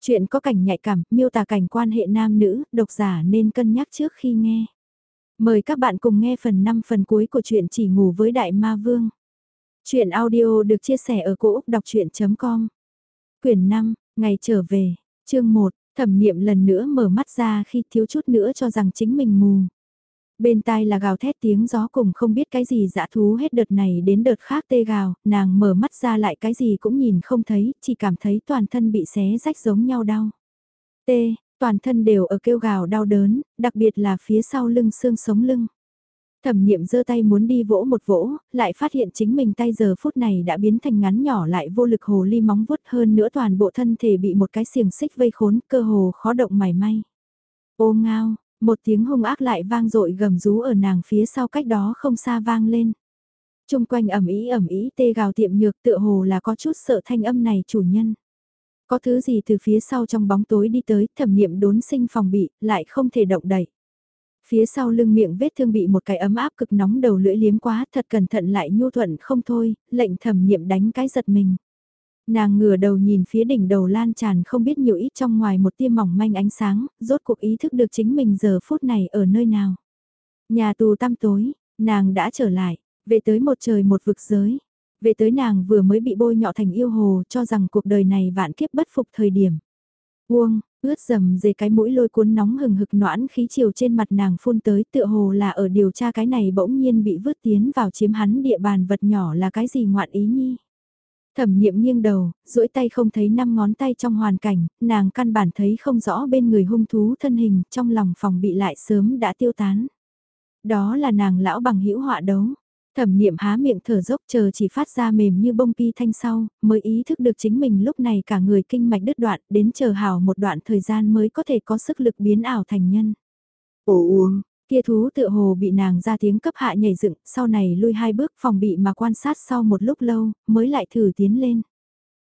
Chuyện có cảnh nhạy cảm, miêu tả cảnh quan hệ nam nữ, độc giả nên cân nhắc trước khi nghe. Mời các bạn cùng nghe phần 5 phần cuối của chuyện chỉ ngủ với Đại Ma Vương. Chuyện audio được chia sẻ ở cỗ đọc chuyện.com Quyển 5, ngày trở về, chương 1, thẩm niệm lần nữa mở mắt ra khi thiếu chút nữa cho rằng chính mình mù. Bên tai là gào thét tiếng gió cùng không biết cái gì dã thú hết đợt này đến đợt khác tê gào, nàng mở mắt ra lại cái gì cũng nhìn không thấy, chỉ cảm thấy toàn thân bị xé rách giống nhau đau. Tê, toàn thân đều ở kêu gào đau đớn, đặc biệt là phía sau lưng xương sống lưng. Thẩm niệm giơ tay muốn đi vỗ một vỗ, lại phát hiện chính mình tay giờ phút này đã biến thành ngắn nhỏ lại vô lực hồ ly móng vuốt hơn nữa toàn bộ thân thể bị một cái xiềng xích vây khốn cơ hồ khó động mảy may. Ô ngao, một tiếng hung ác lại vang dội gầm rú ở nàng phía sau cách đó không xa vang lên. Trung quanh ẩm ý ẩm ý tê gào tiệm nhược tựa hồ là có chút sợ thanh âm này chủ nhân. Có thứ gì từ phía sau trong bóng tối đi tới thẩm niệm đốn sinh phòng bị, lại không thể động đậy. Phía sau lưng miệng vết thương bị một cái ấm áp cực nóng đầu lưỡi liếm quá thật cẩn thận lại nhu thuận không thôi, lệnh thẩm niệm đánh cái giật mình. Nàng ngửa đầu nhìn phía đỉnh đầu lan tràn không biết nhiều ít trong ngoài một tia mỏng manh ánh sáng, rốt cuộc ý thức được chính mình giờ phút này ở nơi nào. Nhà tù tăm tối, nàng đã trở lại, về tới một trời một vực giới. Về tới nàng vừa mới bị bôi nhọ thành yêu hồ cho rằng cuộc đời này vạn kiếp bất phục thời điểm. Uông, ướt dầm dề cái mũi lôi cuốn nóng hừng hực noãn khí chiều trên mặt nàng phun tới tựa hồ là ở điều tra cái này bỗng nhiên bị vứt tiến vào chiếm hắn địa bàn vật nhỏ là cái gì ngoạn ý nhi. Thẩm niệm nghiêng đầu, duỗi tay không thấy năm ngón tay trong hoàn cảnh, nàng căn bản thấy không rõ bên người hung thú thân hình, trong lòng phòng bị lại sớm đã tiêu tán. Đó là nàng lão bằng hữu họa đấu. Thẩm niệm há miệng thở dốc chờ chỉ phát ra mềm như bông pi thanh sau, mới ý thức được chính mình lúc này cả người kinh mạch đứt đoạn, đến chờ hào một đoạn thời gian mới có thể có sức lực biến ảo thành nhân. Ồ uống, Kia thú tựa hồ bị nàng ra tiếng cấp hạ nhảy dựng, sau này lui hai bước phòng bị mà quan sát sau một lúc lâu, mới lại thử tiến lên.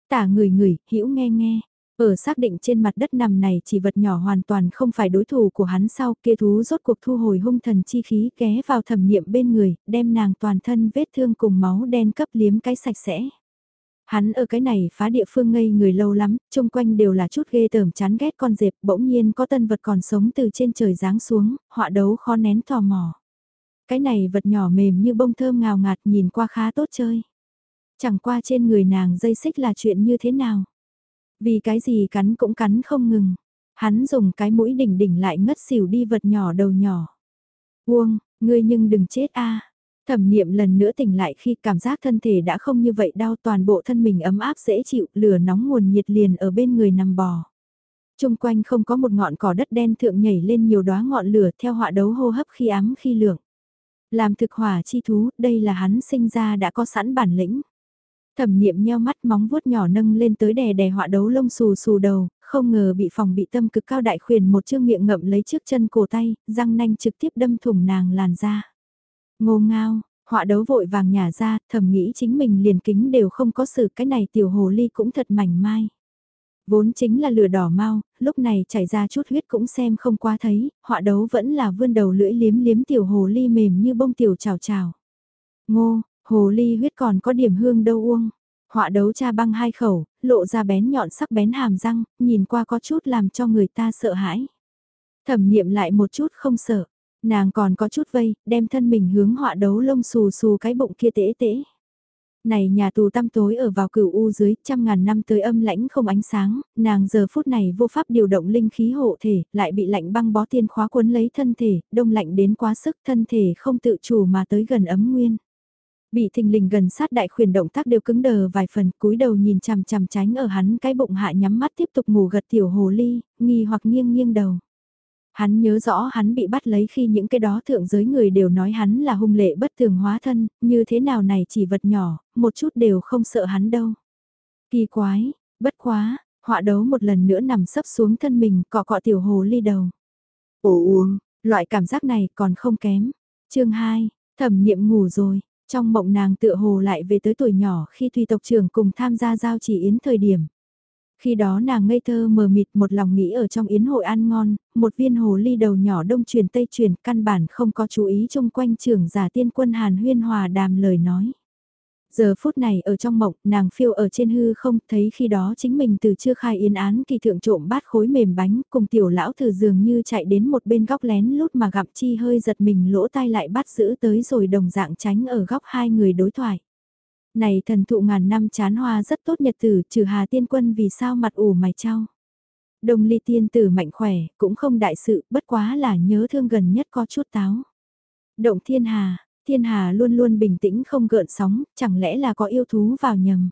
Tả người người, hữu nghe nghe. Ở xác định trên mặt đất nằm này chỉ vật nhỏ hoàn toàn không phải đối thủ của hắn sau kia thú rốt cuộc thu hồi hung thần chi khí ké vào thẩm niệm bên người, đem nàng toàn thân vết thương cùng máu đen cấp liếm cái sạch sẽ. Hắn ở cái này phá địa phương ngây người lâu lắm, chung quanh đều là chút ghê tởm chán ghét con dẹp, bỗng nhiên có tân vật còn sống từ trên trời giáng xuống, họa đấu khó nén tò mò. Cái này vật nhỏ mềm như bông thơm ngào ngạt nhìn qua khá tốt chơi. Chẳng qua trên người nàng dây xích là chuyện như thế nào. Vì cái gì cắn cũng cắn không ngừng. Hắn dùng cái mũi đỉnh đỉnh lại ngất xỉu đi vật nhỏ đầu nhỏ. Uông, ngươi nhưng đừng chết a Thẩm niệm lần nữa tỉnh lại khi cảm giác thân thể đã không như vậy đau toàn bộ thân mình ấm áp dễ chịu, lửa nóng nguồn nhiệt liền ở bên người nằm bò. Trung quanh không có một ngọn cỏ đất đen thượng nhảy lên nhiều đóa ngọn lửa theo họa đấu hô hấp khi ám khi lượng. Làm thực hỏa chi thú, đây là hắn sinh ra đã có sẵn bản lĩnh. Thẩm niệm nheo mắt móng vuốt nhỏ nâng lên tới đè đè họa đấu lông xù xù đầu, không ngờ bị phòng bị tâm cực cao đại khuyền một chương miệng ngậm lấy trước chân cổ tay, răng nanh trực tiếp đâm thủng nàng làn da. Ngô ngao, họa đấu vội vàng nhả ra, thầm nghĩ chính mình liền kính đều không có sự cái này tiểu hồ ly cũng thật mảnh mai. Vốn chính là lửa đỏ mau, lúc này chảy ra chút huyết cũng xem không qua thấy, họa đấu vẫn là vươn đầu lưỡi liếm liếm tiểu hồ ly mềm như bông tiểu chào chào. Ngô, hồ ly huyết còn có điểm hương đâu uông. Họa đấu cha băng hai khẩu, lộ ra bén nhọn sắc bén hàm răng, nhìn qua có chút làm cho người ta sợ hãi. Thẩm niệm lại một chút không sợ, Nàng còn có chút vây, đem thân mình hướng họa đấu lông xù xù cái bụng kia tễ tễ. Này nhà tù tăm tối ở vào cửu u dưới trăm ngàn năm tới âm lãnh không ánh sáng, nàng giờ phút này vô pháp điều động linh khí hộ thể, lại bị lạnh băng bó tiên khóa cuốn lấy thân thể, đông lạnh đến quá sức thân thể không tự chủ mà tới gần ấm nguyên. Bị thình lình gần sát đại khuyển động tác đều cứng đờ vài phần, cúi đầu nhìn chằm chằm tránh ở hắn cái bụng hạ nhắm mắt tiếp tục ngủ gật tiểu hồ ly, nghi hoặc nghiêng nghiêng đầu. Hắn nhớ rõ hắn bị bắt lấy khi những cái đó thượng giới người đều nói hắn là hung lệ bất thường hóa thân, như thế nào này chỉ vật nhỏ, một chút đều không sợ hắn đâu. Kỳ quái, bất quá, họa đấu một lần nữa nằm sấp xuống thân mình cọ cọ tiểu hồ ly đầu. Ồ uống, loại cảm giác này còn không kém. chương 2, thẩm niệm ngủ rồi, trong mộng nàng tựa hồ lại về tới tuổi nhỏ khi tùy tộc trưởng cùng tham gia giao chỉ yến thời điểm. Khi đó nàng ngây thơ mờ mịt một lòng nghĩ ở trong yến hội ăn ngon, một viên hồ ly đầu nhỏ đông truyền tây truyền căn bản không có chú ý chung quanh trưởng giả tiên quân Hàn Huyên Hòa đàm lời nói. Giờ phút này ở trong mộng, nàng phiêu ở trên hư không, thấy khi đó chính mình từ chưa khai yến án kỳ thượng trộm bát khối mềm bánh, cùng tiểu lão từ dường như chạy đến một bên góc lén lút mà gặp chi hơi giật mình lỗ tai lại bắt giữ tới rồi đồng dạng tránh ở góc hai người đối thoại. Này thần thụ ngàn năm chán hoa rất tốt nhật tử, trừ hà tiên quân vì sao mặt ủ mày trao. Đồng ly tiên tử mạnh khỏe, cũng không đại sự, bất quá là nhớ thương gần nhất có chút táo. Động thiên hà, thiên hà luôn luôn bình tĩnh không gợn sóng, chẳng lẽ là có yêu thú vào nhầm.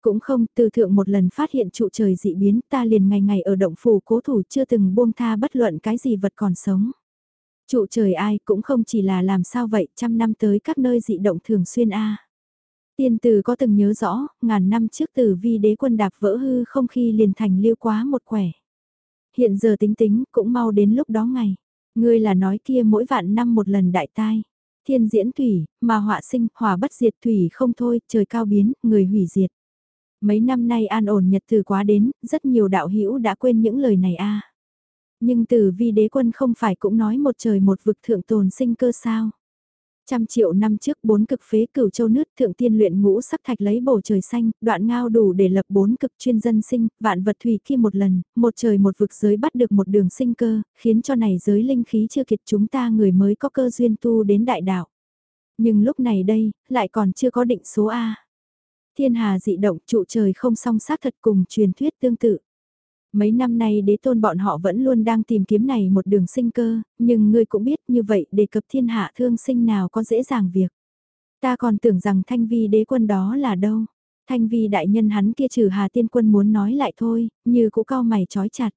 Cũng không, từ thượng một lần phát hiện trụ trời dị biến ta liền ngày ngày ở động phủ cố thủ chưa từng buông tha bất luận cái gì vật còn sống. Trụ trời ai cũng không chỉ là làm sao vậy, trăm năm tới các nơi dị động thường xuyên a. Tiên tử có từng nhớ rõ, ngàn năm trước tử vi đế quân đạp vỡ hư không khi liền thành liêu quá một quẻ. Hiện giờ tính tính cũng mau đến lúc đó ngày. Ngươi là nói kia mỗi vạn năm một lần đại tai. Thiên diễn thủy, mà họa sinh, hỏa bất diệt thủy không thôi, trời cao biến, người hủy diệt. Mấy năm nay an ổn nhật từ quá đến, rất nhiều đạo hữu đã quên những lời này a. Nhưng tử vi đế quân không phải cũng nói một trời một vực thượng tồn sinh cơ sao. Trăm triệu năm trước bốn cực phế cửu châu nước thượng tiên luyện ngũ sắc thạch lấy bầu trời xanh, đoạn ngao đủ để lập bốn cực chuyên dân sinh, vạn vật thủy khi một lần, một trời một vực giới bắt được một đường sinh cơ, khiến cho này giới linh khí chưa kiệt chúng ta người mới có cơ duyên tu đến đại đạo. Nhưng lúc này đây, lại còn chưa có định số A. Thiên hà dị động trụ trời không song sát thật cùng truyền thuyết tương tự. Mấy năm nay đế tôn bọn họ vẫn luôn đang tìm kiếm này một đường sinh cơ, nhưng ngươi cũng biết như vậy đề cập thiên hạ thương sinh nào có dễ dàng việc. Ta còn tưởng rằng thanh vi đế quân đó là đâu. Thanh vi đại nhân hắn kia trừ hà tiên quân muốn nói lại thôi, như cũ cao mày trói chặt.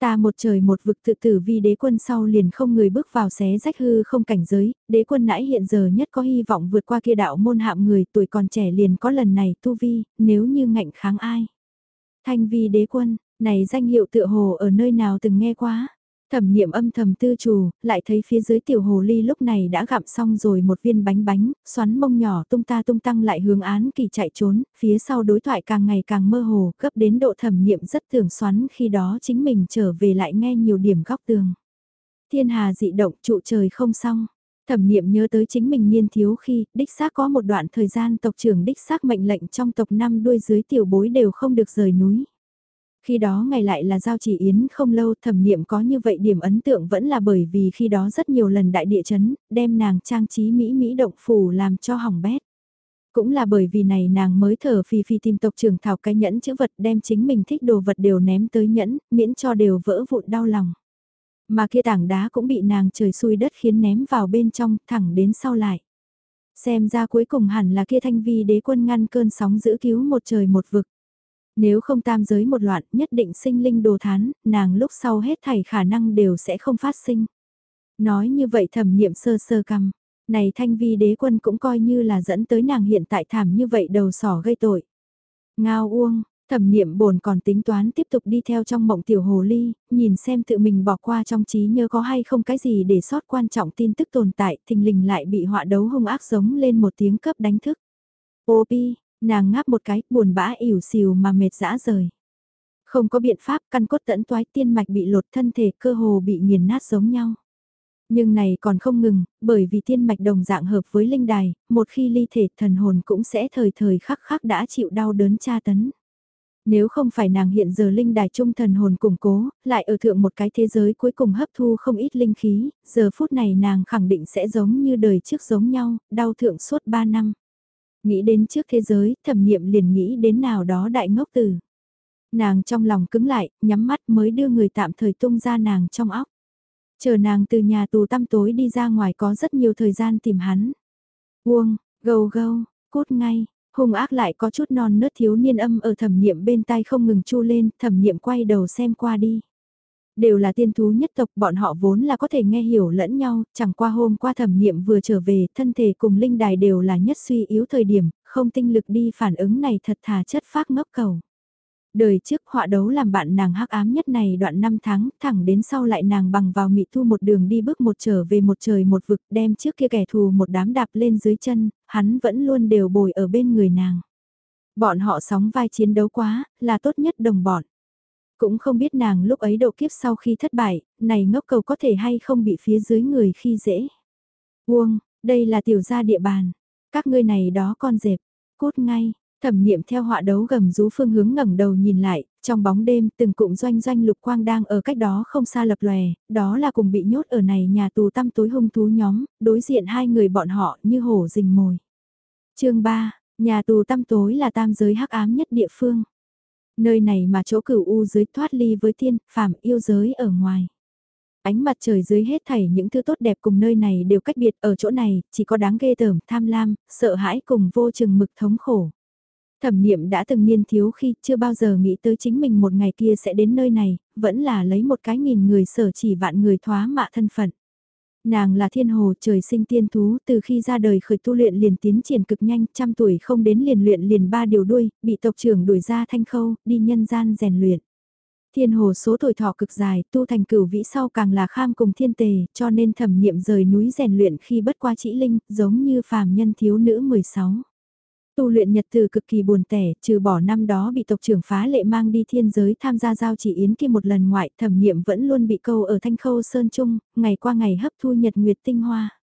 Ta một trời một vực tự tử vi đế quân sau liền không người bước vào xé rách hư không cảnh giới, đế quân nãy hiện giờ nhất có hy vọng vượt qua kia đạo môn hạm người tuổi còn trẻ liền có lần này tu vi, nếu như ngạnh kháng ai. Thanh vi đế quân, này danh hiệu tựa hồ ở nơi nào từng nghe quá. Thẩm niệm âm thầm tư trù, lại thấy phía dưới tiểu hồ ly lúc này đã gặm xong rồi một viên bánh bánh, xoắn mông nhỏ tung ta tung tăng lại hướng án kỳ chạy trốn, phía sau đối thoại càng ngày càng mơ hồ, gấp đến độ thẩm niệm rất thường xoắn khi đó chính mình trở về lại nghe nhiều điểm góc tường. Thiên hà dị động trụ trời không xong. Thẩm niệm nhớ tới chính mình niên thiếu khi, đích xác có một đoạn thời gian tộc trưởng đích xác mệnh lệnh trong tộc năm đuôi dưới tiểu bối đều không được rời núi. Khi đó ngày lại là giao chỉ yến không lâu thẩm niệm có như vậy điểm ấn tượng vẫn là bởi vì khi đó rất nhiều lần đại địa chấn, đem nàng trang trí Mỹ Mỹ động phủ làm cho hỏng bét. Cũng là bởi vì này nàng mới thở phì phì tìm tộc trưởng thảo cái nhẫn chữ vật đem chính mình thích đồ vật đều ném tới nhẫn, miễn cho đều vỡ vụn đau lòng. Mà kia tảng đá cũng bị nàng trời xui đất khiến ném vào bên trong thẳng đến sau lại. Xem ra cuối cùng hẳn là kia thanh vi đế quân ngăn cơn sóng giữ cứu một trời một vực. Nếu không tam giới một loạn nhất định sinh linh đồ thán, nàng lúc sau hết thảy khả năng đều sẽ không phát sinh. Nói như vậy thẩm niệm sơ sơ căm, này thanh vi đế quân cũng coi như là dẫn tới nàng hiện tại thảm như vậy đầu sỏ gây tội. Ngao uông, thẩm niệm bồn còn tính toán tiếp tục đi theo trong mộng tiểu hồ ly, nhìn xem tự mình bỏ qua trong trí nhớ có hay không cái gì để sót quan trọng tin tức tồn tại, thình lình lại bị họa đấu hung ác giống lên một tiếng cấp đánh thức. Ô pi, Nàng ngáp một cái, buồn bã ỉu xìu mà mệt dã rời. Không có biện pháp căn cốt tẫn toái tiên mạch bị lột thân thể cơ hồ bị nghiền nát giống nhau. Nhưng này còn không ngừng, bởi vì tiên mạch đồng dạng hợp với linh đài, một khi ly thể thần hồn cũng sẽ thời thời khắc khắc đã chịu đau đớn tra tấn. Nếu không phải nàng hiện giờ linh đài trung thần hồn củng cố, lại ở thượng một cái thế giới cuối cùng hấp thu không ít linh khí, giờ phút này nàng khẳng định sẽ giống như đời trước giống nhau, đau thượng suốt 3 năm. Nghĩ đến trước thế giới, thẩm niệm liền nghĩ đến nào đó đại ngốc tử. Nàng trong lòng cứng lại, nhắm mắt mới đưa người tạm thời tung ra nàng trong óc. Chờ nàng từ nhà tù tăm tối đi ra ngoài có rất nhiều thời gian tìm hắn. Uông, gâu gâu, cút ngay, hung ác lại có chút non nớt thiếu niên âm ở thẩm niệm bên tai không ngừng chu lên, thẩm niệm quay đầu xem qua đi. Đều là tiên thú nhất tộc, bọn họ vốn là có thể nghe hiểu lẫn nhau, chẳng qua hôm qua thẩm niệm vừa trở về, thân thể cùng linh đài đều là nhất suy yếu thời điểm, không tinh lực đi phản ứng này thật thà chất phác ngốc cầu. Đời trước họa đấu làm bạn nàng hắc ám nhất này đoạn năm tháng, thẳng đến sau lại nàng bằng vào mị thu một đường đi bước một trở về một trời một vực đem trước kia kẻ thù một đám đạp lên dưới chân, hắn vẫn luôn đều bồi ở bên người nàng. Bọn họ sóng vai chiến đấu quá, là tốt nhất đồng bọn. Cũng không biết nàng lúc ấy độ kiếp sau khi thất bại, này ngốc cầu có thể hay không bị phía dưới người khi dễ. Uông, đây là tiểu gia địa bàn. Các ngươi này đó con dẹp, cút ngay. Thẩm niệm theo họa đấu gầm rú phương hướng ngẩng đầu nhìn lại, trong bóng đêm từng cụm doanh doanh lục quang đang ở cách đó không xa lập lòe, đó là cùng bị nhốt ở này nhà tù tăm tối hung thú nhóm, đối diện hai người bọn họ như hổ rình mồi. chương 3, nhà tù tăm tối là tam giới hắc ám nhất địa phương. Nơi này mà chỗ cửu u dưới thoát ly với tiên, phàm yêu giới ở ngoài. Ánh mặt trời dưới hết thảy những thứ tốt đẹp cùng nơi này đều cách biệt ở chỗ này, chỉ có đáng ghê tởm, tham lam, sợ hãi cùng vô chừng mực thống khổ. Thẩm niệm đã từng niên thiếu khi chưa bao giờ nghĩ tới chính mình một ngày kia sẽ đến nơi này, vẫn là lấy một cái nghìn người sở chỉ vạn người thoá mạ thân phận. Nàng là thiên hồ trời sinh tiên thú từ khi ra đời khởi tu luyện liền tiến triển cực nhanh, trăm tuổi không đến liền luyện liền ba điều đuôi, bị tộc trưởng đuổi ra thanh khâu, đi nhân gian rèn luyện. Thiên hồ số tuổi thọ cực dài, tu thành cửu vĩ sau càng là kham cùng thiên tề, cho nên thẩm niệm rời núi rèn luyện khi bất qua chỉ linh, giống như phàm nhân thiếu nữ 16 tu luyện nhật từ cực kỳ buồn tẻ, trừ bỏ năm đó bị tộc trưởng phá lệ mang đi thiên giới tham gia giao chỉ yến kia một lần ngoại, thẩm niệm vẫn luôn bị câu ở thanh khâu sơn trung, ngày qua ngày hấp thu nhật nguyệt tinh hoa.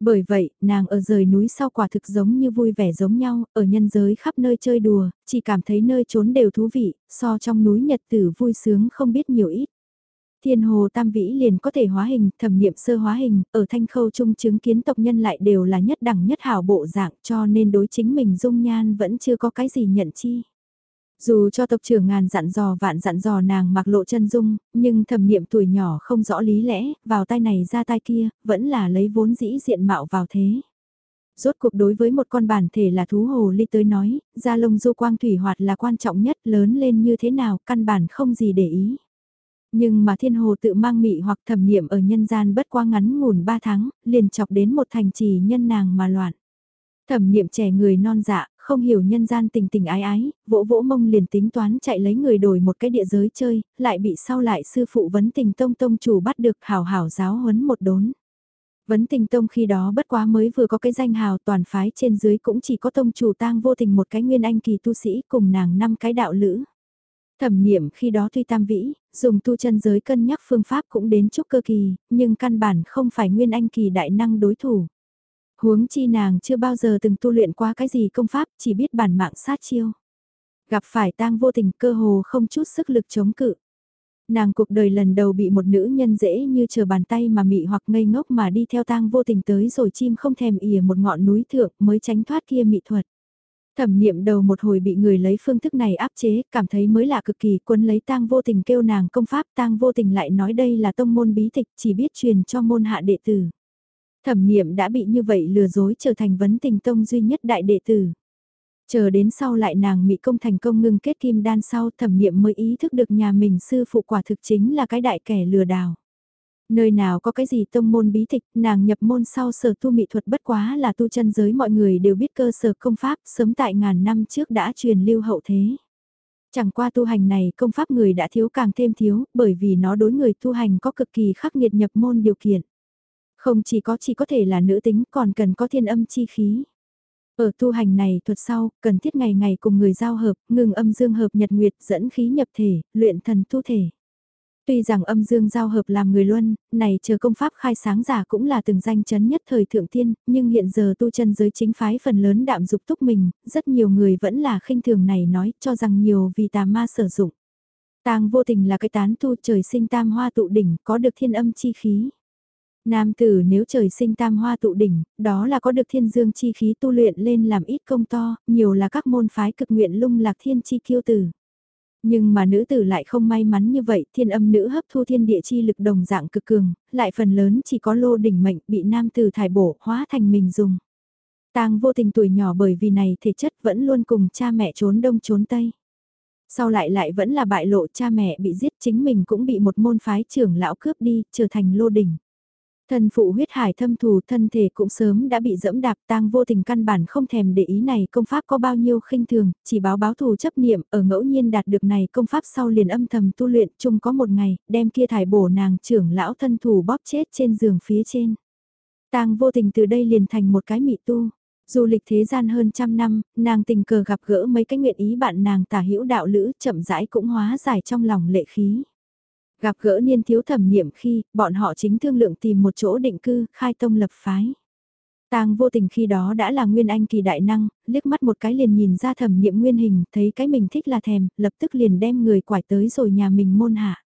Bởi vậy, nàng ở rời núi sau quả thực giống như vui vẻ giống nhau, ở nhân giới khắp nơi chơi đùa, chỉ cảm thấy nơi trốn đều thú vị, so trong núi nhật tử vui sướng không biết nhiều ít. Thiên hồ tam vĩ liền có thể hóa hình, thẩm niệm sơ hóa hình, ở thanh khâu trung chứng kiến tộc nhân lại đều là nhất đẳng nhất hảo bộ dạng cho nên đối chính mình dung nhan vẫn chưa có cái gì nhận chi. Dù cho tộc trưởng ngàn dặn dò vạn dặn dò nàng mặc lộ chân dung, nhưng thẩm niệm tuổi nhỏ không rõ lý lẽ, vào tay này ra tay kia, vẫn là lấy vốn dĩ diện mạo vào thế. Rốt cuộc đối với một con bản thể là thú hồ ly tới nói, da lông du quang thủy hoạt là quan trọng nhất lớn lên như thế nào, căn bản không gì để ý. Nhưng mà thiên hồ tự mang mị hoặc thẩm niệm ở nhân gian bất qua ngắn ngủn 3 tháng, liền chọc đến một thành trì nhân nàng mà loạn. Thẩm niệm trẻ người non dạ, không hiểu nhân gian tình tình ái ái, vỗ vỗ mông liền tính toán chạy lấy người đổi một cái địa giới chơi, lại bị sau lại sư phụ vấn tình tông tông chủ bắt được hảo hảo giáo huấn một đốn. Vấn tình tông khi đó bất quá mới vừa có cái danh hào toàn phái trên dưới cũng chỉ có tông chủ tang vô tình một cái nguyên anh kỳ tu sĩ cùng nàng năm cái đạo lữ. Thẩm niệm khi đó tuy tam vĩ, dùng tu chân giới cân nhắc phương pháp cũng đến chút cơ kỳ, nhưng căn bản không phải nguyên anh kỳ đại năng đối thủ. Huống chi nàng chưa bao giờ từng tu luyện qua cái gì công pháp, chỉ biết bản mạng sát chiêu. Gặp phải tang vô tình cơ hồ không chút sức lực chống cự. Nàng cuộc đời lần đầu bị một nữ nhân dễ như chờ bàn tay mà mị hoặc ngây ngốc mà đi theo tang vô tình tới rồi chim không thèm ỉa một ngọn núi thượng mới tránh thoát kia mị thuật. Thẩm niệm đầu một hồi bị người lấy phương thức này áp chế, cảm thấy mới lạ cực kỳ, quân lấy tang vô tình kêu nàng công pháp, tang vô tình lại nói đây là tông môn bí tịch, chỉ biết truyền cho môn hạ đệ tử. Thẩm niệm đã bị như vậy lừa dối trở thành vấn tình tông duy nhất đại đệ tử. Chờ đến sau lại nàng mị công thành công ngưng kết kim đan sau thẩm niệm mới ý thức được nhà mình sư phụ quả thực chính là cái đại kẻ lừa đảo. Nơi nào có cái gì tông môn bí tịch, nàng nhập môn sau sở tu mỹ thuật bất quá là tu chân giới mọi người đều biết cơ sở công pháp, sớm tại ngàn năm trước đã truyền lưu hậu thế. Chẳng qua tu hành này công pháp người đã thiếu càng thêm thiếu, bởi vì nó đối người tu hành có cực kỳ khắc nghiệt nhập môn điều kiện. Không chỉ có chỉ có thể là nữ tính còn cần có thiên âm chi khí. Ở tu hành này thuật sau, cần thiết ngày ngày cùng người giao hợp, ngừng âm dương hợp nhật nguyệt dẫn khí nhập thể, luyện thần tu thể. Tuy rằng âm dương giao hợp làm người luân, này chờ công pháp khai sáng giả cũng là từng danh chấn nhất thời thượng tiên, nhưng hiện giờ tu chân giới chính phái phần lớn đạm dục túc mình, rất nhiều người vẫn là khinh thường này nói cho rằng nhiều vì tà ma sử dụng. Tàng vô tình là cái tán tu trời sinh tam hoa tụ đỉnh, có được thiên âm chi khí. Nam tử nếu trời sinh tam hoa tụ đỉnh, đó là có được thiên dương chi khí tu luyện lên làm ít công to, nhiều là các môn phái cực nguyện lung lạc thiên chi kiêu tử. Nhưng mà nữ tử lại không may mắn như vậy, thiên âm nữ hấp thu thiên địa chi lực đồng dạng cực cường, lại phần lớn chỉ có lô đỉnh mệnh bị nam tử thải bổ hóa thành mình dùng. Tang vô tình tuổi nhỏ bởi vì này thể chất vẫn luôn cùng cha mẹ trốn đông trốn tây. Sau lại lại vẫn là bại lộ cha mẹ bị giết chính mình cũng bị một môn phái trưởng lão cướp đi, trở thành lô đỉnh. Thân phụ huyết hải thâm thù thân thể cũng sớm đã bị dẫm đạp tang vô tình căn bản không thèm để ý này công pháp có bao nhiêu khinh thường, chỉ báo báo thù chấp niệm ở ngẫu nhiên đạt được này công pháp sau liền âm thầm tu luyện chung có một ngày, đem kia thải bổ nàng trưởng lão thân thủ bóp chết trên giường phía trên. tang vô tình từ đây liền thành một cái mị tu. Du lịch thế gian hơn trăm năm, nàng tình cờ gặp gỡ mấy cái nguyện ý bạn nàng tả hữu đạo lữ chậm rãi cũng hóa giải trong lòng lệ khí. Gặp gỡ niên thiếu thẩm niệm khi, bọn họ chính thương lượng tìm một chỗ định cư, khai tông lập phái. Tang vô tình khi đó đã là nguyên anh kỳ đại năng, liếc mắt một cái liền nhìn ra thẩm niệm nguyên hình, thấy cái mình thích là thèm, lập tức liền đem người quải tới rồi nhà mình môn hạ.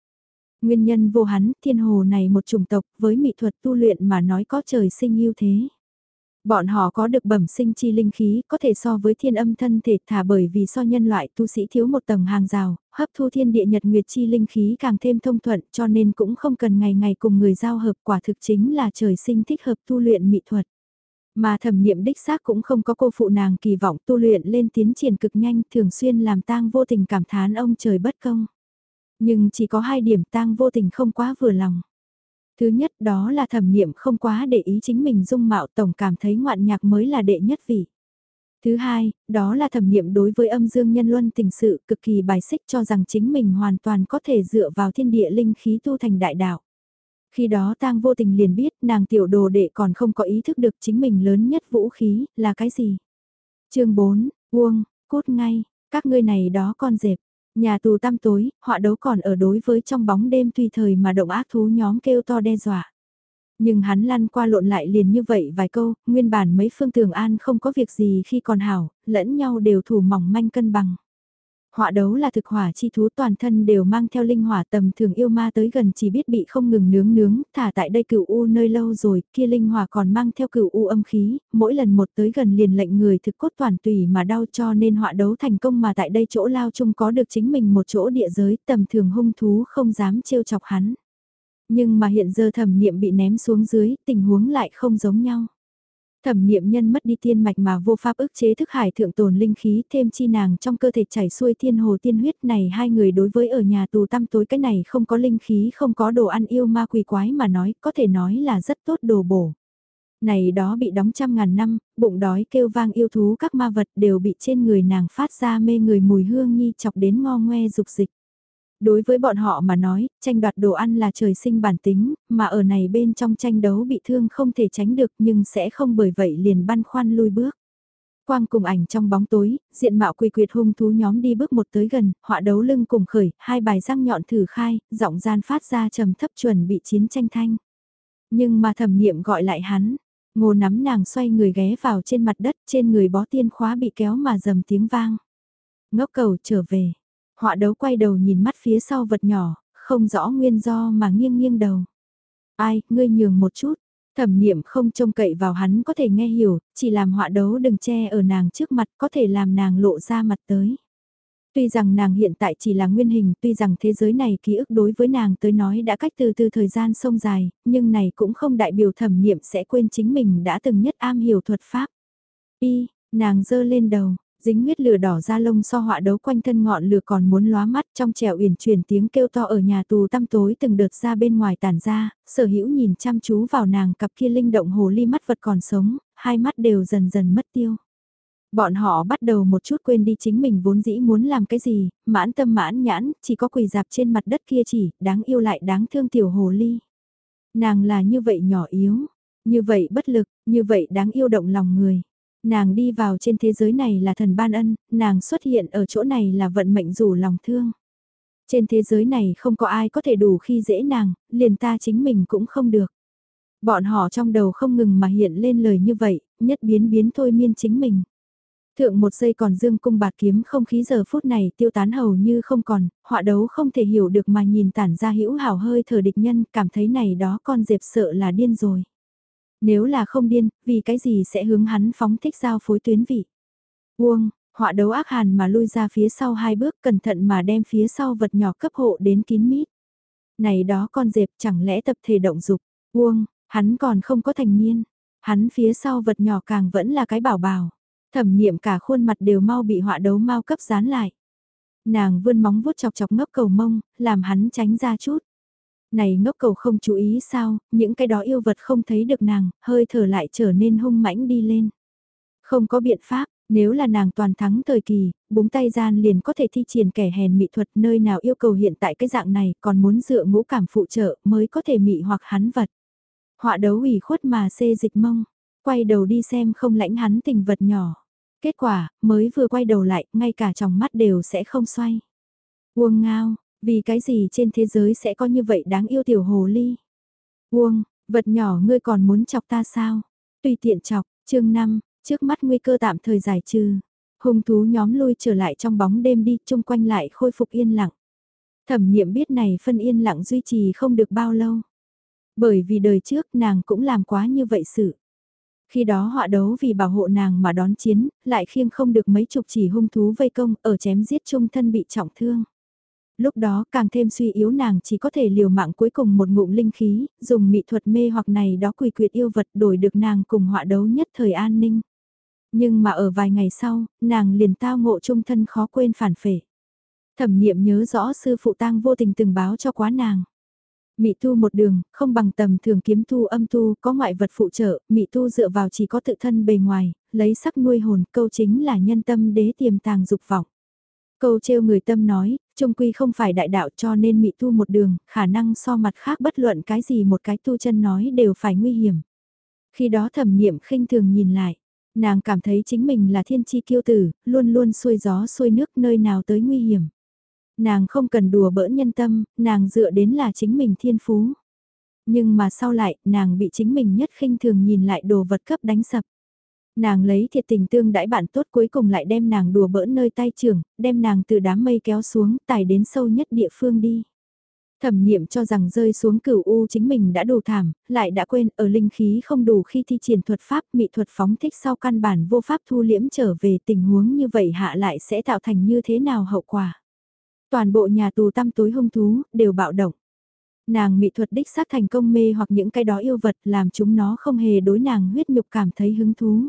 Nguyên nhân vô hắn, thiên hồ này một chủng tộc với mỹ thuật tu luyện mà nói có trời sinh yêu thế. Bọn họ có được bẩm sinh chi linh khí, có thể so với thiên âm thân thể thả bởi vì so nhân loại tu sĩ thiếu một tầng hàng rào, hấp thu thiên địa nhật nguyệt chi linh khí càng thêm thông thuận cho nên cũng không cần ngày ngày cùng người giao hợp quả thực chính là trời sinh thích hợp tu luyện mỹ thuật. Mà thẩm niệm đích xác cũng không có cô phụ nàng kỳ vọng tu luyện lên tiến triển cực nhanh thường xuyên làm tang vô tình cảm thán ông trời bất công. Nhưng chỉ có hai điểm tang vô tình không quá vừa lòng. Thứ nhất đó là thẩm niệm không quá để ý chính mình dung mạo tổng cảm thấy ngoạn nhạc mới là đệ nhất vị. Thứ hai, đó là thẩm niệm đối với âm dương nhân luân tình sự cực kỳ bài xích cho rằng chính mình hoàn toàn có thể dựa vào thiên địa linh khí tu thành đại đạo. Khi đó tang vô tình liền biết nàng tiểu đồ đệ còn không có ý thức được chính mình lớn nhất vũ khí là cái gì. chương 4, Uông, cút ngay, các ngươi này đó con dẹp, Nhà tù tăm tối, họa đấu còn ở đối với trong bóng đêm tùy thời mà động ác thú nhóm kêu to đe dọa. Nhưng hắn lăn qua lộn lại liền như vậy vài câu, nguyên bản mấy phương tường an không có việc gì khi còn hảo, lẫn nhau đều thủ mỏng manh cân bằng. Họa đấu là thực hỏa chi thú toàn thân đều mang theo linh hỏa tầm thường yêu ma tới gần chỉ biết bị không ngừng nướng nướng, thả tại đây cửu u nơi lâu rồi, kia linh hỏa còn mang theo cửu u âm khí, mỗi lần một tới gần liền lệnh người thực cốt toàn tùy mà đau cho nên họa đấu thành công mà tại đây chỗ lao chung có được chính mình một chỗ địa giới tầm thường hung thú không dám trêu chọc hắn. Nhưng mà hiện giờ thẩm niệm bị ném xuống dưới, tình huống lại không giống nhau. Thẩm niệm nhân mất đi tiên mạch mà vô pháp ức chế thức hải thượng tồn linh khí thêm chi nàng trong cơ thể chảy xuôi thiên hồ tiên huyết này hai người đối với ở nhà tù tăm tối cái này không có linh khí không có đồ ăn yêu ma quỷ quái mà nói có thể nói là rất tốt đồ bổ. Này đó bị đóng trăm ngàn năm, bụng đói kêu vang yêu thú các ma vật đều bị trên người nàng phát ra mê người mùi hương nhi chọc đến ngo ngoe dục dịch. Đối với bọn họ mà nói, tranh đoạt đồ ăn là trời sinh bản tính, mà ở này bên trong tranh đấu bị thương không thể tránh được nhưng sẽ không bởi vậy liền băn khoăn lui bước. Quang cùng ảnh trong bóng tối, diện mạo quỳ quyệt hung thú nhóm đi bước một tới gần, họa đấu lưng cùng khởi, hai bài răng nhọn thử khai, giọng gian phát ra trầm thấp chuẩn bị chiến tranh thanh. Nhưng mà thẩm niệm gọi lại hắn, ngô nắm nàng xoay người ghé vào trên mặt đất, trên người bó tiên khóa bị kéo mà dầm tiếng vang. Ngốc cầu trở về, Họa đấu quay đầu nhìn mắt phía sau vật nhỏ, không rõ nguyên do mà nghiêng nghiêng đầu. Ai, ngươi nhường một chút. Thẩm niệm không trông cậy vào hắn có thể nghe hiểu, chỉ làm họa đấu đừng che ở nàng trước mặt có thể làm nàng lộ ra mặt tới. Tuy rằng nàng hiện tại chỉ là nguyên hình, tuy rằng thế giới này ký ức đối với nàng tới nói đã cách từ từ thời gian sông dài, nhưng này cũng không đại biểu thẩm niệm sẽ quên chính mình đã từng nhất am hiểu thuật pháp. Y, nàng dơ lên đầu, dính huyết lửa đỏ ra lông so họa đấu quanh thân ngọn lửa còn muốn lóa mắt trong trèo uyển chuyển tiếng kêu to ở nhà tù tăm tối từng đợt ra bên ngoài tàn ra, sở hữu nhìn chăm chú vào nàng cặp kia linh động hồ ly mắt vật còn sống, hai mắt đều dần dần mất tiêu. Bọn họ bắt đầu một chút quên đi chính mình vốn dĩ muốn làm cái gì, mãn tâm mãn nhãn, chỉ có quỳ dạp trên mặt đất kia chỉ, đáng yêu lại đáng thương tiểu hồ ly. Nàng là như vậy nhỏ yếu, như vậy bất lực, như vậy đáng yêu động lòng người. Nàng đi vào trên thế giới này là thần ban ân, nàng xuất hiện ở chỗ này là vận mệnh rủ lòng thương. Trên thế giới này không có ai có thể đủ khi dễ nàng, liền ta chính mình cũng không được. Bọn họ trong đầu không ngừng mà hiện lên lời như vậy, nhất biến biến thôi miên chính mình. Thượng một giây còn dương cung bạt kiếm không khí giờ phút này tiêu tán hầu như không còn, họa đấu không thể hiểu được mà nhìn tản ra hữu hảo hơi thở địch nhân, cảm thấy này đó con dẹp sợ là điên rồi. Nếu là không điên, vì cái gì sẽ hướng hắn phóng thích giao phối tuyến vị. Uông, họa đấu ác hàn mà lui ra phía sau hai bước cẩn thận mà đem phía sau vật nhỏ cấp hộ đến kín mít. Này đó con dẹp chẳng lẽ tập thể động dục, uông, hắn còn không có thành niên. Hắn phía sau vật nhỏ càng vẫn là cái bảo bảo. Thẩm niệm cả khuôn mặt đều mau bị họa đấu mau cấp dán lại. Nàng vươn móng vuốt chọc chọc ngốc cầu mông, làm hắn tránh ra chút. Này ngốc cầu không chú ý sao, những cái đó yêu vật không thấy được nàng, hơi thở lại trở nên hung mãnh đi lên. Không có biện pháp, nếu là nàng toàn thắng thời kỳ, búng tay gian liền có thể thi triển kẻ hèn mỹ thuật nơi nào yêu cầu hiện tại cái dạng này còn muốn dựa ngũ cảm phụ trợ mới có thể mị hoặc hắn vật. Họa đấu ủy khuất mà xê dịch mông, quay đầu đi xem không lãnh hắn tình vật nhỏ. Kết quả, mới vừa quay đầu lại, ngay cả trong mắt đều sẽ không xoay. Uông ngao, vì cái gì trên thế giới sẽ có như vậy đáng yêu tiểu hồ ly? Uông, vật nhỏ ngươi còn muốn chọc ta sao? Tùy tiện chọc, chương 5, trước mắt nguy cơ tạm thời giải trừ. Hung thú nhóm lui trở lại trong bóng đêm đi, chung quanh lại khôi phục yên lặng. Thẩm niệm biết này phân yên lặng duy trì không được bao lâu. Bởi vì đời trước nàng cũng làm quá như vậy sự. Khi đó họa đấu vì bảo hộ nàng mà đón chiến, lại khiêng không được mấy chục chỉ hung thú vây công ở chém giết chung thân bị trọng thương. Lúc đó càng thêm suy yếu nàng chỉ có thể liều mạng cuối cùng một ngụm linh khí, dùng mỹ thuật mê hoặc này đó quỳ quyệt yêu vật đổi được nàng cùng họa đấu nhất thời an ninh. Nhưng mà ở vài ngày sau, nàng liền tao ngộ chung thân khó quên phản phệ. Thẩm niệm nhớ rõ sư phụ tang vô tình từng báo cho quá nàng. Mị tu một đường, không bằng tầm thường kiếm tu âm tu, có ngoại vật phụ trợ, mị tu dựa vào chỉ có tự thân bề ngoài, lấy sắc nuôi hồn, câu chính là nhân tâm đế tiềm tàng dục vọng. Câu trêu người tâm nói, trung quy không phải đại đạo cho nên mị tu một đường, khả năng so mặt khác bất luận cái gì một cái tu chân nói đều phải nguy hiểm. Khi đó thẩm niệm khinh thường nhìn lại, nàng cảm thấy chính mình là thiên chi kiêu tử, luôn luôn xuôi gió xuôi nước nơi nào tới nguy hiểm. Nàng không cần đùa bỡn nhân tâm, nàng dựa đến là chính mình thiên phú. Nhưng mà sau lại, nàng bị chính mình nhất khinh thường nhìn lại đồ vật cấp đánh sập. Nàng lấy thiệt tình tương đãi bạn tốt cuối cùng lại đem nàng đùa bỡn nơi tay trường, đem nàng từ đám mây kéo xuống, tải đến sâu nhất địa phương đi. Thẩm niệm cho rằng rơi xuống cửu u chính mình đã đủ thảm, lại đã quên ở linh khí không đủ khi thi triển thuật pháp mị thuật phóng thích sau căn bản vô pháp thu liễm trở về tình huống như vậy hạ lại sẽ tạo thành như thế nào hậu quả. Toàn bộ nhà tù tăm tối hung thú, đều bạo động. Nàng mị thuật đích xác thành công mê hoặc những cái đó yêu vật làm chúng nó không hề đối nàng huyết nhục cảm thấy hứng thú.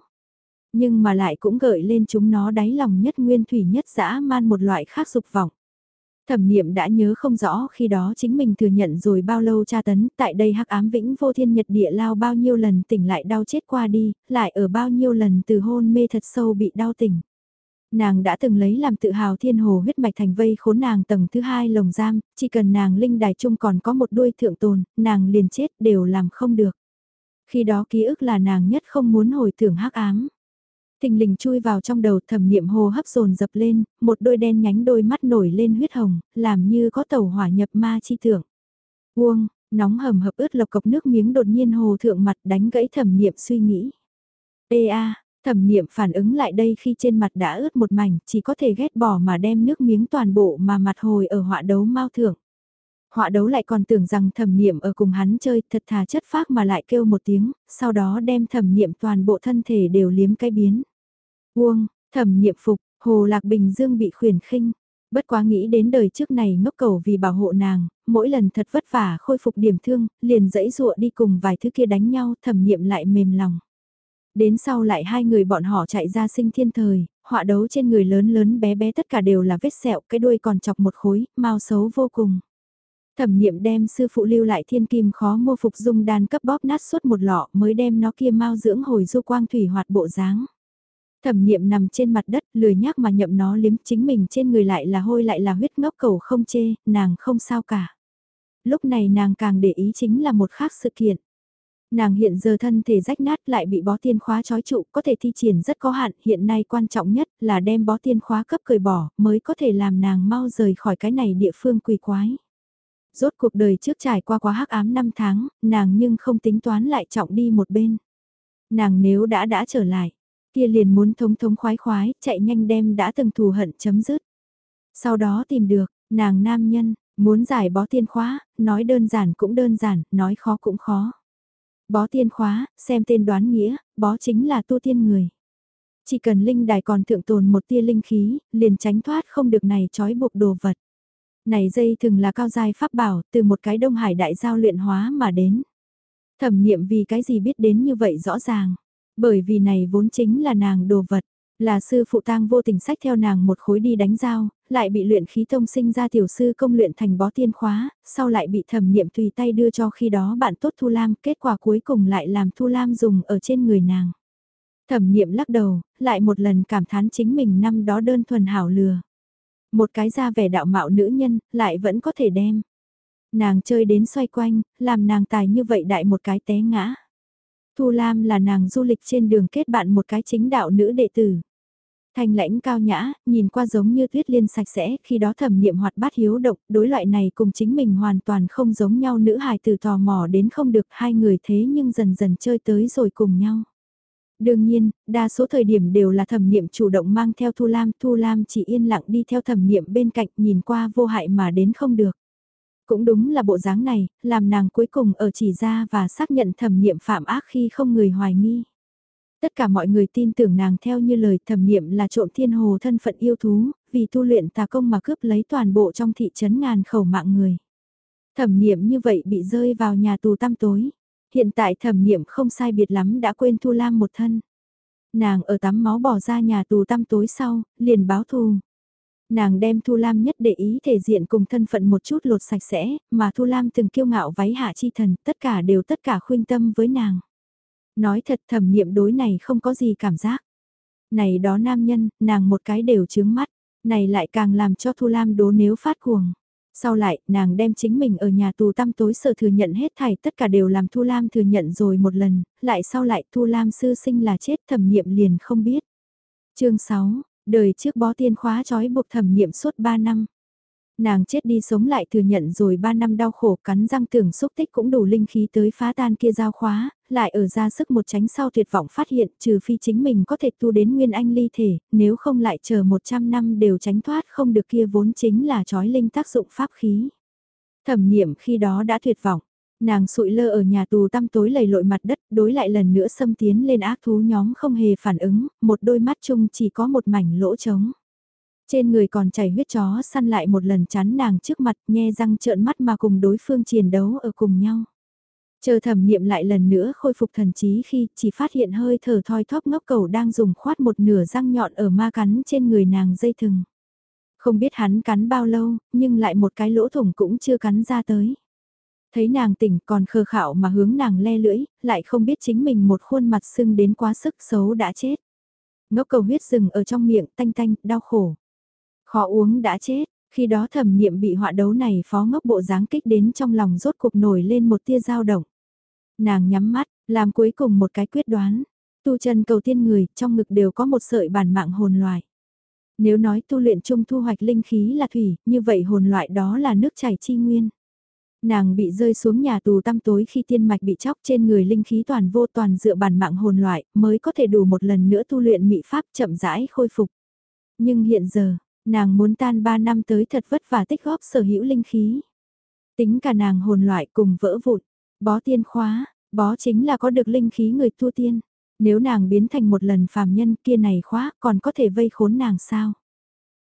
Nhưng mà lại cũng gợi lên chúng nó đáy lòng nhất nguyên thủy nhất dã man một loại khác dục vọng. Thẩm niệm đã nhớ không rõ khi đó chính mình thừa nhận rồi bao lâu tra tấn, tại đây hắc ám vĩnh vô thiên nhật địa lao bao nhiêu lần tỉnh lại đau chết qua đi, lại ở bao nhiêu lần từ hôn mê thật sâu bị đau tỉnh. Nàng đã từng lấy làm tự hào thiên hồ huyết mạch thành vây khốn nàng tầng thứ hai lồng giam, chỉ cần nàng linh đài chung còn có một đuôi thượng tồn, nàng liền chết đều làm không được. Khi đó ký ức là nàng nhất không muốn hồi tưởng hắc ám. Thình lình chui vào trong đầu thẩm niệm hồ hấp dồn dập lên, một đôi đen nhánh đôi mắt nổi lên huyết hồng, làm như có tàu hỏa nhập ma chi tưởng. Uông, nóng hầm hập ướt lộc cộc nước miếng đột nhiên hồ thượng mặt đánh gãy thẩm niệm suy nghĩ. Ê a, thẩm niệm phản ứng lại đây khi trên mặt đã ướt một mảnh, chỉ có thể ghét bỏ mà đem nước miếng toàn bộ mà mặt hồi ở họa đấu mau thượng. Họa đấu lại còn tưởng rằng thẩm niệm ở cùng hắn chơi thật thà chất phác mà lại kêu một tiếng, sau đó đem thẩm niệm toàn bộ thân thể đều liếm cái biến. Uông, thẩm niệm phục, hồ lạc bình dương bị khuyển khinh. Bất quá nghĩ đến đời trước này ngốc cầu vì bảo hộ nàng, mỗi lần thật vất vả khôi phục điểm thương, liền dẫy dụa đi cùng vài thứ kia đánh nhau thẩm niệm lại mềm lòng. Đến sau lại hai người bọn họ chạy ra sinh thiên thời, họa đấu trên người lớn lớn bé bé tất cả đều là vết sẹo, cái đuôi còn chọc một khối, mau xấu vô cùng. Thẩm niệm đem sư phụ lưu lại thiên kim khó mua phục dung đan cấp bóp nát suốt một lọ mới đem nó kia mau dưỡng hồi du quang thủy hoạt bộ dáng. Thẩm niệm nằm trên mặt đất lười nhác mà nhậm nó liếm chính mình trên người lại là hôi lại là huyết ngốc cầu không chê, nàng không sao cả. Lúc này nàng càng để ý chính là một khác sự kiện. Nàng hiện giờ thân thể rách nát lại bị bó tiên khóa trói trụ có thể thi triển rất có hạn hiện nay quan trọng nhất là đem bó tiên khóa cấp cởi bỏ mới có thể làm nàng mau rời khỏi cái này địa phương quỳ quái rốt cuộc đời trước trải qua quá hắc ám năm tháng, nàng nhưng không tính toán lại trọng đi một bên. Nàng nếu đã đã trở lại, kia liền muốn thống thống khoái khoái, chạy nhanh đem đã từng thù hận chấm dứt. Sau đó tìm được, nàng nam nhân, muốn giải bó tiên khóa, nói đơn giản cũng đơn giản, nói khó cũng khó. Bó tiên khóa, xem tên đoán nghĩa, bó chính là tu tiên người. Chỉ cần linh đài còn thượng tồn một tia linh khí, liền tránh thoát không được này trói buộc đồ vật. Này dây thường là cao giai pháp bảo, từ một cái đông hải đại giao luyện hóa mà đến. Thẩm niệm vì cái gì biết đến như vậy rõ ràng. Bởi vì này vốn chính là nàng đồ vật. Là sư phụ tang vô tình sách theo nàng một khối đi đánh giao, lại bị luyện khí tông sinh ra tiểu sư công luyện thành bó tiên khóa, sau lại bị thẩm niệm tùy tay đưa cho khi đó bạn tốt Thu Lam, kết quả cuối cùng lại làm Thu Lam dùng ở trên người nàng. Thẩm niệm lắc đầu, lại một lần cảm thán chính mình năm đó đơn thuần hảo lừa. Một cái ra vẻ đạo mạo nữ nhân, lại vẫn có thể đem. Nàng chơi đến xoay quanh, làm nàng tài như vậy đại một cái té ngã. Thu Lam là nàng du lịch trên đường kết bạn một cái chính đạo nữ đệ tử. Thanh lãnh cao nhã, nhìn qua giống như tuyết liên sạch sẽ, khi đó thẩm niệm hoạt bát hiếu động, đối loại này cùng chính mình hoàn toàn không giống nhau nữ hài từ tò mò đến không được hai người thế nhưng dần dần chơi tới rồi cùng nhau. Đương nhiên, đa số thời điểm đều là thẩm niệm chủ động mang theo Thu Lam, Thu Lam chỉ yên lặng đi theo thẩm niệm bên cạnh nhìn qua vô hại mà đến không được. Cũng đúng là bộ dáng này, làm nàng cuối cùng ở chỉ ra và xác nhận thẩm niệm phạm ác khi không người hoài nghi. Tất cả mọi người tin tưởng nàng theo như lời thẩm niệm là trộm thiên hồ thân phận yêu thú, vì tu luyện tà công mà cướp lấy toàn bộ trong thị trấn ngàn khẩu mạng người. Thẩm niệm như vậy bị rơi vào nhà tù tăm tối. Hiện tại thẩm niệm không sai biệt lắm đã quên Thu Lam một thân. Nàng ở tắm máu bỏ ra nhà tù tăm tối sau, liền báo thù. Nàng đem Thu Lam nhất để ý thể diện cùng thân phận một chút lột sạch sẽ, mà Thu Lam từng kiêu ngạo váy hạ chi thần, tất cả đều tất cả khuyên tâm với nàng. Nói thật thẩm niệm đối này không có gì cảm giác. Này đó nam nhân, nàng một cái đều chướng mắt, này lại càng làm cho Thu Lam đố nếu phát cuồng. Sau lại, nàng đem chính mình ở nhà tù tăm tối sợ thừa nhận hết thảy tất cả đều làm Thu Lam thừa nhận rồi một lần, lại sau lại Thu Lam sư sinh là chết thẩm niệm liền không biết. chương 6, đời trước bó tiên khóa trói buộc thẩm niệm suốt 3 năm. Nàng chết đi sống lại thừa nhận rồi 3 năm đau khổ cắn răng tưởng xúc tích cũng đủ linh khí tới phá tan kia giao khóa, lại ở ra sức một tránh sau tuyệt vọng phát hiện trừ phi chính mình có thể tu đến nguyên anh ly thể, nếu không lại chờ 100 năm đều tránh thoát không được kia vốn chính là trói linh tác dụng pháp khí. Thẩm niệm khi đó đã tuyệt vọng, nàng sụi lơ ở nhà tù tăm tối lầy lội mặt đất, đối lại lần nữa xâm tiến lên ác thú nhóm không hề phản ứng, một đôi mắt chung chỉ có một mảnh lỗ trống. Trên người còn chảy huyết chó săn lại một lần chắn nàng trước mặt nhe răng trợn mắt mà cùng đối phương chiến đấu ở cùng nhau. Chờ thẩm niệm lại lần nữa khôi phục thần trí khi chỉ phát hiện hơi thở thoi thóp ngốc cầu đang dùng khoát một nửa răng nhọn ở ma cắn trên người nàng dây thừng. Không biết hắn cắn bao lâu, nhưng lại một cái lỗ thủng cũng chưa cắn ra tới. Thấy nàng tỉnh còn khờ khạo mà hướng nàng le lưỡi, lại không biết chính mình một khuôn mặt sưng đến quá sức xấu đã chết. Ngốc cầu huyết rừng ở trong miệng tanh tanh, đau khổ. Khó uống đã chết, khi đó thẩm niệm bị họa đấu này phó ngốc bộ dáng kích đến trong lòng rốt cuộc nổi lên một tia dao động. Nàng nhắm mắt, làm cuối cùng một cái quyết đoán. Tu chân cầu tiên người, trong ngực đều có một sợi bản mạng hồn loại. Nếu nói tu luyện chung thu hoạch linh khí là thủy, như vậy hồn loại đó là nước chảy chi nguyên. Nàng bị rơi xuống nhà tù tăm tối khi tiên mạch bị chóc trên người linh khí toàn vô toàn dựa bản mạng hồn loại mới có thể đủ một lần nữa tu luyện mị pháp chậm rãi khôi phục. Nhưng hiện giờ, Nàng muốn tan 3 năm tới thật vất vả tích góp sở hữu linh khí. Tính cả nàng hồn loại cùng vỡ vụt bó tiên khóa, bó chính là có được linh khí người tu tiên. Nếu nàng biến thành một lần phàm nhân kia này khóa còn có thể vây khốn nàng sao?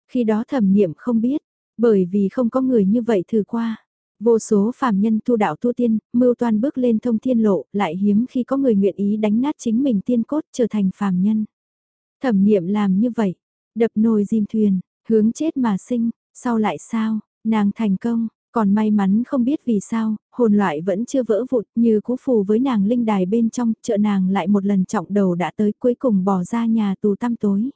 Khi đó thẩm niệm không biết, bởi vì không có người như vậy thử qua. Vô số phàm nhân tu đạo tu tiên, mưu toan bước lên thông thiên lộ, lại hiếm khi có người nguyện ý đánh nát chính mình tiên cốt trở thành phàm nhân. Thẩm niệm làm như vậy, đập nồi diêm thuyền, Hướng chết mà sinh, sau lại sao, nàng thành công, còn may mắn không biết vì sao, hồn loại vẫn chưa vỡ vụn như cũ phù với nàng linh đài bên trong, trợ nàng lại một lần trọng đầu đã tới cuối cùng bỏ ra nhà tù tăm tối.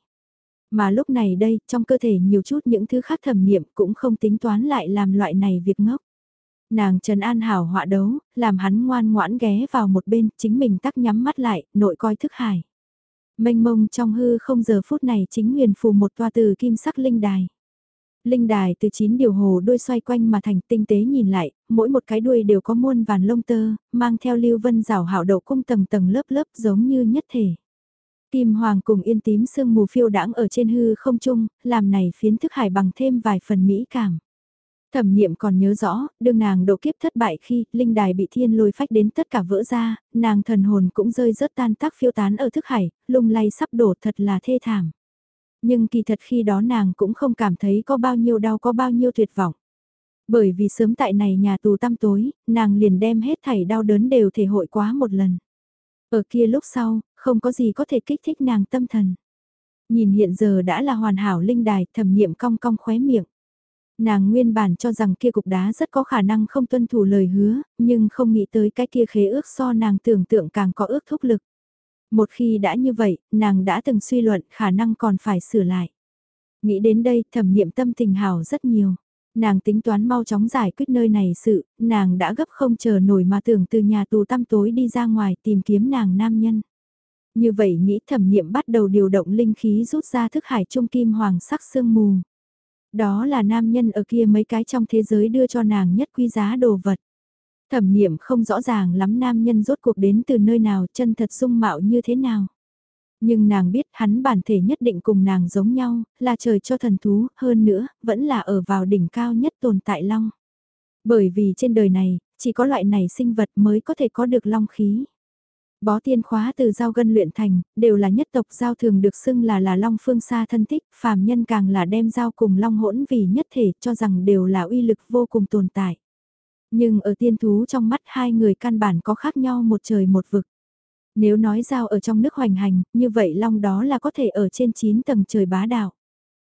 Mà lúc này đây, trong cơ thể nhiều chút những thứ khác thẩm niệm cũng không tính toán lại làm loại này việc ngốc. Nàng Trần An hảo họa đấu, làm hắn ngoan ngoãn ghé vào một bên, chính mình tắc nhắm mắt lại, nội coi thức hải mênh mông trong hư không giờ phút này chính huyền phù một toa từ kim sắc linh đài. Linh đài từ chín điều hồ đuôi xoay quanh mà thành tinh tế nhìn lại, mỗi một cái đuôi đều có muôn vàn lông tơ, mang theo lưu vân rào hảo đậu cung tầng tầng lớp lớp giống như nhất thể. Kim hoàng cùng yên tím sương mù phiêu đãng ở trên hư không trung, làm này phiến thức hải bằng thêm vài phần mỹ cảm. Thẩm niệm còn nhớ rõ, đương nàng độ kiếp thất bại khi linh đài bị thiên lôi phách đến tất cả vỡ ra, nàng thần hồn cũng rơi rớt tan tác phiêu tán ở thức hải, lung lay sắp đổ thật là thê thảm. Nhưng kỳ thật khi đó nàng cũng không cảm thấy có bao nhiêu đau có bao nhiêu tuyệt vọng. Bởi vì sớm tại này nhà tù tăm tối, nàng liền đem hết thảy đau đớn đều thể hội quá một lần. Ở kia lúc sau, không có gì có thể kích thích nàng tâm thần. Nhìn hiện giờ đã là hoàn hảo linh đài thẩm niệm cong cong khóe miệng. Nàng nguyên bản cho rằng kia cục đá rất có khả năng không tuân thủ lời hứa, nhưng không nghĩ tới cái kia khế ước so nàng tưởng tượng càng có ước thúc lực. Một khi đã như vậy, nàng đã từng suy luận khả năng còn phải sửa lại. Nghĩ đến đây, thẩm niệm tâm tình hào rất nhiều. Nàng tính toán mau chóng giải quyết nơi này sự, nàng đã gấp không chờ nổi mà tưởng từ nhà tù tăm tối đi ra ngoài tìm kiếm nàng nam nhân. Như vậy nghĩ thẩm niệm bắt đầu điều động linh khí rút ra thức hải trung kim hoàng sắc sương mù. Đó là nam nhân ở kia mấy cái trong thế giới đưa cho nàng nhất quý giá đồ vật. Thẩm niệm không rõ ràng lắm nam nhân rốt cuộc đến từ nơi nào chân thật dung mạo như thế nào. Nhưng nàng biết hắn bản thể nhất định cùng nàng giống nhau, là trời cho thần thú, hơn nữa, vẫn là ở vào đỉnh cao nhất tồn tại long. Bởi vì trên đời này, chỉ có loại này sinh vật mới có thể có được long khí. Bó tiên khóa từ giao gân luyện thành, đều là nhất tộc giao thường được xưng là là long phương xa thân thích, phàm nhân càng là đem giao cùng long hỗn vì nhất thể cho rằng đều là uy lực vô cùng tồn tại. Nhưng ở tiên thú trong mắt hai người căn bản có khác nhau một trời một vực. Nếu nói giao ở trong nước hoành hành, như vậy long đó là có thể ở trên 9 tầng trời bá đạo.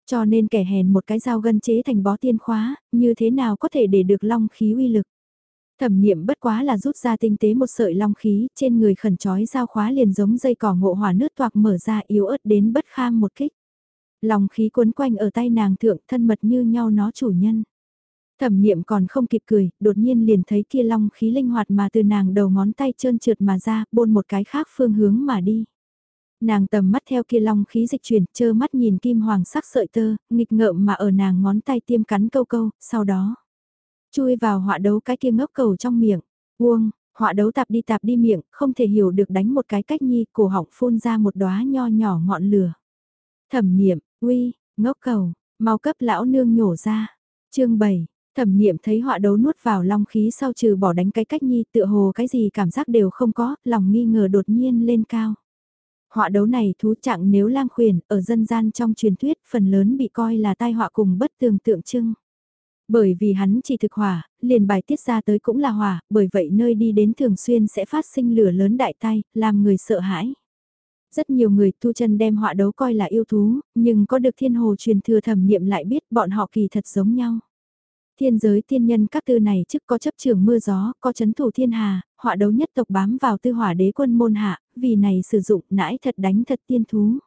Cho nên kẻ hèn một cái dao gân chế thành bó tiên khóa, như thế nào có thể để được long khí uy lực. Thẩm niệm bất quá là rút ra tinh tế một sợi long khí, trên người khẩn trói dao khóa liền giống dây cỏ ngộ hỏa nước toạc mở ra yếu ớt đến bất kham một kích. Long khí cuốn quanh ở tay nàng thượng thân mật như nhau nó chủ nhân. Thẩm niệm còn không kịp cười, đột nhiên liền thấy kia long khí linh hoạt mà từ nàng đầu ngón tay trơn trượt mà ra, bôn một cái khác phương hướng mà đi. Nàng tầm mắt theo kia long khí dịch chuyển, chơ mắt nhìn kim hoàng sắc sợi tơ, nghịch ngợm mà ở nàng ngón tay tiêm cắn câu câu, sau đó chui vào họa đấu cái kia ngốc cầu trong miệng. Uông, họa đấu tạp đi tạp đi miệng, không thể hiểu được đánh một cái cách nhi, cổ họng phun ra một đóa nho nhỏ ngọn lửa. Thẩm niệm, uy, ngốc cầu, mau cấp lão nương nhổ ra. chương 7, thẩm niệm thấy họa đấu nuốt vào long khí sau trừ bỏ đánh cái cách nhi tựa hồ cái gì cảm giác đều không có, lòng nghi ngờ đột nhiên lên cao. Họa đấu này thú trạng nếu lang khuyển, ở dân gian trong truyền thuyết phần lớn bị coi là tai họa cùng bất tường tượng trưng. Bởi vì hắn chỉ thực hỏa, liền bài tiết ra tới cũng là hỏa, bởi vậy nơi đi đến thường xuyên sẽ phát sinh lửa lớn đại tay, làm người sợ hãi. Rất nhiều người tu chân đem họa đấu coi là yêu thú, nhưng có được thiên hồ truyền thừa thẩm niệm lại biết bọn họ kỳ thật giống nhau. Thiên giới tiên nhân các tư này chức có chấp trường mưa gió, có chấn thủ thiên hà, họa đấu nhất tộc bám vào tư hỏa đế quân môn hạ, vì này sử dụng nãi thật đánh thật tiên thú.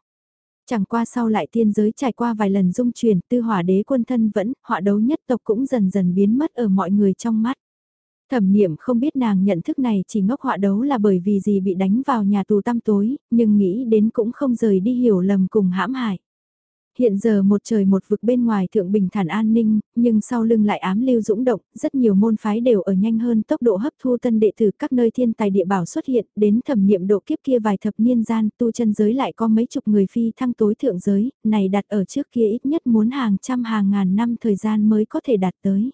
Chẳng qua sau lại tiên giới trải qua vài lần dung chuyển tư hỏa đế quân thân vẫn, họa đấu nhất tộc cũng dần dần biến mất ở mọi người trong mắt. Thẩm niệm không biết nàng nhận thức này chỉ ngốc họa đấu là bởi vì gì bị đánh vào nhà tù tăm tối, nhưng nghĩ đến cũng không rời đi hiểu lầm cùng hãm hại. Hiện giờ một trời một vực bên ngoài thượng bình thản an ninh, nhưng sau lưng lại ám lưu dũng động, rất nhiều môn phái đều ở nhanh hơn tốc độ hấp thu tân đệ tử các nơi thiên tài địa bảo xuất hiện, đến thẩm niệm độ kiếp kia vài thập niên gian, tu chân giới lại có mấy chục người phi thăng tối thượng giới, này đặt ở trước kia ít nhất muốn hàng trăm hàng ngàn năm thời gian mới có thể đạt tới.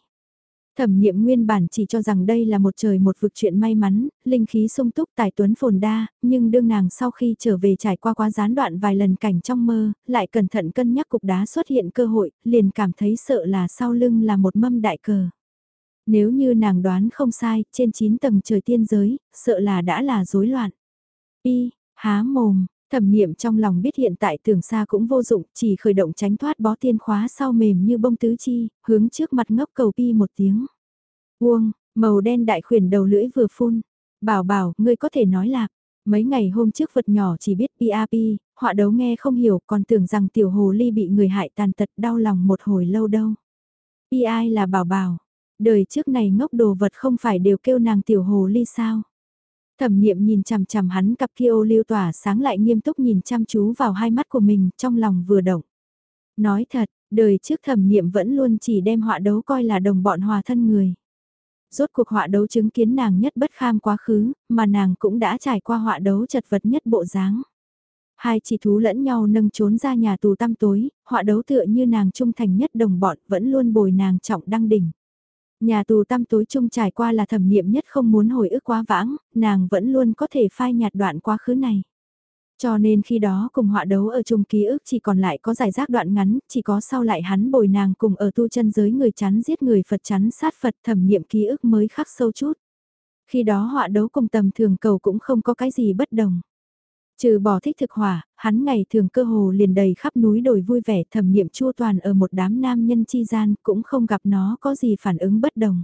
Thẩm niệm nguyên bản chỉ cho rằng đây là một trời một vực chuyện may mắn, linh khí sung túc tài tuấn phồn đa, nhưng đương nàng sau khi trở về trải qua quá gián đoạn vài lần cảnh trong mơ, lại cẩn thận cân nhắc cục đá xuất hiện cơ hội, liền cảm thấy sợ là sau lưng là một mâm đại cờ. Nếu như nàng đoán không sai, trên 9 tầng trời tiên giới, sợ là đã là rối loạn. Y, há mồm, Thẩm niệm trong lòng biết hiện tại tưởng xa cũng vô dụng, chỉ khởi động tránh thoát bó tiên khóa sau mềm như bông tứ chi, hướng trước mặt ngốc cầu pi một tiếng. Uông, màu đen đại khuyển đầu lưỡi vừa phun. Bảo bảo, ngươi có thể nói lạc. Mấy ngày hôm trước vật nhỏ chỉ biết PAP, họa đấu nghe không hiểu còn tưởng rằng tiểu hồ ly bị người hại tàn tật đau lòng một hồi lâu đâu. PI là bảo bảo. Đời trước này ngốc đồ vật không phải đều kêu nàng tiểu hồ ly sao. Thẩm niệm nhìn chằm chằm hắn cặp kia ô lưu tỏa sáng lại nghiêm túc nhìn chăm chú vào hai mắt của mình trong lòng vừa động. Nói thật, đời trước thẩm niệm vẫn luôn chỉ đem họa đấu coi là đồng bọn hòa thân người. Rốt cuộc họa đấu chứng kiến nàng nhất bất kham quá khứ, mà nàng cũng đã trải qua họa đấu chật vật nhất bộ dáng. Hai chỉ thú lẫn nhau nâng trốn ra nhà tù tăm tối, họa đấu tựa như nàng trung thành nhất đồng bọn vẫn luôn bồi nàng trọng đăng đỉnh. Nhà tù tăm tối chung trải qua là thẩm niệm nhất không muốn hồi ức quá vãng, nàng vẫn luôn có thể phai nhạt đoạn quá khứ này. Cho nên khi đó cùng họa đấu ở chung ký ức chỉ còn lại có giải rác đoạn ngắn, chỉ có sau lại hắn bồi nàng cùng ở tu chân giới người chắn giết người Phật chắn sát Phật thẩm niệm ký ức mới khắc sâu chút. Khi đó họa đấu cùng tầm thường cầu cũng không có cái gì bất đồng. Trừ bỏ thích thực hỏa, hắn ngày thường cơ hồ liền đầy khắp núi đồi vui vẻ thẩm niệm chua toàn ở một đám nam nhân chi gian cũng không gặp nó có gì phản ứng bất đồng.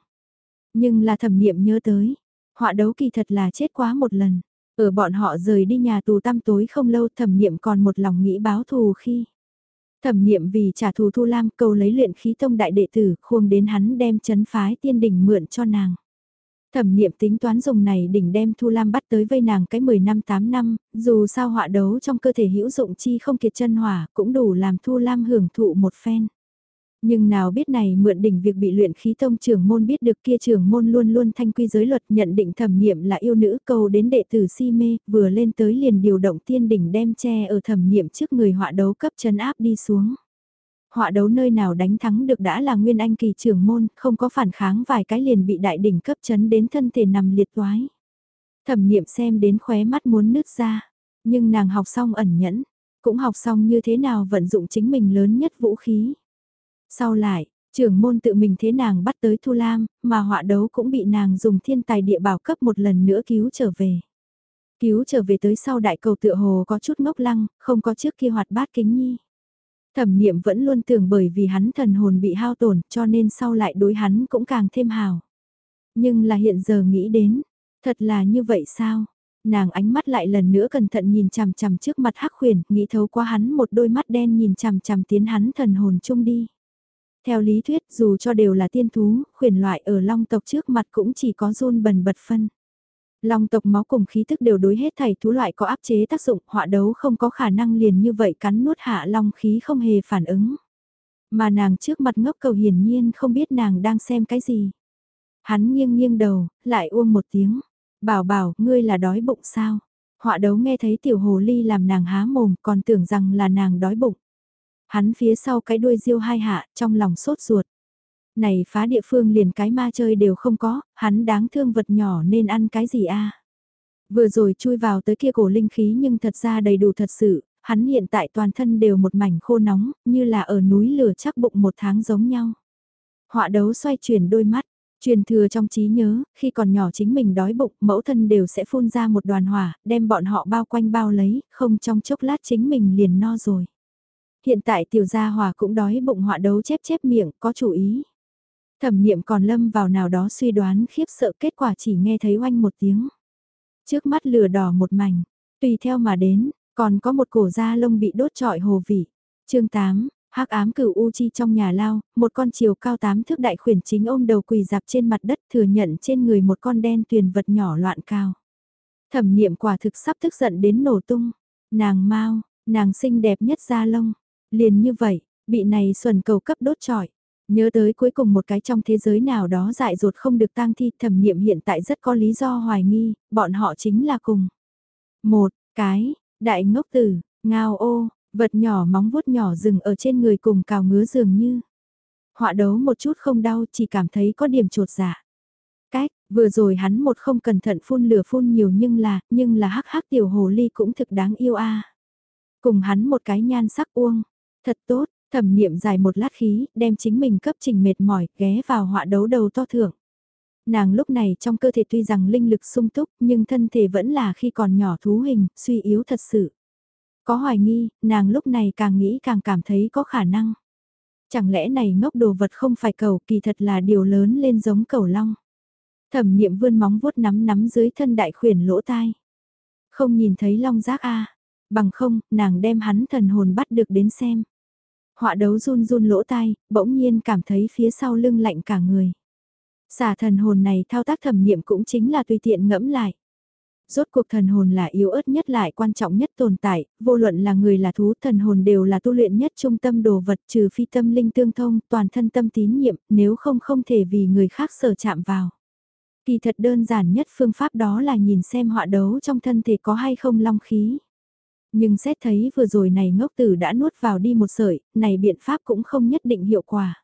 Nhưng là thẩm niệm nhớ tới, họa đấu kỳ thật là chết quá một lần. Ở bọn họ rời đi nhà tù tăm tối không lâu thẩm niệm còn một lòng nghĩ báo thù khi. Thẩm niệm vì trả thù Thu Lam cầu lấy luyện khí tông đại đệ tử khuôn đến hắn đem chấn phái tiên đỉnh mượn cho nàng. Thẩm niệm tính toán dùng này đỉnh đem Thu Lam bắt tới vây nàng cái 10 năm 8 năm, dù sao họa đấu trong cơ thể hữu dụng chi không kiệt chân hỏa cũng đủ làm Thu Lam hưởng thụ một phen. Nhưng nào biết này mượn đỉnh việc bị luyện khí tông trưởng môn biết được kia trưởng môn luôn luôn thanh quy giới luật nhận định thẩm niệm là yêu nữ cầu đến đệ tử si mê, vừa lên tới liền điều động tiên đỉnh đem che ở thẩm niệm trước người họa đấu cấp chân áp đi xuống. Họa đấu nơi nào đánh thắng được đã là nguyên anh kỳ trưởng môn, không có phản kháng vài cái liền bị đại đỉnh cấp chấn đến thân thể nằm liệt toái. Thẩm niệm xem đến khóe mắt muốn nứt ra, nhưng nàng học xong ẩn nhẫn, cũng học xong như thế nào vận dụng chính mình lớn nhất vũ khí. Sau lại, trưởng môn tự mình thế nàng bắt tới Thu Lam, mà họa đấu cũng bị nàng dùng thiên tài địa bảo cấp một lần nữa cứu trở về. Cứu trở về tới sau đại cầu tựa hồ có chút ngốc lăng, không có trước kia hoạt bát kính nhi. Thẩm niệm vẫn luôn tưởng bởi vì hắn thần hồn bị hao tổn cho nên sau lại đối hắn cũng càng thêm hào. Nhưng là hiện giờ nghĩ đến, thật là như vậy sao? Nàng ánh mắt lại lần nữa cẩn thận nhìn chằm chằm trước mặt hắc khuyển, nghĩ thấu qua hắn một đôi mắt đen nhìn chằm chằm tiến hắn thần hồn chung đi. Theo lý thuyết dù cho đều là tiên thú, khuyển loại ở long tộc trước mặt cũng chỉ có run bần bật phân. Long tộc máu cùng khí thức đều đối hết thảy thú loại có áp chế tác dụng, họa đấu không có khả năng liền như vậy cắn nuốt hạ long khí không hề phản ứng. Mà nàng trước mặt ngốc cầu hiển nhiên không biết nàng đang xem cái gì. Hắn nghiêng nghiêng đầu, lại uông một tiếng. Bảo bảo, ngươi là đói bụng sao? Họa đấu nghe thấy tiểu hồ ly làm nàng há mồm còn tưởng rằng là nàng đói bụng. Hắn phía sau cái đuôi diêu hai hạ, trong lòng sốt ruột. Này phá địa phương liền cái ma chơi đều không có, hắn đáng thương vật nhỏ nên ăn cái gì a? Vừa rồi chui vào tới kia cổ linh khí nhưng thật ra đầy đủ thật sự, hắn hiện tại toàn thân đều một mảnh khô nóng, như là ở núi lửa chắc bụng một tháng giống nhau. Họa đấu xoay chuyển đôi mắt, truyền thừa trong trí nhớ, khi còn nhỏ chính mình đói bụng, mẫu thân đều sẽ phun ra một đoàn hỏa, đem bọn họ bao quanh bao lấy, không trong chốc lát chính mình liền no rồi. Hiện tại tiểu gia hỏa cũng đói bụng họa đấu chép chép miệng, có chủ ý. Thẩm niệm còn lâm vào nào đó suy đoán khiếp sợ kết quả chỉ nghe thấy oanh một tiếng. Trước mắt lửa đỏ một mảnh, tùy theo mà đến, còn có một cổ da lông bị đốt trọi hồ vị. chương 8, hắc ám cửu u chi trong nhà lao, một con chiều cao tám thước đại khuyển chính ôm đầu quỳ dạp trên mặt đất thừa nhận trên người một con đen tuyền vật nhỏ loạn cao. Thẩm niệm quả thực sắp tức giận đến nổ tung. Nàng mau, nàng xinh đẹp nhất da lông. Liền như vậy, bị này xuẩn cầu cấp đốt trọi. Nhớ tới cuối cùng một cái trong thế giới nào đó dại dột không được tang thi thẩm niệm hiện tại rất có lý do hoài nghi, bọn họ chính là cùng. Một, cái, đại ngốc tử, ngao ô, vật nhỏ móng vuốt nhỏ dừng ở trên người cùng cào ngứa dường như. Họa đấu một chút không đau chỉ cảm thấy có điểm trột dạ. Cách, vừa rồi hắn một không cẩn thận phun lửa phun nhiều nhưng là, nhưng là hắc hắc tiểu hồ ly cũng thực đáng yêu a Cùng hắn một cái nhan sắc uông, thật tốt, Thẩm niệm dài một lát khí, đem chính mình cấp trình mệt mỏi, ghé vào họa đấu đầu to thượng. Nàng lúc này trong cơ thể tuy rằng linh lực sung túc, nhưng thân thể vẫn là khi còn nhỏ thú hình, suy yếu thật sự. Có hoài nghi, nàng lúc này càng nghĩ càng cảm thấy có khả năng. Chẳng lẽ này ngốc đồ vật không phải cầu kỳ thật là điều lớn lên giống cầu long. Thẩm niệm vươn móng vuốt nắm nắm dưới thân đại khuyển lỗ tai. Không nhìn thấy long giác a bằng không, nàng đem hắn thần hồn bắt được đến xem. Họa đấu run run lỗ tai, bỗng nhiên cảm thấy phía sau lưng lạnh cả người. Xả thần hồn này thao tác thẩm niệm cũng chính là tùy tiện ngẫm lại. Rốt cuộc thần hồn là yếu ớt nhất lại quan trọng nhất tồn tại, vô luận là người là thú thần hồn đều là tu luyện nhất trung tâm đồ vật trừ phi tâm linh tương thông, toàn thân tâm tín nhiệm, nếu không không thể vì người khác sở chạm vào. Kỳ thật đơn giản nhất phương pháp đó là nhìn xem họa đấu trong thân thể có hay không long khí. Nhưng xét thấy vừa rồi này ngốc tử đã nuốt vào đi một sợi, này biện pháp cũng không nhất định hiệu quả.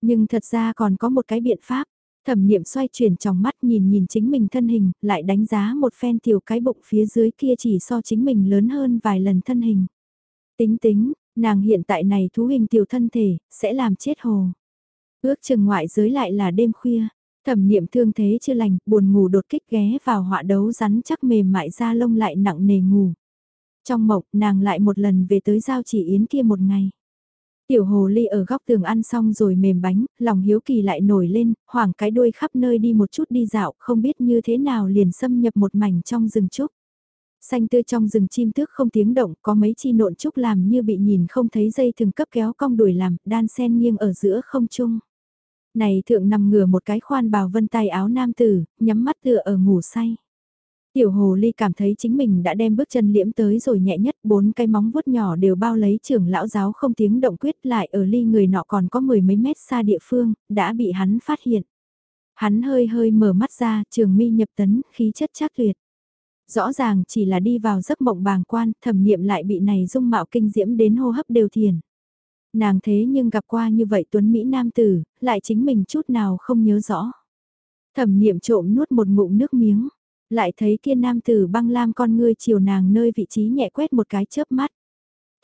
Nhưng thật ra còn có một cái biện pháp, thẩm niệm xoay chuyển trong mắt nhìn nhìn chính mình thân hình, lại đánh giá một phen tiểu cái bụng phía dưới kia chỉ so chính mình lớn hơn vài lần thân hình. Tính tính, nàng hiện tại này thú hình tiểu thân thể, sẽ làm chết hồ. Ước chừng ngoại giới lại là đêm khuya, thẩm niệm thương thế chưa lành, buồn ngủ đột kích ghé vào họa đấu rắn chắc mềm mại ra lông lại nặng nề ngủ. Trong mộng, nàng lại một lần về tới giao chỉ yến kia một ngày. Tiểu hồ ly ở góc tường ăn xong rồi mềm bánh, lòng hiếu kỳ lại nổi lên, hoảng cái đuôi khắp nơi đi một chút đi dạo, không biết như thế nào liền xâm nhập một mảnh trong rừng trúc. Xanh tươi trong rừng chim tước không tiếng động, có mấy chi nộn trúc làm như bị nhìn không thấy dây thường cấp kéo cong đuổi làm, đan sen nghiêng ở giữa không trung. Này thượng nằm ngửa một cái khoan bào vân tay áo nam tử, nhắm mắt tựa ở ngủ say. Tiểu hồ ly cảm thấy chính mình đã đem bước chân liễm tới rồi nhẹ nhất, bốn cái móng vuốt nhỏ đều bao lấy trưởng lão giáo không tiếng động quyết lại ở ly người nọ còn có mười mấy mét xa địa phương, đã bị hắn phát hiện. Hắn hơi hơi mở mắt ra, trường mi nhập tấn, khí chất chắc tuyệt. Rõ ràng chỉ là đi vào giấc mộng bàng quan, thẩm niệm lại bị này dung mạo kinh diễm đến hô hấp đều thiền. Nàng thế nhưng gặp qua như vậy tuấn Mỹ nam tử, lại chính mình chút nào không nhớ rõ. Thẩm niệm trộm nuốt một ngụm nước miếng, lại thấy kia nam tử băng lam con ngươi chiều nàng nơi vị trí nhẹ quét một cái chớp mắt.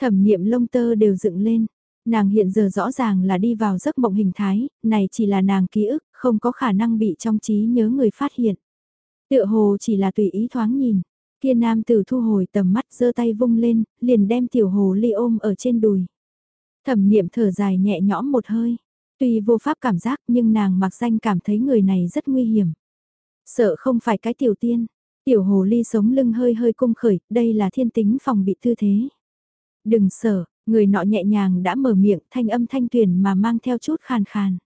Thẩm niệm lông tơ đều dựng lên, nàng hiện giờ rõ ràng là đi vào giấc mộng hình thái, này chỉ là nàng ký ức, không có khả năng bị trong trí nhớ người phát hiện. Tựa hồ chỉ là tùy ý thoáng nhìn, kia nam tử thu hồi tầm mắt giơ tay vung lên, liền đem tiểu hồ ly ôm ở trên đùi. Thẩm niệm thở dài nhẹ nhõm một hơi, tuy vô pháp cảm giác nhưng nàng mặc danh cảm thấy người này rất nguy hiểm. Sợ không phải cái tiểu tiên, tiểu hồ ly sống lưng hơi hơi cung khởi, đây là thiên tính phòng bị tư thế. Đừng sợ, người nọ nhẹ nhàng đã mở miệng thanh âm thanh tuyển mà mang theo chút khàn khàn.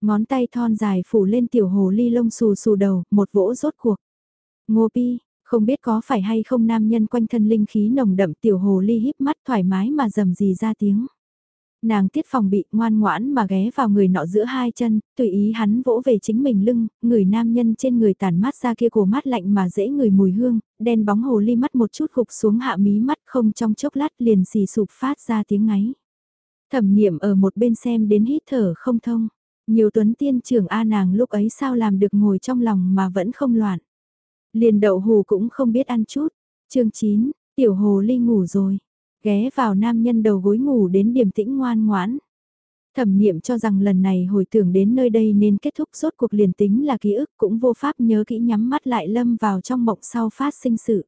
Ngón tay thon dài phủ lên tiểu hồ ly lông xù xù đầu, một vỗ rốt cuộc. Ngô pi, không biết có phải hay không nam nhân quanh thân linh khí nồng đậm tiểu hồ ly híp mắt thoải mái mà rầm gì ra tiếng. Nàng tiết phòng bị ngoan ngoãn mà ghé vào người nọ giữa hai chân, tùy ý hắn vỗ về chính mình lưng, người nam nhân trên người tàn mát ra kia cổ mát lạnh mà dễ người mùi hương, đen bóng hồ ly mắt một chút gục xuống hạ mí mắt không trong chốc lát liền xì sụp phát ra tiếng ngáy. Thẩm niệm ở một bên xem đến hít thở không thông. Nhiều tuấn tiên trưởng A nàng lúc ấy sao làm được ngồi trong lòng mà vẫn không loạn. Liền đậu hù cũng không biết ăn chút. chương 9, tiểu hồ ly ngủ rồi. Ghé vào nam nhân đầu gối ngủ đến điểm tĩnh ngoan ngoãn. Thẩm niệm cho rằng lần này hồi tưởng đến nơi đây nên kết thúc rốt cuộc liền tính là ký ức cũng vô pháp nhớ kỹ nhắm mắt lại lâm vào trong mộng sau phát sinh sự.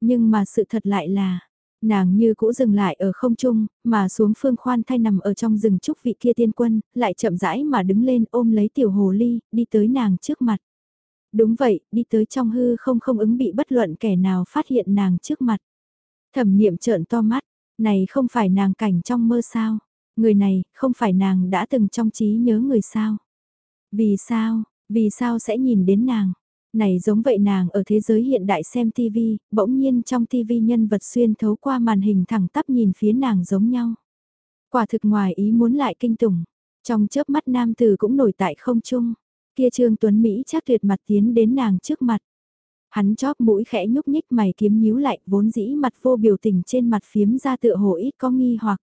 Nhưng mà sự thật lại là, nàng như cũ dừng lại ở không trung, mà xuống phương khoan thay nằm ở trong rừng trúc vị kia tiên quân, lại chậm rãi mà đứng lên ôm lấy tiểu hồ ly, đi tới nàng trước mặt. Đúng vậy, đi tới trong hư không không ứng bị bất luận kẻ nào phát hiện nàng trước mặt. Thẩm niệm trợn to mắt, này không phải nàng cảnh trong mơ sao, người này không phải nàng đã từng trong trí nhớ người sao. Vì sao, vì sao sẽ nhìn đến nàng? Này giống vậy nàng ở thế giới hiện đại xem TV, bỗng nhiên trong TV nhân vật xuyên thấu qua màn hình thẳng tắp nhìn phía nàng giống nhau. Quả thực ngoài ý muốn lại kinh tủng, trong chớp mắt nam tử cũng nổi tại không trung, kia trương tuấn Mỹ chắc tuyệt mặt tiến đến nàng trước mặt. Hắn chóp mũi khẽ nhúc nhích mày kiếm nhíu lại vốn dĩ mặt vô biểu tình trên mặt phiếm ra tựa hồ ít có nghi hoặc.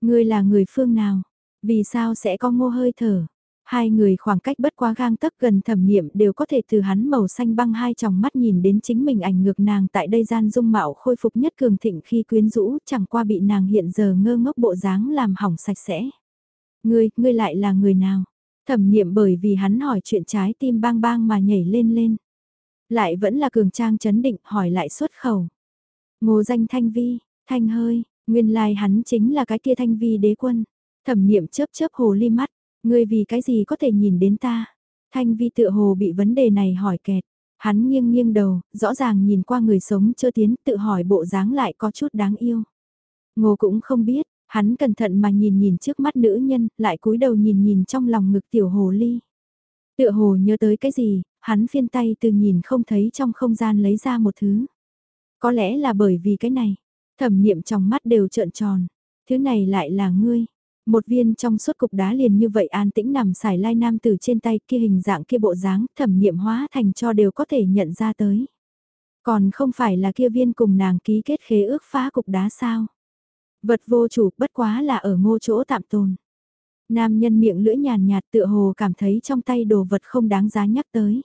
Ngươi là người phương nào? Vì sao sẽ có ngô hơi thở? Hai người khoảng cách bất quá gang tấc gần thẩm niệm đều có thể từ hắn màu xanh băng hai tròng mắt nhìn đến chính mình ảnh ngược nàng tại đây gian dung mạo khôi phục nhất cường thịnh khi quyến rũ chẳng qua bị nàng hiện giờ ngơ ngốc bộ dáng làm hỏng sạch sẽ. Ngươi, ngươi lại là người nào? Thẩm niệm bởi vì hắn hỏi chuyện trái tim bang bang mà nhảy lên lên. Lại vẫn là cường trang chấn định hỏi lại xuất khẩu. Ngô danh thanh vi, thanh hơi, nguyên lai hắn chính là cái kia thanh vi đế quân. Thẩm niệm chớp chớp hồ ly mắt, ngươi vì cái gì có thể nhìn đến ta. Thanh vi tựa hồ bị vấn đề này hỏi kẹt. Hắn nghiêng nghiêng đầu, rõ ràng nhìn qua người sống chưa tiến tự hỏi bộ dáng lại có chút đáng yêu. Ngô cũng không biết, hắn cẩn thận mà nhìn nhìn trước mắt nữ nhân, lại cúi đầu nhìn nhìn trong lòng ngực tiểu hồ ly. Tựa hồ nhớ tới cái gì, hắn phiên tay từ nhìn không thấy trong không gian lấy ra một thứ. Có lẽ là bởi vì cái này, thẩm niệm trong mắt đều trợn tròn, thứ này lại là ngươi. Một viên trong suốt cục đá liền như vậy an tĩnh nằm xài lai nam từ trên tay kia hình dạng kia bộ dáng thẩm niệm hóa thành cho đều có thể nhận ra tới. Còn không phải là kia viên cùng nàng ký kết khế ước phá cục đá sao. Vật vô chủ bất quá là ở ngô chỗ tạm tồn. Nam nhân miệng lưỡi nhàn nhạt tựa hồ cảm thấy trong tay đồ vật không đáng giá nhắc tới.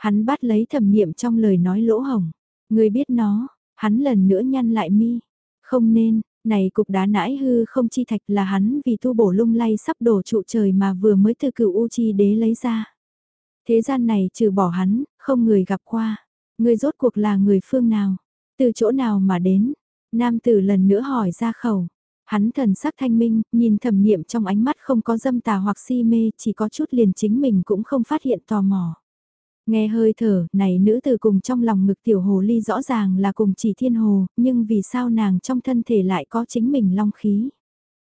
Hắn bắt lấy thẩm niệm trong lời nói lỗ hồng. Người biết nó, hắn lần nữa nhăn lại mi. Không nên, này cục đá nãi hư không chi thạch là hắn vì tu bổ lung lay sắp đổ trụ trời mà vừa mới từ cựu u chi đế lấy ra. Thế gian này trừ bỏ hắn, không người gặp qua. Người rốt cuộc là người phương nào? Từ chỗ nào mà đến? Nam tử lần nữa hỏi ra khẩu. Hắn thần sắc thanh minh, nhìn thẩm niệm trong ánh mắt không có dâm tà hoặc si mê, chỉ có chút liền chính mình cũng không phát hiện tò mò. Nghe hơi thở, này nữ từ cùng trong lòng ngực tiểu hồ ly rõ ràng là cùng chỉ thiên hồ, nhưng vì sao nàng trong thân thể lại có chính mình long khí.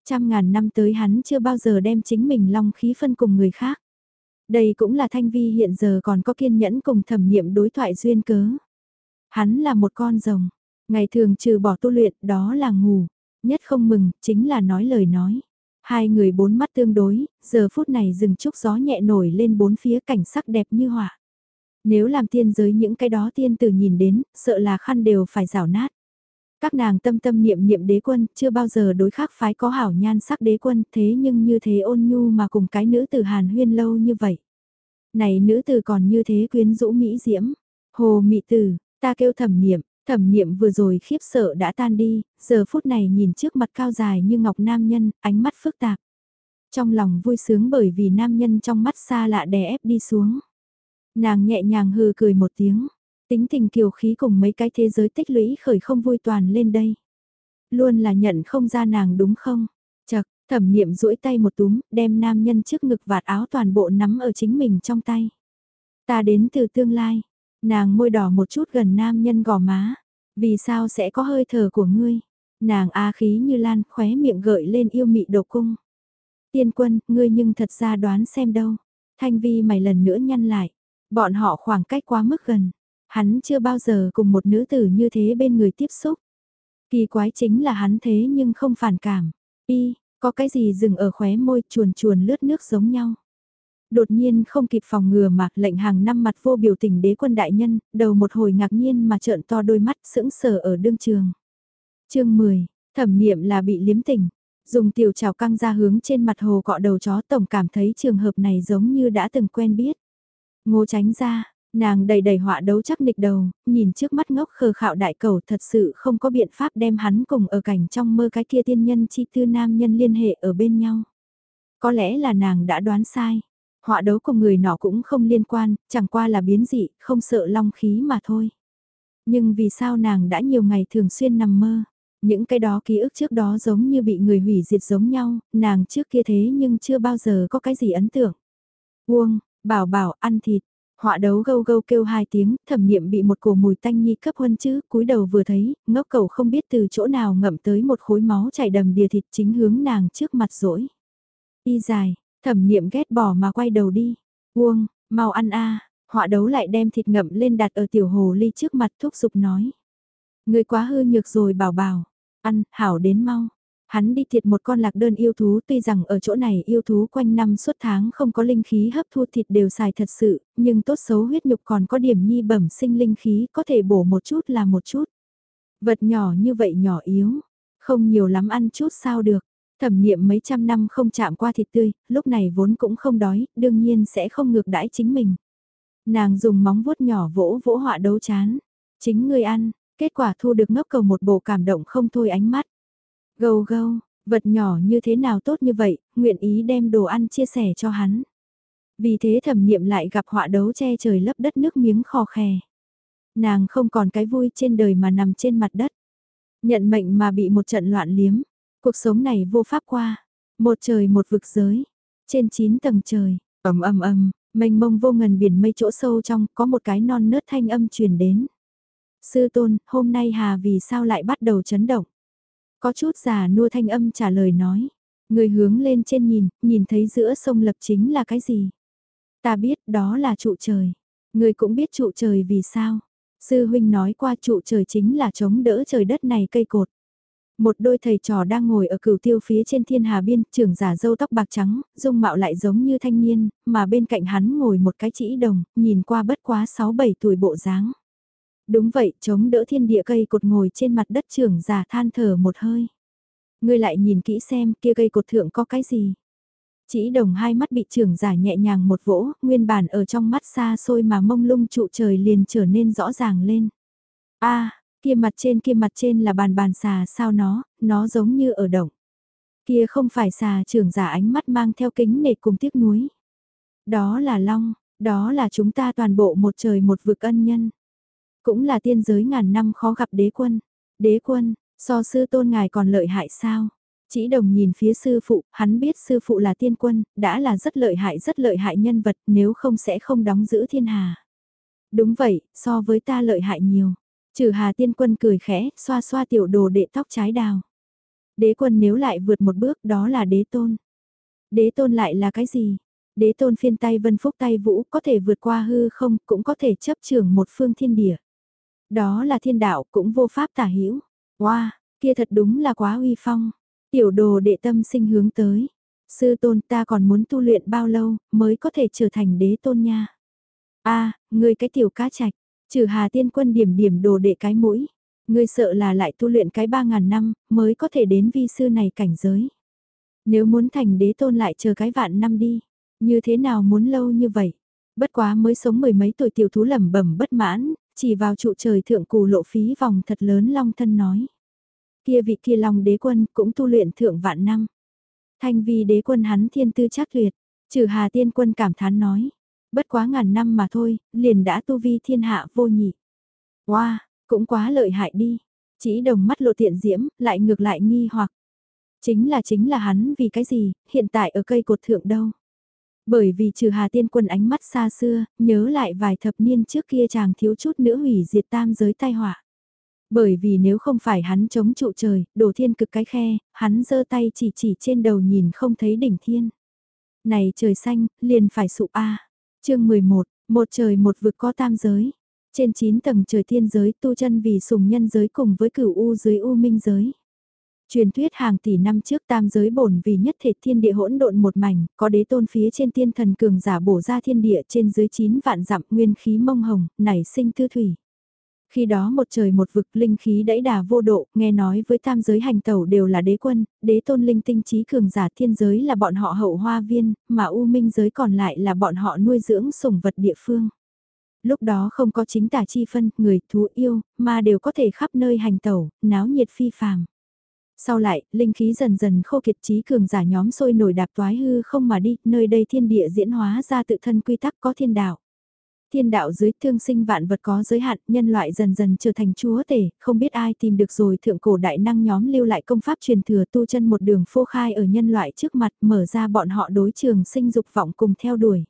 Trăm ngàn năm tới hắn chưa bao giờ đem chính mình long khí phân cùng người khác. Đây cũng là thanh vi hiện giờ còn có kiên nhẫn cùng thẩm niệm đối thoại duyên cớ. Hắn là một con rồng, ngày thường trừ bỏ tu luyện đó là ngủ, nhất không mừng chính là nói lời nói. Hai người bốn mắt tương đối, giờ phút này rừng trúc gió nhẹ nổi lên bốn phía cảnh sắc đẹp như họa. Nếu làm tiên giới những cái đó tiên tử nhìn đến, sợ là khăn đều phải rào nát. Các nàng tâm tâm niệm niệm đế quân, chưa bao giờ đối khác phái có hảo nhan sắc đế quân, thế nhưng như thế ôn nhu mà cùng cái nữ tử hàn huyên lâu như vậy. Này nữ tử còn như thế quyến rũ mỹ diễm, hồ mị tử, ta kêu thẩm niệm, thẩm niệm vừa rồi khiếp sợ đã tan đi, giờ phút này nhìn trước mặt cao dài như ngọc nam nhân, ánh mắt phức tạp. Trong lòng vui sướng bởi vì nam nhân trong mắt xa lạ đè ép đi xuống. Nàng nhẹ nhàng hừ cười một tiếng, tính tình kiều khí cùng mấy cái thế giới tích lũy khởi không vui toàn lên đây. Luôn là nhận không ra nàng đúng không? Chật, thẩm niệm duỗi tay một túm, đem nam nhân trước ngực vạt áo toàn bộ nắm ở chính mình trong tay. Ta đến từ tương lai, nàng môi đỏ một chút gần nam nhân gò má, vì sao sẽ có hơi thở của ngươi? Nàng a khí như lan khóe miệng gợi lên yêu mị độc cung. Tiên quân, ngươi nhưng thật ra đoán xem đâu. Thanh vi mày lần nữa nhăn lại. Bọn họ khoảng cách quá mức gần. Hắn chưa bao giờ cùng một nữ tử như thế bên người tiếp xúc. Kỳ quái chính là hắn thế nhưng không phản cảm. Y, có cái gì dừng ở khóe môi chuồn chuồn lướt nước giống nhau. Đột nhiên không kịp phòng ngừa mà lệnh hàng năm mặt vô biểu tình đế quân đại nhân, đầu một hồi ngạc nhiên mà trợn to đôi mắt sững sờ ở đương trường. chương 10, thẩm niệm là bị liếm tỉnh, dùng tiểu trào căng ra hướng trên mặt hồ cọ đầu chó tổng cảm thấy trường hợp này giống như đã từng quen biết. Ngô tránh ra, nàng đầy đầy họa đấu chắc nịch đầu, nhìn trước mắt ngốc khờ khạo đại cầu thật sự không có biện pháp đem hắn cùng ở cảnh trong mơ cái kia tiên nhân chi tư nam nhân liên hệ ở bên nhau. Có lẽ là nàng đã đoán sai. Họa đấu cùng người nọ cũng không liên quan, chẳng qua là biến dị, không sợ long khí mà thôi. Nhưng vì sao nàng đã nhiều ngày thường xuyên nằm mơ? Những cái đó ký ức trước đó giống như bị người hủy diệt giống nhau, nàng trước kia thế nhưng chưa bao giờ có cái gì ấn tượng. Uông, bảo bảo ăn thịt, họa đấu gâu gâu kêu hai tiếng, thẩm niệm bị một cổ mùi tanh nhi cấp huân chứ, cúi đầu vừa thấy, ngốc cầu không biết từ chỗ nào ngậm tới một khối máu chảy đầm đìa thịt chính hướng nàng trước mặt rỗi. Y dài, thẩm niệm ghét bỏ mà quay đầu đi, uông, mau ăn a họa đấu lại đem thịt ngậm lên đặt ở tiểu hồ ly trước mặt thúc giục nói. Người quá hư nhược rồi bảo bảo, ăn, hảo đến mau. Hắn đi thiệt một con lạc đơn yêu thú tuy rằng ở chỗ này yêu thú quanh năm suốt tháng không có linh khí hấp thu thịt đều xài thật sự, nhưng tốt xấu huyết nhục còn có điểm nhi bẩm sinh linh khí có thể bổ một chút là một chút. Vật nhỏ như vậy nhỏ yếu, không nhiều lắm ăn chút sao được. Thẩm niệm mấy trăm năm không chạm qua thịt tươi, lúc này vốn cũng không đói, đương nhiên sẽ không ngược đãi chính mình. Nàng dùng móng vuốt nhỏ vỗ vỗ họa đấu chán. Chính người ăn, kết quả thu được ngốc cầu một bộ cảm động không thôi ánh mắt. Gâu gâu, vật nhỏ như thế nào tốt như vậy, nguyện ý đem đồ ăn chia sẻ cho hắn. Vì thế thẩm niệm lại gặp họa đấu che trời lấp đất nước miếng khò khè. Nàng không còn cái vui trên đời mà nằm trên mặt đất. Nhận mệnh mà bị một trận loạn liếm. Cuộc sống này vô pháp qua. Một trời một vực giới. Trên chín tầng trời, ầm ầm ầm, mênh mông vô ngần biển mây chỗ sâu trong có một cái non nớt thanh âm truyền đến. Sư tôn, hôm nay Hà vì sao lại bắt đầu chấn động? Có chút già nua thanh âm trả lời nói. Người hướng lên trên nhìn, nhìn thấy giữa sông lập chính là cái gì? Ta biết đó là trụ trời. Người cũng biết trụ trời vì sao? Sư huynh nói qua trụ trời chính là chống đỡ trời đất này cây cột. Một đôi thầy trò đang ngồi ở cửu tiêu phía trên thiên hà biên, trưởng giả dâu tóc bạc trắng, dung mạo lại giống như thanh niên, mà bên cạnh hắn ngồi một cái chỉ đồng, nhìn qua bất quá 6-7 tuổi bộ dáng. Đúng vậy, chống đỡ thiên địa cây cột ngồi trên mặt đất trưởng giả than thở một hơi. Ngươi lại nhìn kỹ xem kia cây cột thượng có cái gì. Chỉ đồng hai mắt bị trưởng giả nhẹ nhàng một vỗ, nguyên bản ở trong mắt xa xôi mà mông lung trụ trời liền trở nên rõ ràng lên. a kia mặt trên kia mặt trên là bàn bàn xà sao nó, nó giống như ở động. Kia không phải xà trưởng giả ánh mắt mang theo kính nệt cùng tiếc nuối. Đó là long, đó là chúng ta toàn bộ một trời một vực ân nhân. Cũng là tiên giới ngàn năm khó gặp đế quân. Đế quân, so sư tôn ngài còn lợi hại sao? Chỉ đồng nhìn phía sư phụ, hắn biết sư phụ là tiên quân, đã là rất lợi hại rất lợi hại nhân vật, nếu không sẽ không đóng giữ thiên hà. Đúng vậy, so với ta lợi hại nhiều. Trừ hà tiên quân cười khẽ, xoa xoa tiểu đồ đệ tóc trái đào. Đế quân nếu lại vượt một bước đó là đế tôn. Đế tôn lại là cái gì? Đế tôn phiên tay vân phúc tay vũ có thể vượt qua hư không, cũng có thể chấp trưởng một phương thiên địa. Đó là thiên đạo cũng vô pháp tả hữu Wow, kia thật đúng là quá uy phong. Tiểu đồ đệ tâm sinh hướng tới. Sư tôn ta còn muốn tu luyện bao lâu mới có thể trở thành đế tôn nha. a người cái tiểu cá chạch trừ hà tiên quân điểm điểm đồ đệ cái mũi. Ngươi sợ là lại tu luyện cái ba ngàn năm mới có thể đến vi sư này cảnh giới. Nếu muốn thành đế tôn lại chờ cái vạn năm đi. Như thế nào muốn lâu như vậy? Bất quá mới sống mười mấy tuổi tiểu thú lẩm bẩm bất mãn, chỉ vào trụ trời thượng cù lộ phí vòng thật lớn long thân nói. Kia vị kia long đế quân cũng tu luyện thượng vạn năm. Thanh vi đế quân hắn thiên tư chắc tuyệt, trừ hà tiên quân cảm thán nói. Bất quá ngàn năm mà thôi, liền đã tu vi thiên hạ vô nhị. Wow, cũng quá lợi hại đi. Chỉ đồng mắt lộ tiện diễm, lại ngược lại nghi hoặc. Chính là chính là hắn vì cái gì, hiện tại ở cây cột thượng đâu. Bởi vì trừ hà tiên quân ánh mắt xa xưa, nhớ lại vài thập niên trước kia chàng thiếu chút nữa hủy diệt tam giới tai họa. Bởi vì nếu không phải hắn chống trụ trời, đổ thiên cực cái khe, hắn giơ tay chỉ chỉ trên đầu nhìn không thấy đỉnh thiên. Này trời xanh, liền phải sụ A. chương 11, một trời một vực có tam giới. Trên 9 tầng trời thiên giới tu chân vì sùng nhân giới cùng với cửu u dưới u minh giới. Truyền thuyết hàng tỷ năm trước tam giới bổn vì nhất thể thiên địa hỗn độn một mảnh, có đế tôn phía trên tiên thần cường giả bổ ra thiên địa trên dưới 9 vạn dặm nguyên khí mông hồng, nảy sinh tư thủy. Khi đó một trời một vực linh khí đẫy đà vô độ, nghe nói với tam giới hành tẩu đều là đế quân, đế tôn linh tinh trí cường giả thiên giới là bọn họ hậu hoa viên, mà u minh giới còn lại là bọn họ nuôi dưỡng sủng vật địa phương. Lúc đó không có chính tả chi phân, người, thú yêu, mà đều có thể khắp nơi hành tẩu, náo nhiệt phi phàm. Sau lại, linh khí dần dần khô kiệt trí cường giả nhóm sôi nổi đạp toái hư không mà đi, nơi đây thiên địa diễn hóa ra tự thân quy tắc có thiên đạo. Thiên đạo dưới thương sinh vạn vật có giới hạn, nhân loại dần dần trở thành chúa tể, không biết ai tìm được rồi thượng cổ đại năng nhóm lưu lại công pháp truyền thừa tu chân một đường phô khai ở nhân loại trước mặt mở ra bọn họ đối trường sinh dục vọng cùng theo đuổi.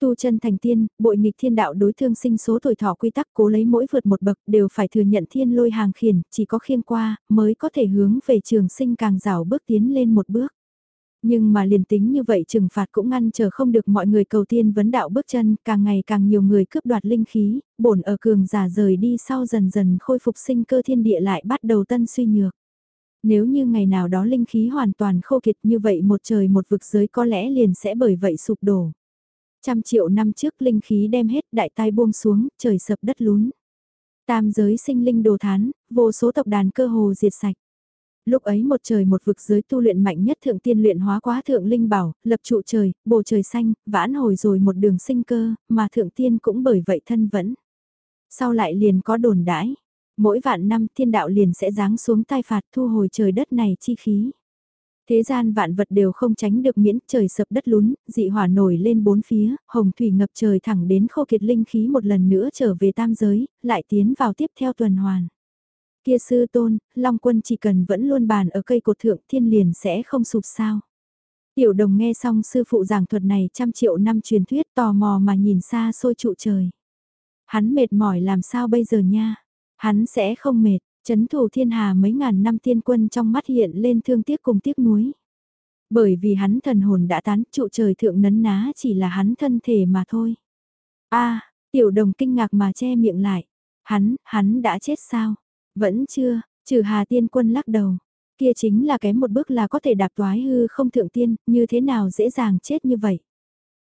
Tu chân thành tiên, bội nghịch thiên đạo đối thương sinh số tuổi thọ quy tắc cố lấy mỗi vượt một bậc đều phải thừa nhận thiên lôi hàng khiển, chỉ có khiêng qua, mới có thể hướng về trường sinh càng rào bước tiến lên một bước. Nhưng mà liền tính như vậy trừng phạt cũng ngăn chờ không được mọi người cầu tiên vấn đạo bước chân, càng ngày càng nhiều người cướp đoạt linh khí, bổn ở cường giả rời đi sau dần dần khôi phục sinh cơ thiên địa lại bắt đầu tân suy nhược. Nếu như ngày nào đó linh khí hoàn toàn khô kiệt như vậy một trời một vực giới có lẽ liền sẽ bởi vậy sụp đổ. Trăm triệu năm trước linh khí đem hết đại tai buông xuống, trời sập đất lún. Tam giới sinh linh đồ thán, vô số tộc đàn cơ hồ diệt sạch. Lúc ấy một trời một vực giới tu luyện mạnh nhất thượng tiên luyện hóa quá thượng linh bảo, lập trụ trời, bồ trời xanh, vãn hồi rồi một đường sinh cơ, mà thượng tiên cũng bởi vậy thân vẫn. Sau lại liền có đồn đãi, mỗi vạn năm thiên đạo liền sẽ giáng xuống tai phạt thu hồi trời đất này chi khí. Thế gian vạn vật đều không tránh được miễn trời sập đất lún, dị hỏa nổi lên bốn phía, hồng thủy ngập trời thẳng đến khô kiệt linh khí một lần nữa trở về tam giới, lại tiến vào tiếp theo tuần hoàn. Kia sư tôn, Long quân chỉ cần vẫn luôn bàn ở cây cột thượng thiên liền sẽ không sụp sao. Tiểu đồng nghe xong sư phụ giảng thuật này trăm triệu năm truyền thuyết tò mò mà nhìn xa xôi trụ trời. Hắn mệt mỏi làm sao bây giờ nha? Hắn sẽ không mệt, chấn thủ thiên hà mấy ngàn năm tiên quân trong mắt hiện lên thương tiếc cùng tiếc nuối. Bởi vì hắn thần hồn đã tán trụ trời thượng nấn ná chỉ là hắn thân thể mà thôi. a tiểu đồng kinh ngạc mà che miệng lại. Hắn, hắn đã chết sao? Vẫn chưa, trừ hà tiên quân lắc đầu. Kia chính là kém một bước là có thể đạp toái hư không thượng tiên, như thế nào dễ dàng chết như vậy.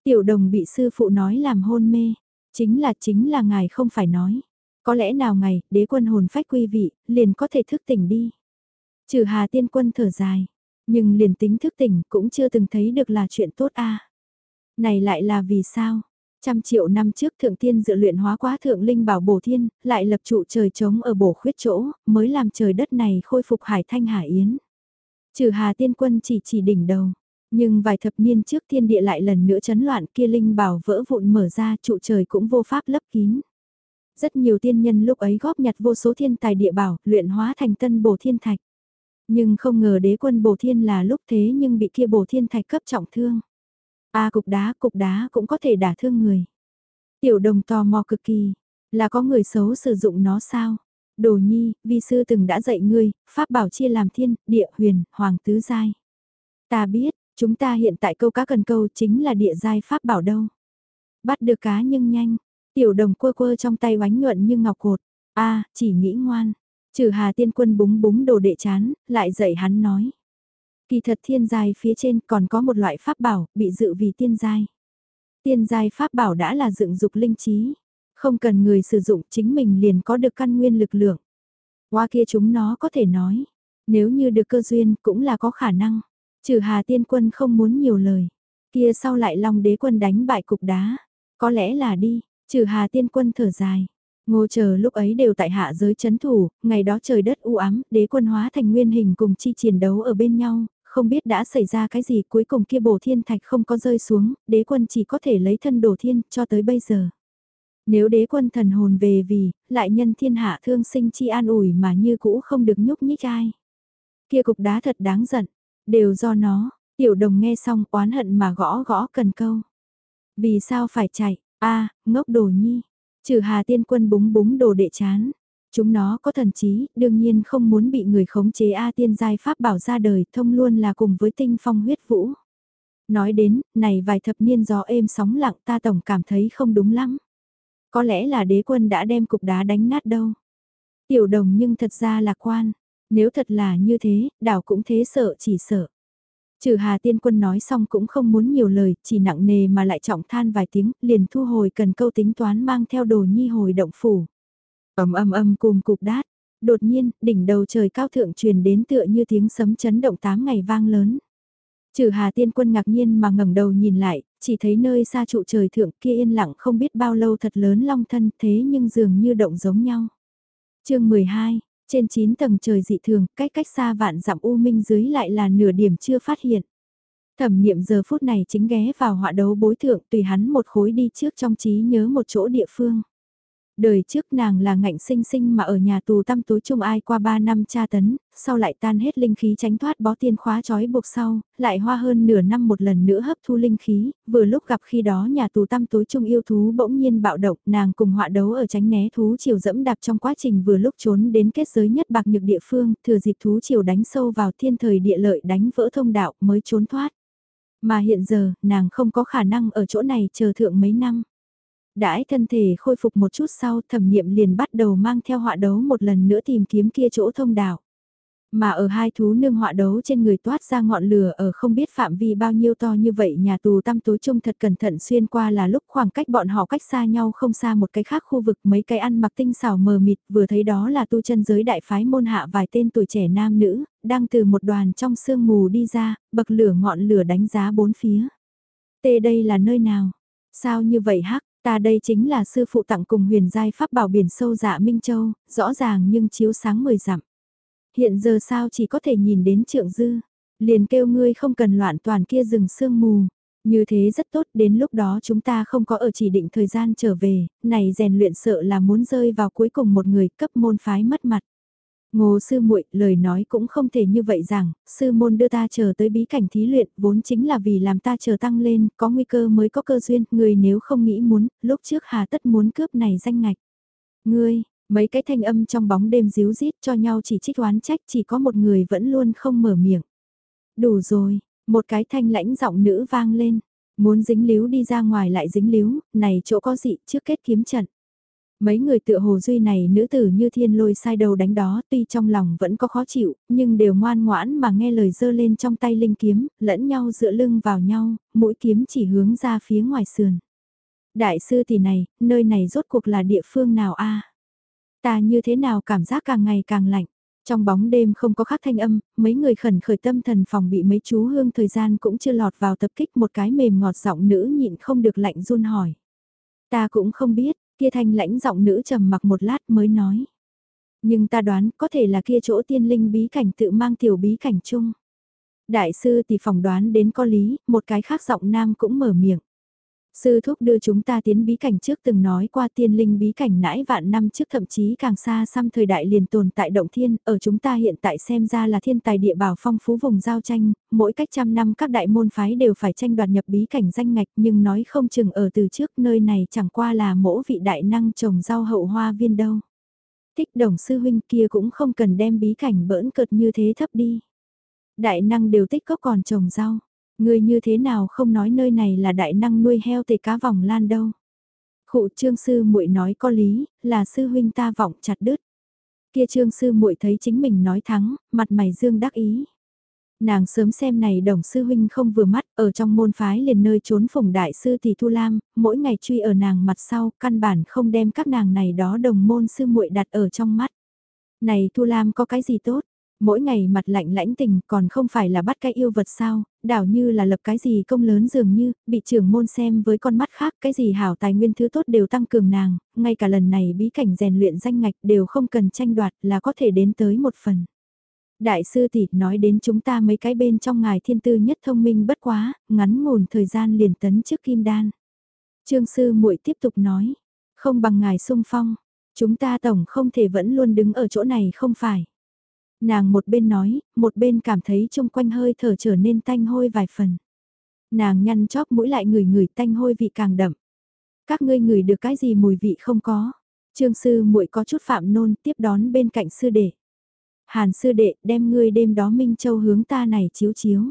Tiểu đồng bị sư phụ nói làm hôn mê. Chính là chính là ngài không phải nói. Có lẽ nào ngày, đế quân hồn phách quy vị, liền có thể thức tỉnh đi. Trừ hà tiên quân thở dài. Nhưng liền tính thức tỉnh cũng chưa từng thấy được là chuyện tốt a Này lại là vì sao? Trăm triệu năm trước thượng tiên dự luyện hóa quá thượng linh bảo bổ thiên, lại lập trụ trời trống ở bổ khuyết chỗ, mới làm trời đất này khôi phục hải thanh hải yến. Trừ hà tiên quân chỉ chỉ đỉnh đầu. Nhưng vài thập niên trước thiên địa lại lần nữa chấn loạn kia linh bảo vỡ vụn mở ra trụ trời cũng vô pháp lấp kín. Rất nhiều tiên nhân lúc ấy góp nhặt vô số thiên tài địa bảo, luyện hóa thành tân bổ thiên thạch. Nhưng không ngờ đế quân bổ thiên là lúc thế nhưng bị kia bổ thiên thạch cấp trọng thương. A cục đá, cục đá cũng có thể đả thương người. Tiểu đồng tò mò cực kỳ, là có người xấu sử dụng nó sao? Đồ nhi, vi sư từng đã dạy ngươi, pháp bảo chia làm thiên, địa, huyền, hoàng tứ giai. Ta biết, chúng ta hiện tại câu cá cần câu chính là địa giai pháp bảo đâu. Bắt được cá nhưng nhanh, tiểu đồng quơ quơ trong tay oánh nhuận như ngọc cột. a chỉ nghĩ ngoan. Trừ Hà Tiên Quân búng búng đồ đệ chán, lại dạy hắn nói. Kỳ thật thiên giai phía trên còn có một loại pháp bảo, bị dự vì tiên giai. Tiên giai pháp bảo đã là dựng dục linh trí, không cần người sử dụng chính mình liền có được căn nguyên lực lượng. Qua kia chúng nó có thể nói, nếu như được cơ duyên cũng là có khả năng. Trừ Hà Tiên Quân không muốn nhiều lời, kia sau lại Long Đế Quân đánh bại cục đá, có lẽ là đi, trừ Hà Tiên Quân thở dài. Ngô chờ lúc ấy đều tại hạ giới chấn thủ, ngày đó trời đất u ám, đế quân hóa thành nguyên hình cùng chi chiến đấu ở bên nhau, không biết đã xảy ra cái gì cuối cùng kia bổ thiên thạch không có rơi xuống, đế quân chỉ có thể lấy thân đổ thiên cho tới bây giờ. Nếu đế quân thần hồn về vì, lại nhân thiên hạ thương sinh chi an ủi mà như cũ không được nhúc nhích ai. Kia cục đá thật đáng giận, đều do nó, tiểu đồng nghe xong oán hận mà gõ gõ cần câu. Vì sao phải chạy, a ngốc đồ nhi, trừ hà tiên quân búng búng đồ đệ chán. Chúng nó có thần trí, đương nhiên không muốn bị người khống chế A tiên giai pháp bảo ra đời, thông luôn là cùng với tinh phong huyết vũ. Nói đến, này vài thập niên gió êm sóng lặng ta tổng cảm thấy không đúng lắm. Có lẽ là đế quân đã đem cục đá đánh nát đâu. Tiểu đồng nhưng thật ra lạc quan, nếu thật là như thế, đảo cũng thế sợ chỉ sợ. Trừ Hà Tiên Quân nói xong cũng không muốn nhiều lời, chỉ nặng nề mà lại trọng than vài tiếng, liền thu hồi cần câu tính toán mang theo đồ nhi hồi động phủ ầm ầm ầm cùng cục đát, đột nhiên, đỉnh đầu trời cao thượng truyền đến tựa như tiếng sấm chấn động tám ngày vang lớn. Trừ Hà Tiên Quân ngạc nhiên mà ngẩng đầu nhìn lại, chỉ thấy nơi xa trụ trời thượng kia yên lặng không biết bao lâu thật lớn long thân thế nhưng dường như động giống nhau. chương 12, trên 9 tầng trời dị thường, cách cách xa vạn dặm u minh dưới lại là nửa điểm chưa phát hiện. Thẩm niệm giờ phút này chính ghé vào họa đấu bối thượng tùy hắn một khối đi trước trong trí nhớ một chỗ địa phương. Đời trước nàng là ngạnh sinh sinh mà ở nhà tù tăm tối chung ai qua 3 năm tra tấn, sau lại tan hết linh khí tránh thoát bó tiên khóa trói buộc sau, lại hoa hơn nửa năm một lần nữa hấp thu linh khí, vừa lúc gặp khi đó nhà tù tăm tối chung yêu thú bỗng nhiên bạo động, nàng cùng họa đấu ở tránh né thú chiều dẫm đạp trong quá trình vừa lúc trốn đến kết giới nhất bạc nhược địa phương, thừa dịp thú chiều đánh sâu vào thiên thời địa lợi đánh vỡ thông đạo mới trốn thoát. Mà hiện giờ, nàng không có khả năng ở chỗ này chờ thượng mấy năm đãi thân thể khôi phục một chút sau thẩm niệm liền bắt đầu mang theo họa đấu một lần nữa tìm kiếm kia chỗ thông đạo. Mà ở hai thú nương họa đấu trên người toát ra ngọn lửa ở không biết phạm vi bao nhiêu to như vậy nhà tù tăm tối chung thật cẩn thận xuyên qua là lúc khoảng cách bọn họ cách xa nhau không xa một cái khác khu vực mấy cái ăn mặc tinh xảo mờ mịt vừa thấy đó là tu chân giới đại phái môn hạ vài tên tuổi trẻ nam nữ, đang từ một đoàn trong sương mù đi ra, bậc lửa ngọn lửa đánh giá bốn phía. Tê đây là nơi nào? Sao như vậy hắc? Ta đây chính là sư phụ tặng cùng huyền giai pháp bảo biển sâu dạ Minh Châu, rõ ràng nhưng chiếu sáng mười dặm. Hiện giờ sao chỉ có thể nhìn đến trượng dư, liền kêu ngươi không cần loạn toàn kia rừng sương mù. Như thế rất tốt, đến lúc đó chúng ta không có ở chỉ định thời gian trở về, này rèn luyện sợ là muốn rơi vào cuối cùng một người cấp môn phái mất mặt. Ngô sư muội lời nói cũng không thể như vậy rằng, sư môn đưa ta chờ tới bí cảnh thí luyện vốn chính là vì làm ta chờ tăng lên, có nguy cơ mới có cơ duyên, người nếu không nghĩ muốn, lúc trước hà tất muốn cướp này danh ngạch. Ngươi, mấy cái thanh âm trong bóng đêm díu rít cho nhau chỉ trích oán trách chỉ có một người vẫn luôn không mở miệng. Đủ rồi, một cái thanh lãnh giọng nữ vang lên, muốn dính líu đi ra ngoài lại dính líu, này chỗ có dị trước kết kiếm trận. Mấy người tựa hồ duy này nữ tử như thiên lôi sai đầu đánh đó tuy trong lòng vẫn có khó chịu, nhưng đều ngoan ngoãn mà nghe lời dơ lên trong tay linh kiếm, lẫn nhau dựa lưng vào nhau, mũi kiếm chỉ hướng ra phía ngoài sườn. Đại sư thì này, nơi này rốt cuộc là địa phương nào a Ta như thế nào cảm giác càng ngày càng lạnh. Trong bóng đêm không có khắc thanh âm, mấy người khẩn khởi tâm thần phòng bị mấy chú hương thời gian cũng chưa lọt vào tập kích một cái mềm ngọt giọng nữ nhịn không được lạnh run hỏi. Ta cũng không biết, Kia thanh lãnh giọng nữ trầm mặc một lát mới nói. Nhưng ta đoán có thể là kia chỗ tiên linh bí cảnh tự mang tiểu bí cảnh chung. Đại sư thì phỏng đoán đến có lý, một cái khác giọng nam cũng mở miệng. Sư thúc đưa chúng ta tiến bí cảnh trước từng nói qua tiên linh bí cảnh nãi vạn năm trước thậm chí càng xa xăm thời đại liền tồn tại động thiên, ở chúng ta hiện tại xem ra là thiên tài địa bảo phong phú vùng giao tranh, mỗi cách trăm năm các đại môn phái đều phải tranh đoạt nhập bí cảnh danh ngạch nhưng nói không chừng ở từ trước nơi này chẳng qua là mỗ vị đại năng trồng rau hậu hoa viên đâu. thích đồng sư huynh kia cũng không cần đem bí cảnh bỡn cợt như thế thấp đi. Đại năng đều tích có còn trồng rau Người như thế nào không nói nơi này là đại năng nuôi heo tề cá vòng lan đâu. Khụ trương sư muội nói có lý, là sư huynh ta vọng chặt đứt. Kia trương sư muội thấy chính mình nói thắng, mặt mày dương đắc ý. Nàng sớm xem này đồng sư huynh không vừa mắt, ở trong môn phái liền nơi trốn phùng đại sư tỷ Thu Lam, mỗi ngày truy ở nàng mặt sau, căn bản không đem các nàng này đó đồng môn sư muội đặt ở trong mắt. Này Thu Lam có cái gì tốt? Mỗi ngày mặt lạnh lãnh tình còn không phải là bắt cái yêu vật sao, đảo như là lập cái gì công lớn dường như, bị trưởng môn xem với con mắt khác, cái gì hảo tài nguyên thứ tốt đều tăng cường nàng, ngay cả lần này bí cảnh rèn luyện danh ngạch đều không cần tranh đoạt là có thể đến tới một phần. Đại sư tỷ nói đến chúng ta mấy cái bên trong ngài thiên tư nhất thông minh bất quá, ngắn ngủn thời gian liền tấn trước kim đan. Trương sư muội tiếp tục nói, không bằng ngài sung phong, chúng ta tổng không thể vẫn luôn đứng ở chỗ này không phải. Nàng một bên nói, một bên cảm thấy chung quanh hơi thở trở nên tanh hôi vài phần. Nàng nhăn chóp mũi lại người người tanh hôi vị càng đậm. Các ngươi ngửi được cái gì mùi vị không có. Trương sư muội có chút phạm nôn tiếp đón bên cạnh sư đệ. Hàn sư đệ đem ngươi đêm đó Minh Châu hướng ta này chiếu chiếu.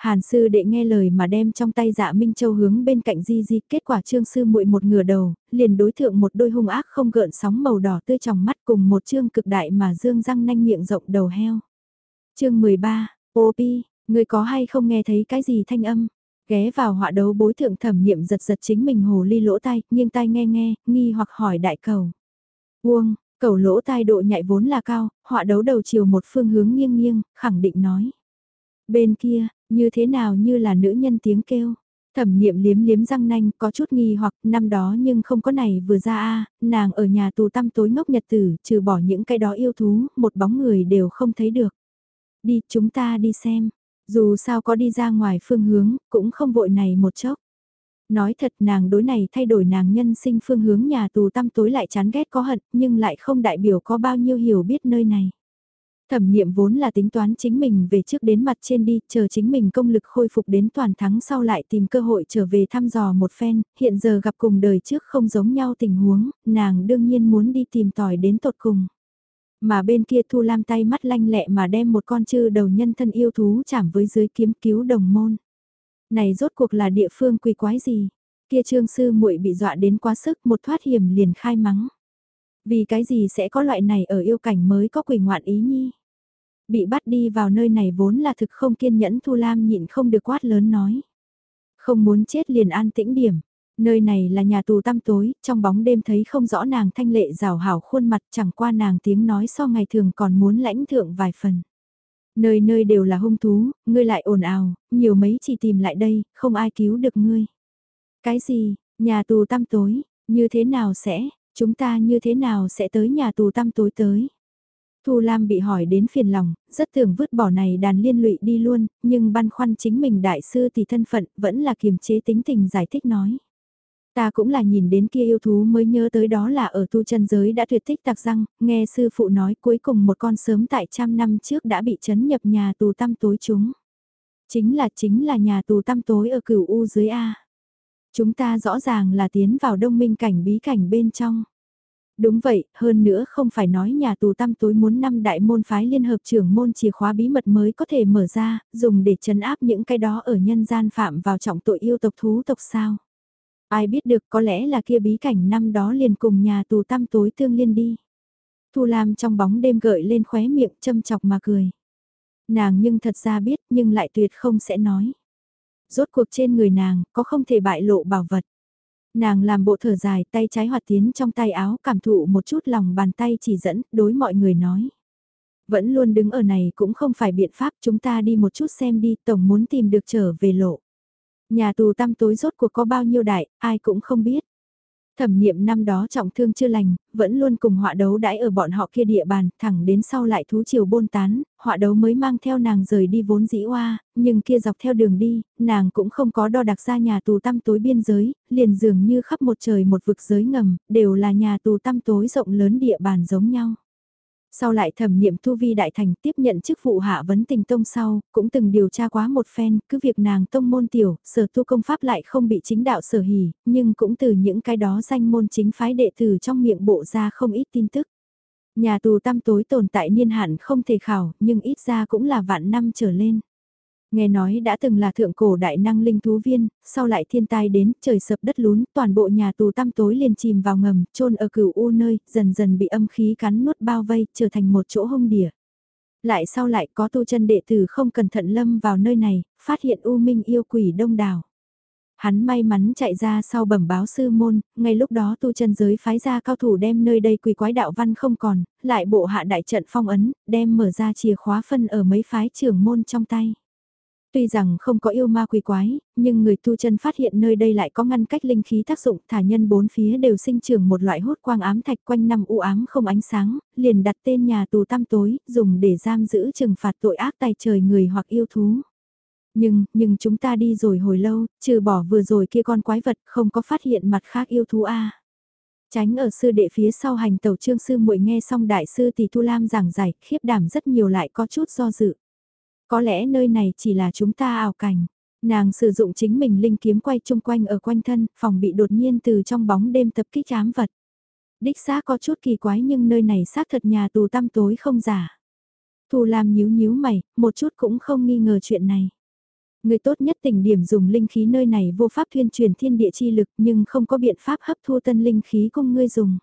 Hàn sư đệ nghe lời mà đem trong tay dạ Minh Châu hướng bên cạnh Di Di, kết quả trương sư muội một ngửa đầu, liền đối thượng một đôi hung ác không gợn sóng màu đỏ tươi trong mắt cùng một trương cực đại mà dương răng nanh miệng rộng đầu heo. chương 13, ô pi, người có hay không nghe thấy cái gì thanh âm? Ghé vào họa đấu bối thượng thẩm niệm giật giật chính mình hồ ly lỗ tai, nghiêng tai nghe nghe, nghi hoặc hỏi đại cầu. Uông, cầu lỗ tai độ nhạy vốn là cao, họa đấu đầu chiều một phương hướng nghiêng nghiêng, khẳng định nói. Bên kia, như thế nào như là nữ nhân tiếng kêu. Thẩm niệm liếm liếm răng nanh có chút nghi hoặc năm đó nhưng không có này vừa ra a nàng ở nhà tù tăm tối ngốc nhật tử, trừ bỏ những cái đó yêu thú, một bóng người đều không thấy được. Đi, chúng ta đi xem. Dù sao có đi ra ngoài phương hướng, cũng không vội này một chốc. Nói thật nàng đối này thay đổi nàng nhân sinh phương hướng nhà tù tăm tối lại chán ghét có hận, nhưng lại không đại biểu có bao nhiêu hiểu biết nơi này. Thẩm niệm vốn là tính toán chính mình về trước đến mặt trên đi, chờ chính mình công lực khôi phục đến toàn thắng sau lại tìm cơ hội trở về thăm dò một phen, hiện giờ gặp cùng đời trước không giống nhau tình huống, nàng đương nhiên muốn đi tìm tòi đến tột cùng. Mà bên kia Thu Lam tay mắt lanh lẹ mà đem một con chư đầu nhân thân yêu thú chạm với dưới kiếm cứu đồng môn. Này rốt cuộc là địa phương quỷ quái gì? Kia trương sư muội bị dọa đến quá sức một thoát hiểm liền khai mắng. Vì cái gì sẽ có loại này ở yêu cảnh mới có quỷ ngoạn ý nhi? Bị bắt đi vào nơi này vốn là thực không kiên nhẫn Thu Lam nhịn không được quát lớn nói. Không muốn chết liền an tĩnh điểm. Nơi này là nhà tù tăm tối, trong bóng đêm thấy không rõ nàng thanh lệ rào hảo khuôn mặt chẳng qua nàng tiếng nói so ngày thường còn muốn lãnh thượng vài phần. Nơi nơi đều là hung thú, ngươi lại ồn ào, nhiều mấy chỉ tìm lại đây, không ai cứu được ngươi. Cái gì, nhà tù tăm tối, như thế nào sẽ, chúng ta như thế nào sẽ tới nhà tù tăm tối tới? Thu Lam bị hỏi đến phiền lòng, rất tưởng vứt bỏ này đàn liên lụy đi luôn, nhưng băn khoăn chính mình đại sư thì thân phận vẫn là kiềm chế tính tình giải thích nói. Ta cũng là nhìn đến kia yêu thú mới nhớ tới đó là ở tu chân giới đã tuyệt tích tạc răng, nghe sư phụ nói cuối cùng một con sớm tại trăm năm trước đã bị chấn nhập nhà tù tăm tối chúng. Chính là chính là nhà tù tăm tối ở cửu U dưới A. Chúng ta rõ ràng là tiến vào đông minh cảnh bí cảnh bên trong. Đúng vậy, hơn nữa không phải nói nhà tù tăm tối muốn năm đại môn phái liên hợp trưởng môn chìa khóa bí mật mới có thể mở ra, dùng để chấn áp những cái đó ở nhân gian phạm vào trọng tội yêu tộc thú tộc sao. Ai biết được có lẽ là kia bí cảnh năm đó liền cùng nhà tù tăm tối tương liên đi. Thu Lam trong bóng đêm gợi lên khóe miệng châm chọc mà cười. Nàng nhưng thật ra biết nhưng lại tuyệt không sẽ nói. Rốt cuộc trên người nàng có không thể bại lộ bảo vật. Nàng làm bộ thở dài tay trái hoạt tiến trong tay áo cảm thụ một chút lòng bàn tay chỉ dẫn đối mọi người nói. Vẫn luôn đứng ở này cũng không phải biện pháp chúng ta đi một chút xem đi tổng muốn tìm được trở về lộ. Nhà tù tăm tối rốt cuộc có bao nhiêu đại, ai cũng không biết. Thẩm niệm năm đó trọng thương chưa lành, vẫn luôn cùng họa đấu đãi ở bọn họ kia địa bàn, thẳng đến sau lại thú chiều bôn tán, họa đấu mới mang theo nàng rời đi vốn dĩ oa, nhưng kia dọc theo đường đi, nàng cũng không có đo đặc ra nhà tù tăm tối biên giới, liền dường như khắp một trời một vực giới ngầm, đều là nhà tù tăm tối rộng lớn địa bàn giống nhau. Sau lại thẩm niệm tu vi đại thành tiếp nhận chức vụ hạ vấn tình tông sau, cũng từng điều tra quá một phen, cứ việc nàng tông môn tiểu, sở tu công pháp lại không bị chính đạo sở hỉ, nhưng cũng từ những cái đó danh môn chính phái đệ tử trong miệng bộ ra không ít tin tức. Nhà tù tăm tối tồn tại niên hạn không thể khảo, nhưng ít ra cũng là vạn năm trở lên. Nghe nói đã từng là thượng cổ đại năng linh thú viên, sau lại thiên tai đến, trời sập đất lún, toàn bộ nhà tù tăm tối liền chìm vào ngầm, chôn ở cửu u nơi, dần dần bị âm khí cắn nuốt bao vây, trở thành một chỗ hông đỉa. Lại sau lại có tu chân đệ tử không cẩn thận lâm vào nơi này, phát hiện u minh yêu quỷ đông đảo. Hắn may mắn chạy ra sau bẩm báo sư môn, ngay lúc đó tu chân giới phái ra cao thủ đem nơi đây quỷ quái đạo văn không còn, lại bộ hạ đại trận phong ấn, đem mở ra chìa khóa phân ở mấy phái trưởng môn trong tay. Tuy rằng không có yêu ma quỷ quái, nhưng người tu chân phát hiện nơi đây lại có ngăn cách linh khí tác dụng thả nhân bốn phía đều sinh trưởng một loại hốt quang ám thạch quanh năm u ám không ánh sáng, liền đặt tên nhà tù tăm tối, dùng để giam giữ trừng phạt tội ác tài trời người hoặc yêu thú. Nhưng, nhưng chúng ta đi rồi hồi lâu, trừ bỏ vừa rồi kia con quái vật không có phát hiện mặt khác yêu thú A. Tránh ở sư đệ phía sau hành tàu trương sư muội nghe xong đại sư tỷ Thu Lam giảng giải, khiếp đảm rất nhiều lại có chút do dự. Có lẽ nơi này chỉ là chúng ta ảo cảnh. Nàng sử dụng chính mình linh kiếm quay chung quanh ở quanh thân, phòng bị đột nhiên từ trong bóng đêm tập kích ám vật. Đích xác có chút kỳ quái nhưng nơi này xác thật nhà tù tăm tối không giả. thù làm nhíu nhíu mày, một chút cũng không nghi ngờ chuyện này. Người tốt nhất tỉnh điểm dùng linh khí nơi này vô pháp thuyên truyền thiên địa chi lực nhưng không có biện pháp hấp thu tân linh khí cung ngươi dùng.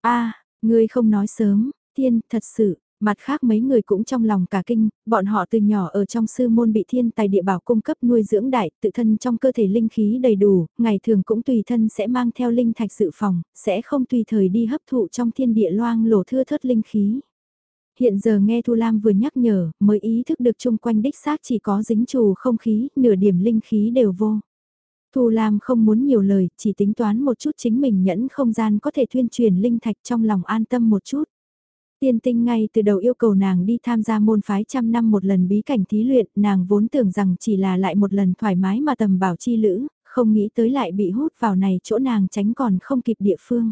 a ngươi không nói sớm, thiên, thật sự, Mặt khác mấy người cũng trong lòng cả kinh, bọn họ từ nhỏ ở trong sư môn bị thiên tài địa bảo cung cấp nuôi dưỡng đại, tự thân trong cơ thể linh khí đầy đủ, ngày thường cũng tùy thân sẽ mang theo linh thạch dự phòng, sẽ không tùy thời đi hấp thụ trong thiên địa loang lổ thưa thớt linh khí. Hiện giờ nghe Thu Lam vừa nhắc nhở, mới ý thức được chung quanh đích xác chỉ có dính trù không khí, nửa điểm linh khí đều vô. Thu Lam không muốn nhiều lời, chỉ tính toán một chút chính mình nhẫn không gian có thể thuyên truyền linh thạch trong lòng an tâm một chút. Tiên tinh ngay từ đầu yêu cầu nàng đi tham gia môn phái trăm năm một lần bí cảnh thí luyện, nàng vốn tưởng rằng chỉ là lại một lần thoải mái mà tầm bảo chi lữ, không nghĩ tới lại bị hút vào này chỗ nàng tránh còn không kịp địa phương.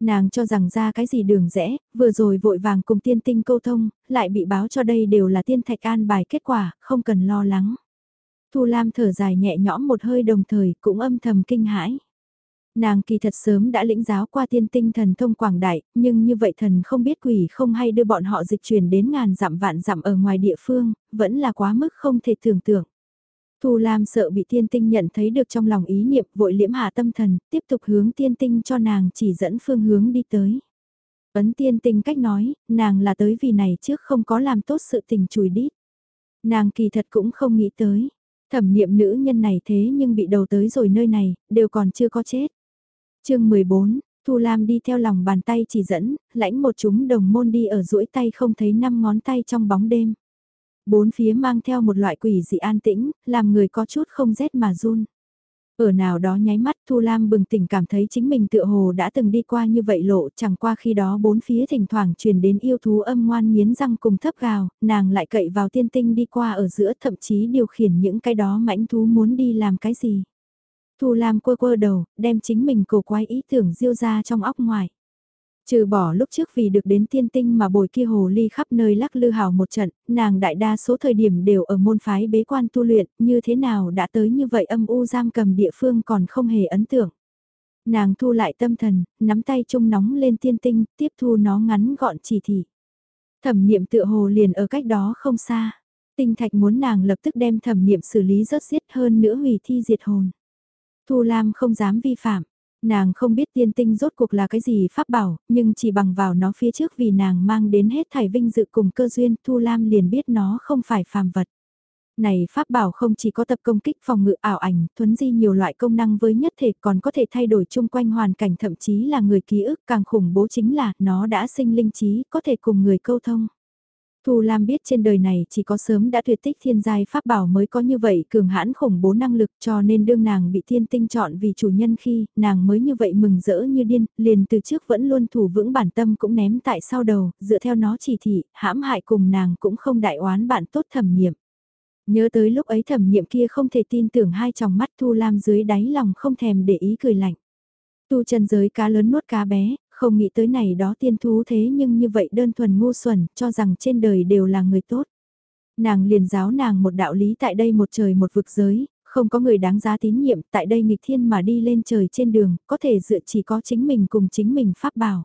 Nàng cho rằng ra cái gì đường rẽ, vừa rồi vội vàng cùng tiên tinh câu thông, lại bị báo cho đây đều là tiên thạch an bài kết quả, không cần lo lắng. Thu Lam thở dài nhẹ nhõm một hơi đồng thời cũng âm thầm kinh hãi. Nàng kỳ thật sớm đã lĩnh giáo qua tiên tinh thần thông quảng đại, nhưng như vậy thần không biết quỷ không hay đưa bọn họ dịch chuyển đến ngàn dặm vạn dặm ở ngoài địa phương, vẫn là quá mức không thể tưởng tượng. Thu Lam sợ bị tiên tinh nhận thấy được trong lòng ý niệm vội liễm hạ tâm thần, tiếp tục hướng tiên tinh cho nàng chỉ dẫn phương hướng đi tới. Ấn tiên tinh cách nói, nàng là tới vì này trước không có làm tốt sự tình chùi đít. Nàng kỳ thật cũng không nghĩ tới. Thẩm niệm nữ nhân này thế nhưng bị đầu tới rồi nơi này, đều còn chưa có chết chương 14, Thu Lam đi theo lòng bàn tay chỉ dẫn, lãnh một chúng đồng môn đi ở duỗi tay không thấy năm ngón tay trong bóng đêm. Bốn phía mang theo một loại quỷ dị an tĩnh, làm người có chút không rét mà run. Ở nào đó nháy mắt Thu Lam bừng tỉnh cảm thấy chính mình tựa hồ đã từng đi qua như vậy lộ chẳng qua khi đó bốn phía thỉnh thoảng truyền đến yêu thú âm ngoan nghiến răng cùng thấp gào, nàng lại cậy vào tiên tinh đi qua ở giữa thậm chí điều khiển những cái đó mãnh thú muốn đi làm cái gì. Thu Lam quơ quơ đầu, đem chính mình cổ quái ý tưởng diêu ra trong óc ngoài. Trừ bỏ lúc trước vì được đến tiên tinh mà bồi kia hồ ly khắp nơi lắc lư hào một trận, nàng đại đa số thời điểm đều ở môn phái bế quan tu luyện, như thế nào đã tới như vậy âm u giam cầm địa phương còn không hề ấn tượng. Nàng thu lại tâm thần, nắm tay chung nóng lên tiên tinh, tiếp thu nó ngắn gọn chỉ thị. Thẩm niệm tựa hồ liền ở cách đó không xa. Tinh thạch muốn nàng lập tức đem thẩm niệm xử lý rớt xiết hơn nữa hủy thi diệt hồn. Thu Lam không dám vi phạm. Nàng không biết tiên tinh rốt cuộc là cái gì pháp bảo, nhưng chỉ bằng vào nó phía trước vì nàng mang đến hết thảy vinh dự cùng cơ duyên, Thu Lam liền biết nó không phải phàm vật. Này pháp bảo không chỉ có tập công kích phòng ngự ảo ảnh, thuấn di nhiều loại công năng với nhất thể còn có thể thay đổi chung quanh hoàn cảnh thậm chí là người ký ức càng khủng bố chính là nó đã sinh linh trí có thể cùng người câu thông. Thu Lam biết trên đời này chỉ có sớm đã tuyệt tích thiên giai pháp bảo mới có như vậy cường hãn khủng bố năng lực cho nên đương nàng bị thiên tinh chọn vì chủ nhân khi nàng mới như vậy mừng rỡ như điên, liền từ trước vẫn luôn thủ vững bản tâm cũng ném tại sau đầu, dựa theo nó chỉ thị, hãm hại cùng nàng cũng không đại oán bạn tốt thẩm niệm. Nhớ tới lúc ấy thẩm niệm kia không thể tin tưởng hai tròng mắt Thu Lam dưới đáy lòng không thèm để ý cười lạnh. Tu chân giới cá lớn nuốt cá bé, không nghĩ tới này đó tiên thú thế nhưng như vậy đơn thuần ngu xuẩn, cho rằng trên đời đều là người tốt. Nàng liền giáo nàng một đạo lý tại đây một trời một vực giới, không có người đáng giá tín nhiệm, tại đây nghịch thiên mà đi lên trời trên đường, có thể dựa chỉ có chính mình cùng chính mình pháp bảo.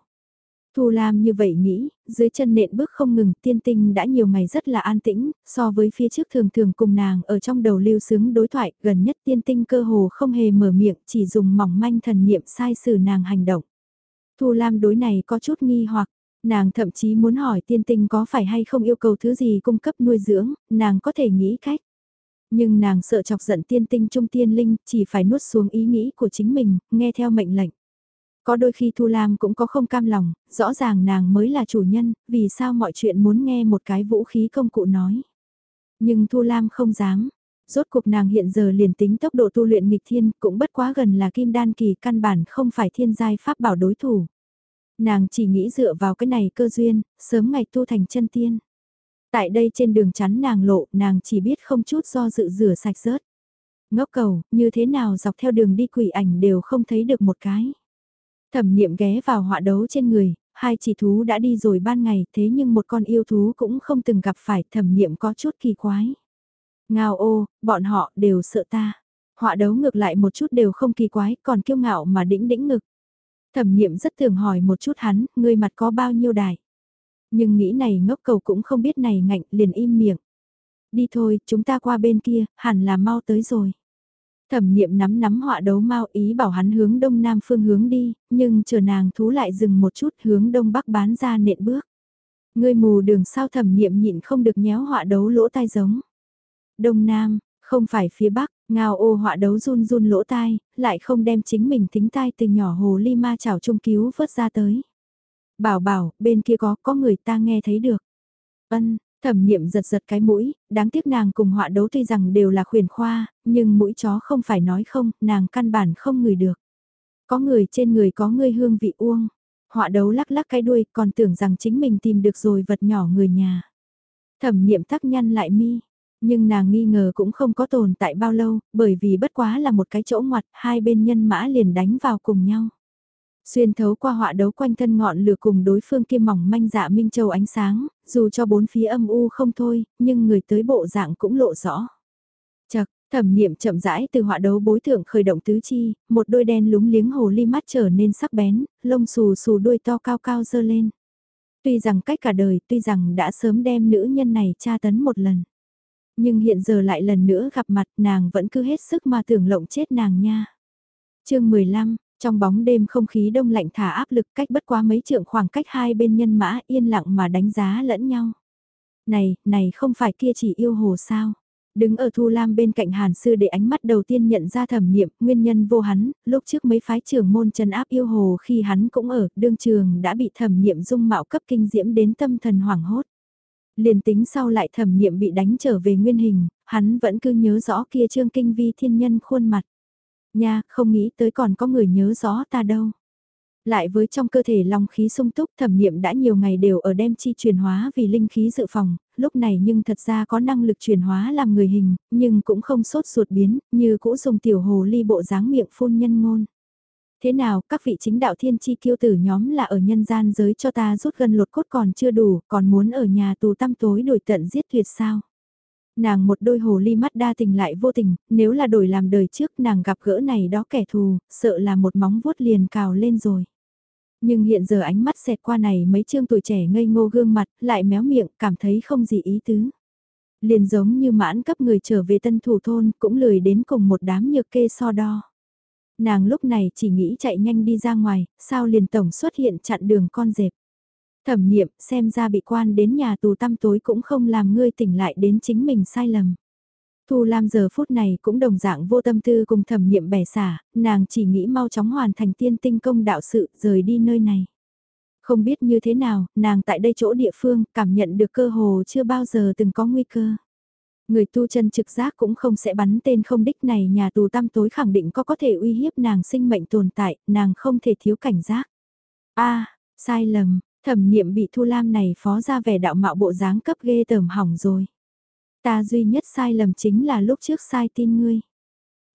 Thu Lam như vậy nghĩ, dưới chân nện bước không ngừng, tiên tinh đã nhiều ngày rất là an tĩnh, so với phía trước thường thường cùng nàng ở trong đầu lưu sướng đối thoại, gần nhất tiên tinh cơ hồ không hề mở miệng, chỉ dùng mỏng manh thần niệm sai xử nàng hành động. Thu Lam đối này có chút nghi hoặc, nàng thậm chí muốn hỏi tiên tinh có phải hay không yêu cầu thứ gì cung cấp nuôi dưỡng, nàng có thể nghĩ cách. Nhưng nàng sợ chọc giận tiên tinh trung tiên linh, chỉ phải nuốt xuống ý nghĩ của chính mình, nghe theo mệnh lệnh. Có đôi khi Thu Lam cũng có không cam lòng, rõ ràng nàng mới là chủ nhân, vì sao mọi chuyện muốn nghe một cái vũ khí công cụ nói. Nhưng Thu Lam không dám. Rốt cuộc nàng hiện giờ liền tính tốc độ tu luyện nghịch thiên cũng bất quá gần là kim đan kỳ căn bản không phải thiên giai pháp bảo đối thủ. Nàng chỉ nghĩ dựa vào cái này cơ duyên, sớm ngày tu thành chân tiên. Tại đây trên đường chắn nàng lộ, nàng chỉ biết không chút do dự rửa sạch rớt. Ngốc cầu, như thế nào dọc theo đường đi quỷ ảnh đều không thấy được một cái. Thẩm niệm ghé vào họa đấu trên người, hai chỉ thú đã đi rồi ban ngày thế nhưng một con yêu thú cũng không từng gặp phải thẩm niệm có chút kỳ quái. Ngao ô, bọn họ đều sợ ta. Họa đấu ngược lại một chút đều không kỳ quái còn kiêu ngạo mà đĩnh đĩnh ngực. Thẩm niệm rất thường hỏi một chút hắn, ngươi mặt có bao nhiêu đài. Nhưng nghĩ này ngốc cầu cũng không biết này ngạnh liền im miệng. Đi thôi, chúng ta qua bên kia, hẳn là mau tới rồi. Thẩm niệm nắm nắm họa đấu mau ý bảo hắn hướng đông nam phương hướng đi, nhưng chờ nàng thú lại dừng một chút hướng đông bắc bán ra nện bước. Ngươi mù đường sao thẩm niệm nhịn không được nhéo họa đấu lỗ tai giống. Đông nam, không phải phía bắc, ngao ô họa đấu run run lỗ tai, lại không đem chính mình tính tai từ nhỏ hồ ly ma chảo trung cứu vớt ra tới. Bảo bảo, bên kia có, có người ta nghe thấy được. Ân, Thẩm niệm giật giật cái mũi, đáng tiếc nàng cùng họa đấu tuy rằng đều là khuyển khoa, nhưng mũi chó không phải nói không, nàng căn bản không ngửi được. Có người trên người có người hương vị uông. Họa đấu lắc lắc cái đuôi còn tưởng rằng chính mình tìm được rồi vật nhỏ người nhà. Thẩm niệm tắc nhăn lại mi. Nhưng nàng nghi ngờ cũng không có tồn tại bao lâu, bởi vì bất quá là một cái chỗ ngoặt, hai bên nhân mã liền đánh vào cùng nhau. Xuyên thấu qua họa đấu quanh thân ngọn lửa cùng đối phương kia mỏng manh dạ Minh Châu ánh sáng, dù cho bốn phía âm u không thôi, nhưng người tới bộ dạng cũng lộ rõ. Chật, thẩm niệm chậm rãi từ họa đấu bối thượng khởi động tứ chi, một đôi đen lúng liếng hồ ly mắt trở nên sắc bén, lông xù xù đuôi to cao cao dơ lên. Tuy rằng cách cả đời, tuy rằng đã sớm đem nữ nhân này tra tấn một lần. Nhưng hiện giờ lại lần nữa gặp mặt nàng vẫn cứ hết sức mà tưởng lộng chết nàng nha. chương 15, trong bóng đêm không khí đông lạnh thả áp lực cách bất quá mấy trượng khoảng cách hai bên nhân mã yên lặng mà đánh giá lẫn nhau. Này, này không phải kia chỉ yêu hồ sao? Đứng ở Thu Lam bên cạnh Hàn Sư để ánh mắt đầu tiên nhận ra thẩm niệm, nguyên nhân vô hắn, lúc trước mấy phái trưởng môn trần áp yêu hồ khi hắn cũng ở, đương trường đã bị thẩm niệm dung mạo cấp kinh diễm đến tâm thần hoảng hốt. Liền tính sau lại thẩm niệm bị đánh trở về nguyên hình, hắn vẫn cứ nhớ rõ kia trương kinh vi thiên nhân khuôn mặt. Nha, không nghĩ tới còn có người nhớ rõ ta đâu. Lại với trong cơ thể long khí sung túc thẩm niệm đã nhiều ngày đều ở đem chi truyền hóa vì linh khí dự phòng, lúc này nhưng thật ra có năng lực truyền hóa làm người hình, nhưng cũng không sốt ruột biến, như cũ dùng tiểu hồ ly bộ dáng miệng phun nhân ngôn. Thế nào, các vị chính đạo thiên chi kiêu tử nhóm là ở nhân gian giới cho ta rút gần lột cốt còn chưa đủ, còn muốn ở nhà tù tăm tối đổi tận giết tuyệt sao? Nàng một đôi hồ ly mắt đa tình lại vô tình, nếu là đổi làm đời trước nàng gặp gỡ này đó kẻ thù, sợ là một móng vuốt liền cào lên rồi. Nhưng hiện giờ ánh mắt xẹt qua này mấy chương tuổi trẻ ngây ngô gương mặt, lại méo miệng, cảm thấy không gì ý tứ. Liền giống như mãn cấp người trở về tân thủ thôn, cũng lười đến cùng một đám nhược kê so đo. Nàng lúc này chỉ nghĩ chạy nhanh đi ra ngoài, sao liền tổng xuất hiện chặn đường con dẹp. Thẩm niệm xem ra bị quan đến nhà tù tăm tối cũng không làm ngươi tỉnh lại đến chính mình sai lầm. Thu Lam giờ phút này cũng đồng dạng vô tâm tư cùng thẩm niệm bẻ xả, nàng chỉ nghĩ mau chóng hoàn thành tiên tinh công đạo sự rời đi nơi này. Không biết như thế nào, nàng tại đây chỗ địa phương cảm nhận được cơ hồ chưa bao giờ từng có nguy cơ. Người tu chân trực giác cũng không sẽ bắn tên không đích này nhà tù tăm tối khẳng định có có thể uy hiếp nàng sinh mệnh tồn tại, nàng không thể thiếu cảnh giác. a sai lầm, Thẩm niệm bị Thu Lam này phó ra vẻ đạo mạo bộ dáng cấp ghê tởm hỏng rồi. Ta duy nhất sai lầm chính là lúc trước sai tin ngươi.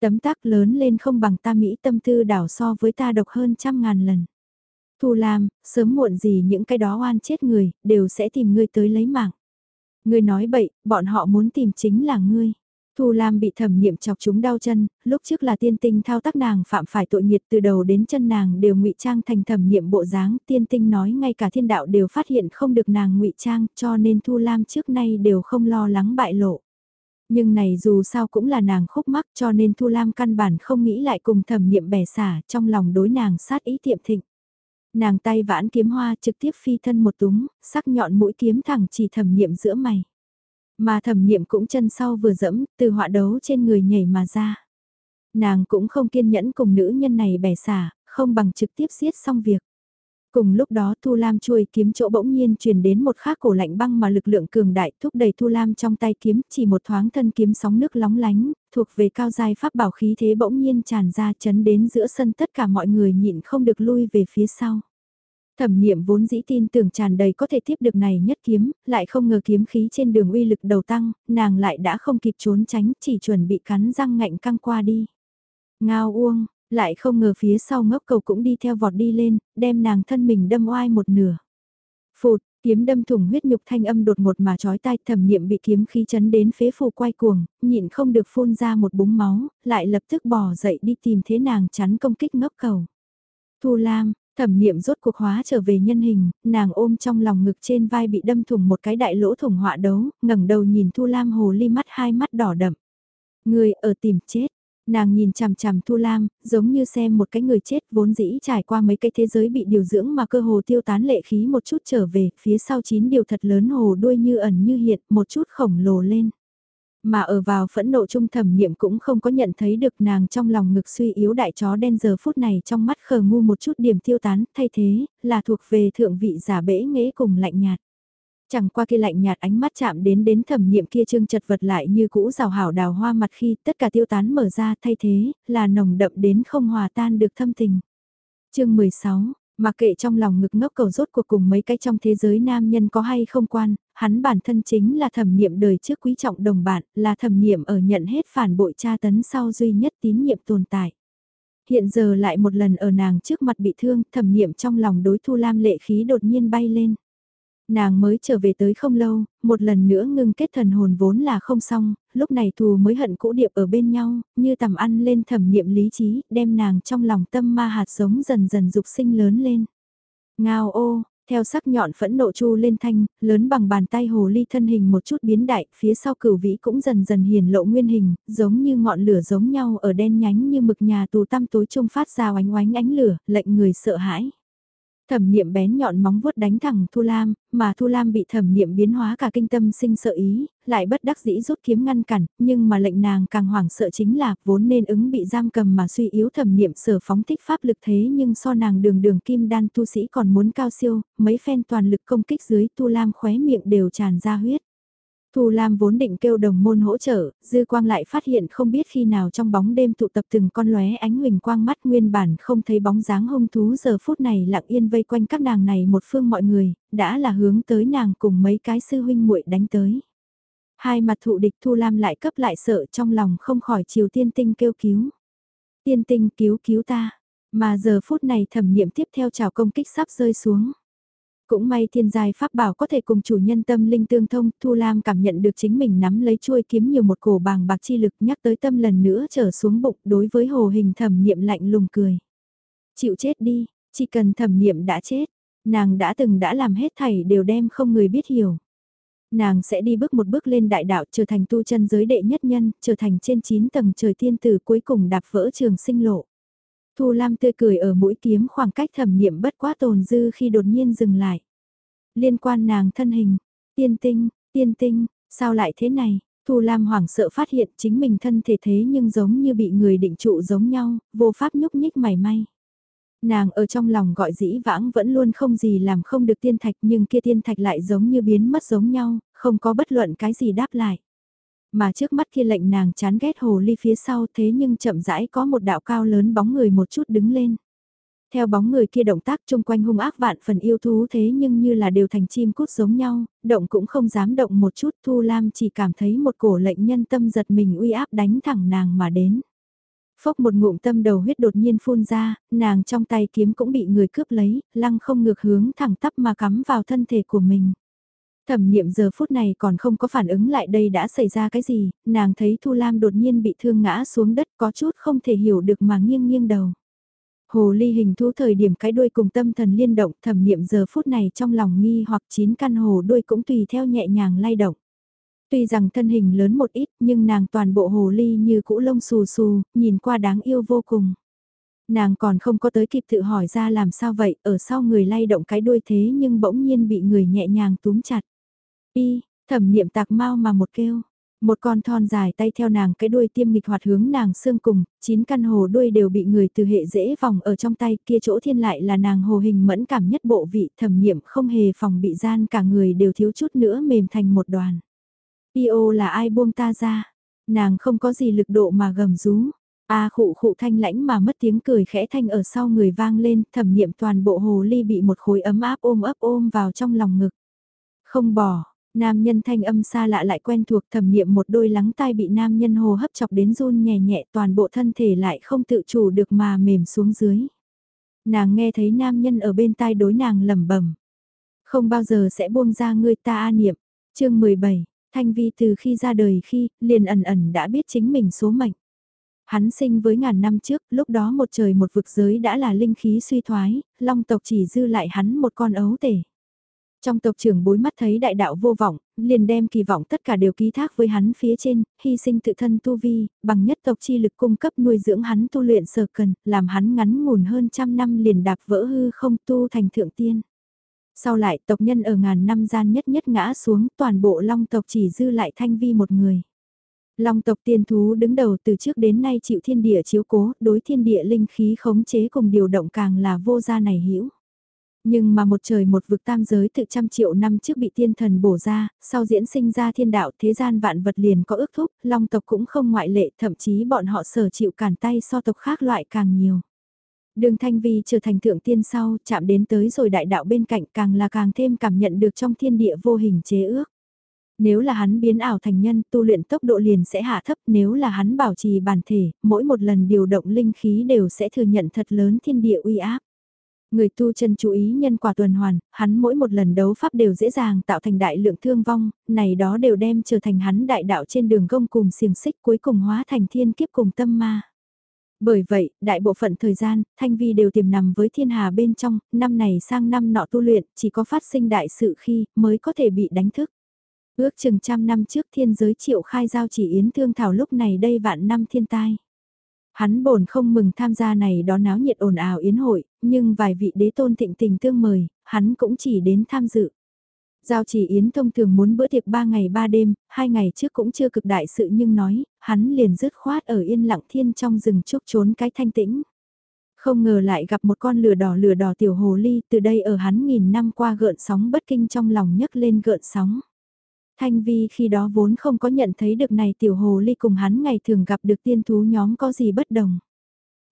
Tấm tắc lớn lên không bằng ta Mỹ tâm tư đảo so với ta độc hơn trăm ngàn lần. Thu Lam, sớm muộn gì những cái đó oan chết người, đều sẽ tìm ngươi tới lấy mạng. Ngươi nói bậy, bọn họ muốn tìm chính là ngươi. Thu Lam bị thẩm niệm chọc chúng đau chân, lúc trước là tiên tinh thao tác nàng phạm phải tội nghiệt từ đầu đến chân nàng đều ngụy trang thành thẩm niệm bộ dáng, tiên tinh nói ngay cả thiên đạo đều phát hiện không được nàng ngụy trang, cho nên Thu Lam trước nay đều không lo lắng bại lộ. Nhưng này dù sao cũng là nàng khúc mắc cho nên Thu Lam căn bản không nghĩ lại cùng thẩm niệm bẻ xả trong lòng đối nàng sát ý tiệm thịnh. Nàng tay vãn kiếm hoa trực tiếp phi thân một túng, sắc nhọn mũi kiếm thẳng chỉ thẩm niệm giữa mày. Mà thẩm niệm cũng chân sau vừa dẫm, từ họa đấu trên người nhảy mà ra. Nàng cũng không kiên nhẫn cùng nữ nhân này bẻ xả, không bằng trực tiếp giết xong việc. Cùng lúc đó Thu Lam chuôi kiếm chỗ bỗng nhiên truyền đến một khắc cổ lạnh băng mà lực lượng cường đại thúc đẩy Thu Lam trong tay kiếm chỉ một thoáng thân kiếm sóng nước lóng lánh, thuộc về cao giai pháp bảo khí thế bỗng nhiên tràn ra chấn đến giữa sân tất cả mọi người nhịn không được lui về phía sau. Thẩm niệm vốn dĩ tin tưởng tràn đầy có thể tiếp được này nhất kiếm, lại không ngờ kiếm khí trên đường uy lực đầu tăng, nàng lại đã không kịp trốn tránh, chỉ chuẩn bị cắn răng ngạnh căng qua đi. Ngao uông, lại không ngờ phía sau ngốc cầu cũng đi theo vọt đi lên, đem nàng thân mình đâm oai một nửa. Phụt, kiếm đâm thủng huyết nhục thanh âm đột ngột mà chói tai thẩm niệm bị kiếm khí chấn đến phế phù quay cuồng, nhịn không được phun ra một búng máu, lại lập tức bỏ dậy đi tìm thế nàng chắn công kích ngốc cầu. Thu Lam, Thẩm niệm rốt cuộc hóa trở về nhân hình, nàng ôm trong lòng ngực trên vai bị đâm thủng một cái đại lỗ thủng họa đấu, ngẩng đầu nhìn Thu Lam hồ ly mắt hai mắt đỏ đậm. Người ở tìm chết, nàng nhìn chằm chằm Thu Lam, giống như xem một cái người chết vốn dĩ trải qua mấy cái thế giới bị điều dưỡng mà cơ hồ tiêu tán lệ khí một chút trở về, phía sau chín điều thật lớn hồ đuôi như ẩn như hiện, một chút khổng lồ lên. Mà ở vào phẫn nộ trung thẩm niệm cũng không có nhận thấy được nàng trong lòng ngực suy yếu đại chó đen giờ phút này trong mắt khờ ngu một chút điểm tiêu tán, thay thế, là thuộc về thượng vị giả bể nghế cùng lạnh nhạt. Chẳng qua kia lạnh nhạt ánh mắt chạm đến đến thẩm niệm kia trương chật vật lại như cũ rào hảo đào hoa mặt khi tất cả tiêu tán mở ra thay thế, là nồng đậm đến không hòa tan được thâm tình. chương 16 mà kệ trong lòng ngực ngốc cầu rốt cuộc cùng mấy cái trong thế giới nam nhân có hay không quan, hắn bản thân chính là thẩm niệm đời trước quý trọng đồng bạn, là thẩm niệm ở nhận hết phản bội tra tấn sau duy nhất tín nhiệm tồn tại. Hiện giờ lại một lần ở nàng trước mặt bị thương, thẩm niệm trong lòng đối thu lam lệ khí đột nhiên bay lên. Nàng mới trở về tới không lâu, một lần nữa ngưng kết thần hồn vốn là không xong, lúc này thù mới hận cũ điệp ở bên nhau, như tầm ăn lên thẩm niệm lý trí, đem nàng trong lòng tâm ma hạt giống dần dần dục sinh lớn lên. Ngao ô, theo sắc nhọn phẫn nộ chu lên thanh, lớn bằng bàn tay hồ ly thân hình một chút biến đại, phía sau cửu vĩ cũng dần dần hiển lộ nguyên hình, giống như ngọn lửa giống nhau ở đen nhánh như mực nhà tù tăm tối trung phát ra oánh oánh ánh lửa, lệnh người sợ hãi. Thẩm niệm bén nhọn móng vuốt đánh thẳng Thu Lam, mà Thu Lam bị thẩm niệm biến hóa cả kinh tâm sinh sợ ý, lại bất đắc dĩ rút kiếm ngăn cản, nhưng mà lệnh nàng càng hoảng sợ chính là vốn nên ứng bị giam cầm mà suy yếu thẩm niệm sở phóng thích pháp lực thế nhưng so nàng đường đường kim đan tu sĩ còn muốn cao siêu, mấy phen toàn lực công kích dưới Thu Lam khóe miệng đều tràn ra huyết. Thu Lam vốn định kêu đồng môn hỗ trợ, dư quang lại phát hiện không biết khi nào trong bóng đêm tụ tập từng con lóe ánh huỳnh quang mắt nguyên bản không thấy bóng dáng hung thú giờ phút này lặng yên vây quanh các nàng này một phương mọi người, đã là hướng tới nàng cùng mấy cái sư huynh muội đánh tới. Hai mặt thụ địch Thu Lam lại cấp lại sợ trong lòng không khỏi chiều tiên tinh kêu cứu. Tiên tinh cứu cứu ta, mà giờ phút này thẩm niệm tiếp theo trào công kích sắp rơi xuống. Cũng may thiên giai pháp bảo có thể cùng chủ nhân tâm linh tương thông, Thu Lam cảm nhận được chính mình nắm lấy chuôi kiếm nhiều một cổ bàng bạc chi lực nhắc tới tâm lần nữa trở xuống bụng đối với hồ hình thẩm niệm lạnh lùng cười. Chịu chết đi, chỉ cần thẩm niệm đã chết, nàng đã từng đã làm hết thảy đều đem không người biết hiểu. Nàng sẽ đi bước một bước lên đại đạo trở thành tu chân giới đệ nhất nhân, trở thành trên 9 tầng trời tiên tử cuối cùng đạp vỡ trường sinh lộ. Thu Lam tươi cười ở mũi kiếm khoảng cách thẩm niệm bất quá tồn dư khi đột nhiên dừng lại. Liên quan nàng thân hình, tiên tinh, tiên tinh, sao lại thế này? Thu Lam hoảng sợ phát hiện chính mình thân thể thế nhưng giống như bị người định trụ giống nhau, vô pháp nhúc nhích mảy may. Nàng ở trong lòng gọi dĩ vãng vẫn luôn không gì làm không được tiên thạch nhưng kia tiên thạch lại giống như biến mất giống nhau, không có bất luận cái gì đáp lại. Mà trước mắt kia lệnh nàng chán ghét hồ ly phía sau thế nhưng chậm rãi có một đạo cao lớn bóng người một chút đứng lên. Theo bóng người kia động tác chung quanh hung ác vạn phần yêu thú thế nhưng như là đều thành chim cút giống nhau, động cũng không dám động một chút Thu Lam chỉ cảm thấy một cổ lệnh nhân tâm giật mình uy áp đánh thẳng nàng mà đến. Phốc một ngụm tâm đầu huyết đột nhiên phun ra, nàng trong tay kiếm cũng bị người cướp lấy, lăng không ngược hướng thẳng tắp mà cắm vào thân thể của mình. Thẩm niệm giờ phút này còn không có phản ứng lại đây đã xảy ra cái gì, nàng thấy Thu Lam đột nhiên bị thương ngã xuống đất có chút không thể hiểu được mà nghiêng nghiêng đầu. Hồ ly hình thú thời điểm cái đuôi cùng tâm thần liên động thẩm niệm giờ phút này trong lòng nghi hoặc chín căn hồ đuôi cũng tùy theo nhẹ nhàng lay động. Tuy rằng thân hình lớn một ít nhưng nàng toàn bộ hồ ly như cũ lông xù xù, nhìn qua đáng yêu vô cùng. Nàng còn không có tới kịp tự hỏi ra làm sao vậy, ở sau người lay động cái đuôi thế nhưng bỗng nhiên bị người nhẹ nhàng túm chặt. Y, thẩm niệm tạc mau mà một kêu. Một con thon dài tay theo nàng cái đuôi tiêm nghịch hoạt hướng nàng xương cùng, chín căn hồ đuôi đều bị người từ hệ dễ vòng ở trong tay kia chỗ thiên lại là nàng hồ hình mẫn cảm nhất bộ vị thẩm niệm không hề phòng bị gian cả người đều thiếu chút nữa mềm thành một đoàn. Pio là ai buông ta ra? Nàng không có gì lực độ mà gầm rú. A khụ khụ thanh lãnh mà mất tiếng cười khẽ thanh ở sau người vang lên, thẩm niệm toàn bộ hồ ly bị một khối ấm áp ôm ấp ôm vào trong lòng ngực. Không bỏ, nam nhân thanh âm xa lạ lại quen thuộc thẩm niệm một đôi lắng tai bị nam nhân hồ hấp chọc đến run nhẹ nhẹ toàn bộ thân thể lại không tự chủ được mà mềm xuống dưới. Nàng nghe thấy nam nhân ở bên tai đối nàng lẩm bẩm Không bao giờ sẽ buông ra ngươi ta a niệm. chương 17, Thanh Vi từ khi ra đời khi, liền ẩn ẩn đã biết chính mình số mệnh. Hắn sinh với ngàn năm trước, lúc đó một trời một vực giới đã là linh khí suy thoái, long tộc chỉ dư lại hắn một con ấu tể. Trong tộc trưởng bối mắt thấy đại đạo vô vọng, liền đem kỳ vọng tất cả đều ký thác với hắn phía trên, hy sinh tự thân tu vi, bằng nhất tộc chi lực cung cấp nuôi dưỡng hắn tu luyện sở cần, làm hắn ngắn ngủn hơn trăm năm liền đạp vỡ hư không tu thành thượng tiên. Sau lại tộc nhân ở ngàn năm gian nhất nhất ngã xuống toàn bộ long tộc chỉ dư lại thanh vi một người. Long tộc tiên thú đứng đầu từ trước đến nay chịu thiên địa chiếu cố, đối thiên địa linh khí khống chế cùng điều động càng là vô gia này hiểu. Nhưng mà một trời một vực tam giới tự trăm triệu năm trước bị tiên thần bổ ra, sau diễn sinh ra thiên đạo thế gian vạn vật liền có ước thúc, long tộc cũng không ngoại lệ, thậm chí bọn họ sở chịu cản tay so tộc khác loại càng nhiều. Đường Thanh Vi trở thành thượng tiên sau, chạm đến tới rồi đại đạo bên cạnh càng là càng thêm cảm nhận được trong thiên địa vô hình chế ước. Nếu là hắn biến ảo thành nhân, tu luyện tốc độ liền sẽ hạ thấp, nếu là hắn bảo trì bản thể, mỗi một lần điều động linh khí đều sẽ thừa nhận thật lớn thiên địa uy áp. Người tu chân chú ý nhân quả tuần hoàn, hắn mỗi một lần đấu pháp đều dễ dàng tạo thành đại lượng thương vong, này đó đều đem trở thành hắn đại đạo trên đường gông cùng xiềng xích cuối cùng hóa thành thiên kiếp cùng tâm ma. Bởi vậy, đại bộ phận thời gian, Thanh Vi đều tiềm nằm với thiên hà bên trong, năm này sang năm nọ tu luyện, chỉ có phát sinh đại sự khi mới có thể bị đánh thức. Ước chừng trăm năm trước thiên giới triệu khai giao chỉ yến thương thảo lúc này đây vạn năm thiên tai. Hắn bổn không mừng tham gia này đó náo nhiệt ồn ào yến hội, nhưng vài vị đế tôn thịnh tình tương mời, hắn cũng chỉ đến tham dự. Giao chỉ yến thông thường muốn bữa tiệc 3 ngày 3 đêm, hai ngày trước cũng chưa cực đại sự nhưng nói, hắn liền dứt khoát ở yên lặng thiên trong rừng trúc trốn cái thanh tĩnh. Không ngờ lại gặp một con lửa đỏ lửa đỏ tiểu hồ ly từ đây ở hắn nghìn năm qua gợn sóng bất kinh trong lòng nhấc lên gợn sóng. Thanh Vi khi đó vốn không có nhận thấy được này tiểu hồ ly cùng hắn ngày thường gặp được tiên thú nhóm có gì bất đồng.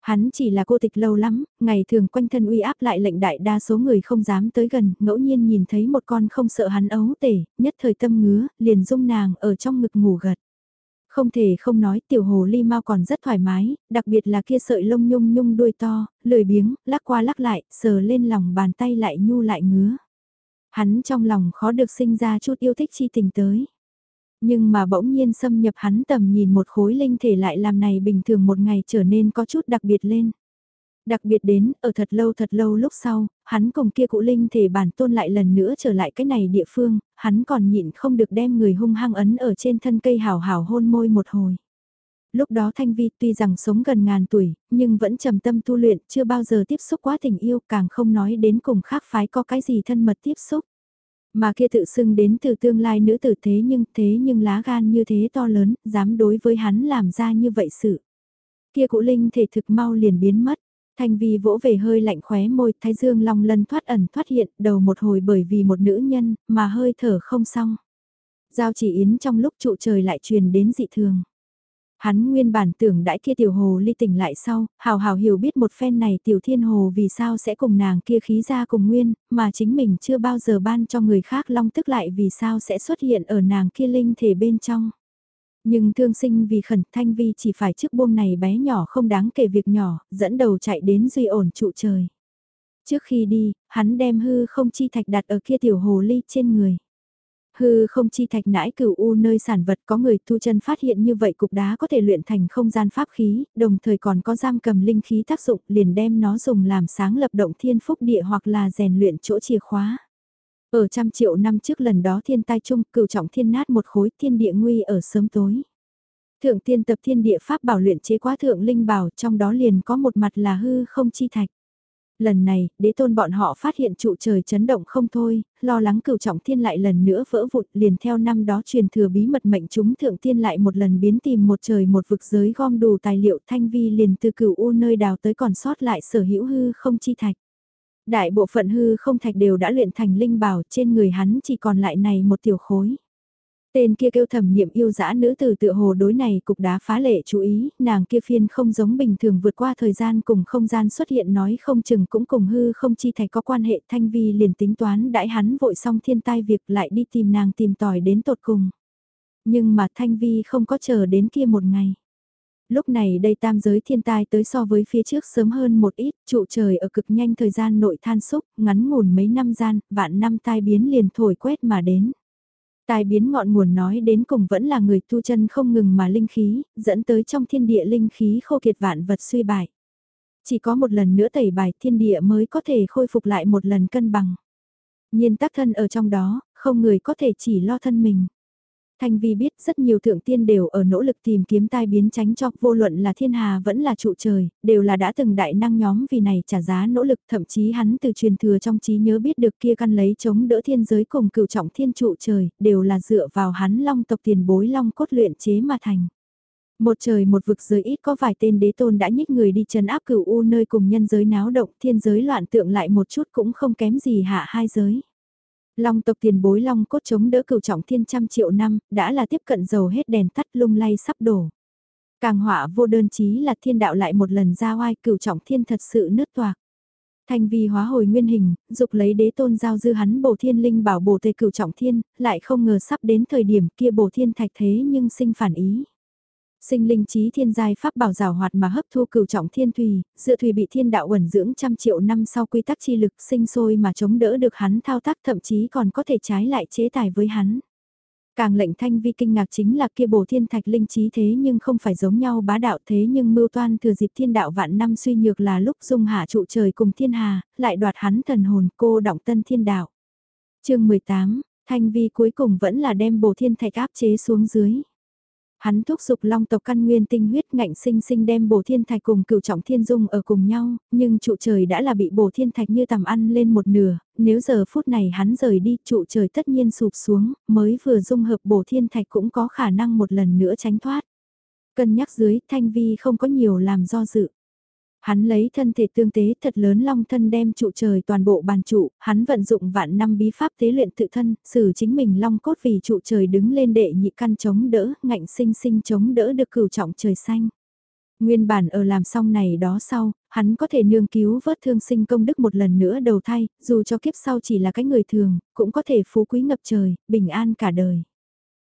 Hắn chỉ là cô tịch lâu lắm, ngày thường quanh thân uy áp lại lệnh đại đa số người không dám tới gần, ngẫu nhiên nhìn thấy một con không sợ hắn ấu tể, nhất thời tâm ngứa, liền dung nàng ở trong ngực ngủ gật. Không thể không nói tiểu hồ ly mau còn rất thoải mái, đặc biệt là kia sợi lông nhung nhung đuôi to, lười biếng, lắc qua lắc lại, sờ lên lòng bàn tay lại nhu lại ngứa. Hắn trong lòng khó được sinh ra chút yêu thích chi tình tới. Nhưng mà bỗng nhiên xâm nhập hắn tầm nhìn một khối linh thể lại làm này bình thường một ngày trở nên có chút đặc biệt lên. Đặc biệt đến, ở thật lâu thật lâu lúc sau, hắn cùng kia cụ linh thể bản tôn lại lần nữa trở lại cái này địa phương, hắn còn nhịn không được đem người hung hăng ấn ở trên thân cây hào hào hôn môi một hồi. Lúc đó Thanh Vi tuy rằng sống gần ngàn tuổi, nhưng vẫn trầm tâm tu luyện, chưa bao giờ tiếp xúc quá tình yêu, càng không nói đến cùng khác phái có cái gì thân mật tiếp xúc. Mà kia tự xưng đến từ tương lai nữ tử thế nhưng thế nhưng lá gan như thế to lớn, dám đối với hắn làm ra như vậy sự. Kia cụ linh thể thực mau liền biến mất. Thanh Vi vỗ về hơi lạnh khóe môi, thái dương long lân thoát ẩn thoát hiện, đầu một hồi bởi vì một nữ nhân, mà hơi thở không xong. Giao chỉ yến trong lúc trụ trời lại truyền đến dị thường. Hắn nguyên bản tưởng đãi kia tiểu hồ ly tỉnh lại sau, hào hào hiểu biết một phen này tiểu thiên hồ vì sao sẽ cùng nàng kia khí ra cùng nguyên, mà chính mình chưa bao giờ ban cho người khác long tức lại vì sao sẽ xuất hiện ở nàng kia linh thể bên trong. Nhưng thương sinh vì khẩn thanh vi chỉ phải trước buông này bé nhỏ không đáng kể việc nhỏ, dẫn đầu chạy đến duy ổn trụ trời. Trước khi đi, hắn đem hư không chi thạch đặt ở kia tiểu hồ ly trên người. Hư không chi thạch nãi cửu u nơi sản vật có người tu chân phát hiện như vậy cục đá có thể luyện thành không gian pháp khí, đồng thời còn có giam cầm linh khí tác dụng liền đem nó dùng làm sáng lập động thiên phúc địa hoặc là rèn luyện chỗ chìa khóa. Ở trăm triệu năm trước lần đó thiên tai chung cửu trọng thiên nát một khối thiên địa nguy ở sớm tối. Thượng tiên tập thiên địa pháp bảo luyện chế quá thượng linh bảo trong đó liền có một mặt là hư không chi thạch. Lần này, đế tôn bọn họ phát hiện trụ trời chấn động không thôi, lo lắng cửu trọng thiên lại lần nữa vỡ vụt liền theo năm đó truyền thừa bí mật mệnh chúng thượng tiên lại một lần biến tìm một trời một vực giới gom đủ tài liệu thanh vi liền từ cửu u nơi đào tới còn sót lại sở hữu hư không chi thạch. Đại bộ phận hư không thạch đều đã luyện thành linh bảo trên người hắn chỉ còn lại này một tiểu khối. Tên kia kêu thẩm niệm yêu dã nữ tử tựa hồ đối này cục đá phá lệ chú ý, nàng kia phiên không giống bình thường vượt qua thời gian cùng không gian xuất hiện nói không chừng cũng cùng hư không chi thạch có quan hệ thanh vi liền tính toán đãi hắn vội xong thiên tai việc lại đi tìm nàng tìm tòi đến tột cùng. Nhưng mà thanh vi không có chờ đến kia một ngày. Lúc này đây tam giới thiên tai tới so với phía trước sớm hơn một ít, trụ trời ở cực nhanh thời gian nội than xúc, ngắn ngủn mấy năm gian, vạn năm tai biến liền thổi quét mà đến Tai biến ngọn nguồn nói đến cùng vẫn là người tu chân không ngừng mà linh khí, dẫn tới trong thiên địa linh khí khô kiệt vạn vật suy bại. Chỉ có một lần nữa tẩy bài thiên địa mới có thể khôi phục lại một lần cân bằng. Nhiên tác thân ở trong đó, không người có thể chỉ lo thân mình. Thanh Vi biết rất nhiều thượng tiên đều ở nỗ lực tìm kiếm tai biến tránh cho vô luận là thiên hà vẫn là trụ trời, đều là đã từng đại năng nhóm vì này trả giá nỗ lực thậm chí hắn từ truyền thừa trong trí nhớ biết được kia căn lấy chống đỡ thiên giới cùng cựu trọng thiên trụ trời, đều là dựa vào hắn long tộc tiền bối long cốt luyện chế mà thành. Một trời một vực giới ít có vài tên đế tôn đã nhích người đi chân áp cửu u nơi cùng nhân giới náo động thiên giới loạn tượng lại một chút cũng không kém gì hạ hai giới. Long tộc tiền bối long cốt chống đỡ cửu trọng thiên trăm triệu năm, đã là tiếp cận dầu hết đèn tắt lung lay sắp đổ. Càng họa vô đơn chí là thiên đạo lại một lần ra oai cửu trọng thiên thật sự nứt toạc. Thanh vi hóa hồi nguyên hình, dục lấy đế tôn giao dư hắn bổ thiên linh bảo bổ tề cửu trọng thiên, lại không ngờ sắp đến thời điểm kia bổ thiên thạch thế nhưng sinh phản ý. Sinh linh trí thiên giai pháp bảo rào hoạt mà hấp thu cửu trọng thiên thủy dựa thủy bị thiên đạo ẩn dưỡng trăm triệu năm sau quy tắc chi lực sinh sôi mà chống đỡ được hắn thao tác thậm chí còn có thể trái lại chế tài với hắn. Càng lệnh thanh vi kinh ngạc chính là kia bổ thiên thạch linh trí thế nhưng không phải giống nhau bá đạo thế nhưng mưu toan thừa dịp thiên đạo vạn năm suy nhược là lúc dung hạ trụ trời cùng thiên hà, lại đoạt hắn thần hồn cô động tân thiên đạo. chương 18, thanh vi cuối cùng vẫn là đem bổ thiên thạch áp chế xuống dưới. Hắn thúc giục long tộc căn nguyên tinh huyết ngạnh sinh sinh đem bổ thiên thạch cùng cửu trọng thiên dung ở cùng nhau, nhưng trụ trời đã là bị bổ thiên thạch như tầm ăn lên một nửa, nếu giờ phút này hắn rời đi trụ trời tất nhiên sụp xuống, mới vừa dung hợp bổ thiên thạch cũng có khả năng một lần nữa tránh thoát. Cân nhắc dưới, thanh vi không có nhiều làm do dự. Hắn lấy thân thể tương tế thật lớn long thân đem trụ trời toàn bộ bàn trụ, hắn vận dụng vạn năm bí pháp tế luyện tự thân, xử chính mình long cốt vì trụ trời đứng lên đệ nhị căn chống đỡ, ngạnh sinh sinh chống đỡ được cửu trọng trời xanh. Nguyên bản ở làm xong này đó sau, hắn có thể nương cứu vớt thương sinh công đức một lần nữa đầu thai, dù cho kiếp sau chỉ là cái người thường, cũng có thể phú quý ngập trời, bình an cả đời.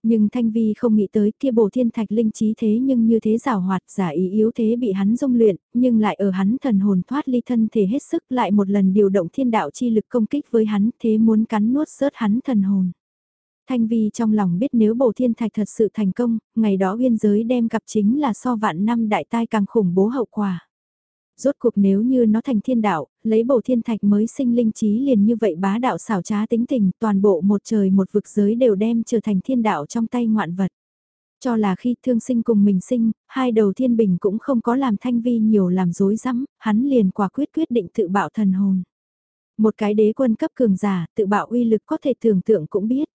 Nhưng Thanh Vi không nghĩ tới kia bổ thiên thạch linh trí thế nhưng như thế rào hoạt giả ý yếu thế bị hắn dung luyện, nhưng lại ở hắn thần hồn thoát ly thân thể hết sức lại một lần điều động thiên đạo chi lực công kích với hắn thế muốn cắn nuốt sớt hắn thần hồn. Thanh Vi trong lòng biết nếu bổ thiên thạch thật sự thành công, ngày đó uyên giới đem gặp chính là so vạn năm đại tai càng khủng bố hậu quả. Rốt cuộc nếu như nó thành thiên đạo, lấy bổ thiên thạch mới sinh linh trí liền như vậy bá đạo xảo trá tính tình, toàn bộ một trời một vực giới đều đem trở thành thiên đạo trong tay ngoạn vật. Cho là khi thương sinh cùng mình sinh, hai đầu thiên bình cũng không có làm thanh vi nhiều làm dối rắm hắn liền quả quyết quyết định tự bạo thần hồn. Một cái đế quân cấp cường giả, tự bạo uy lực có thể tưởng tượng cũng biết.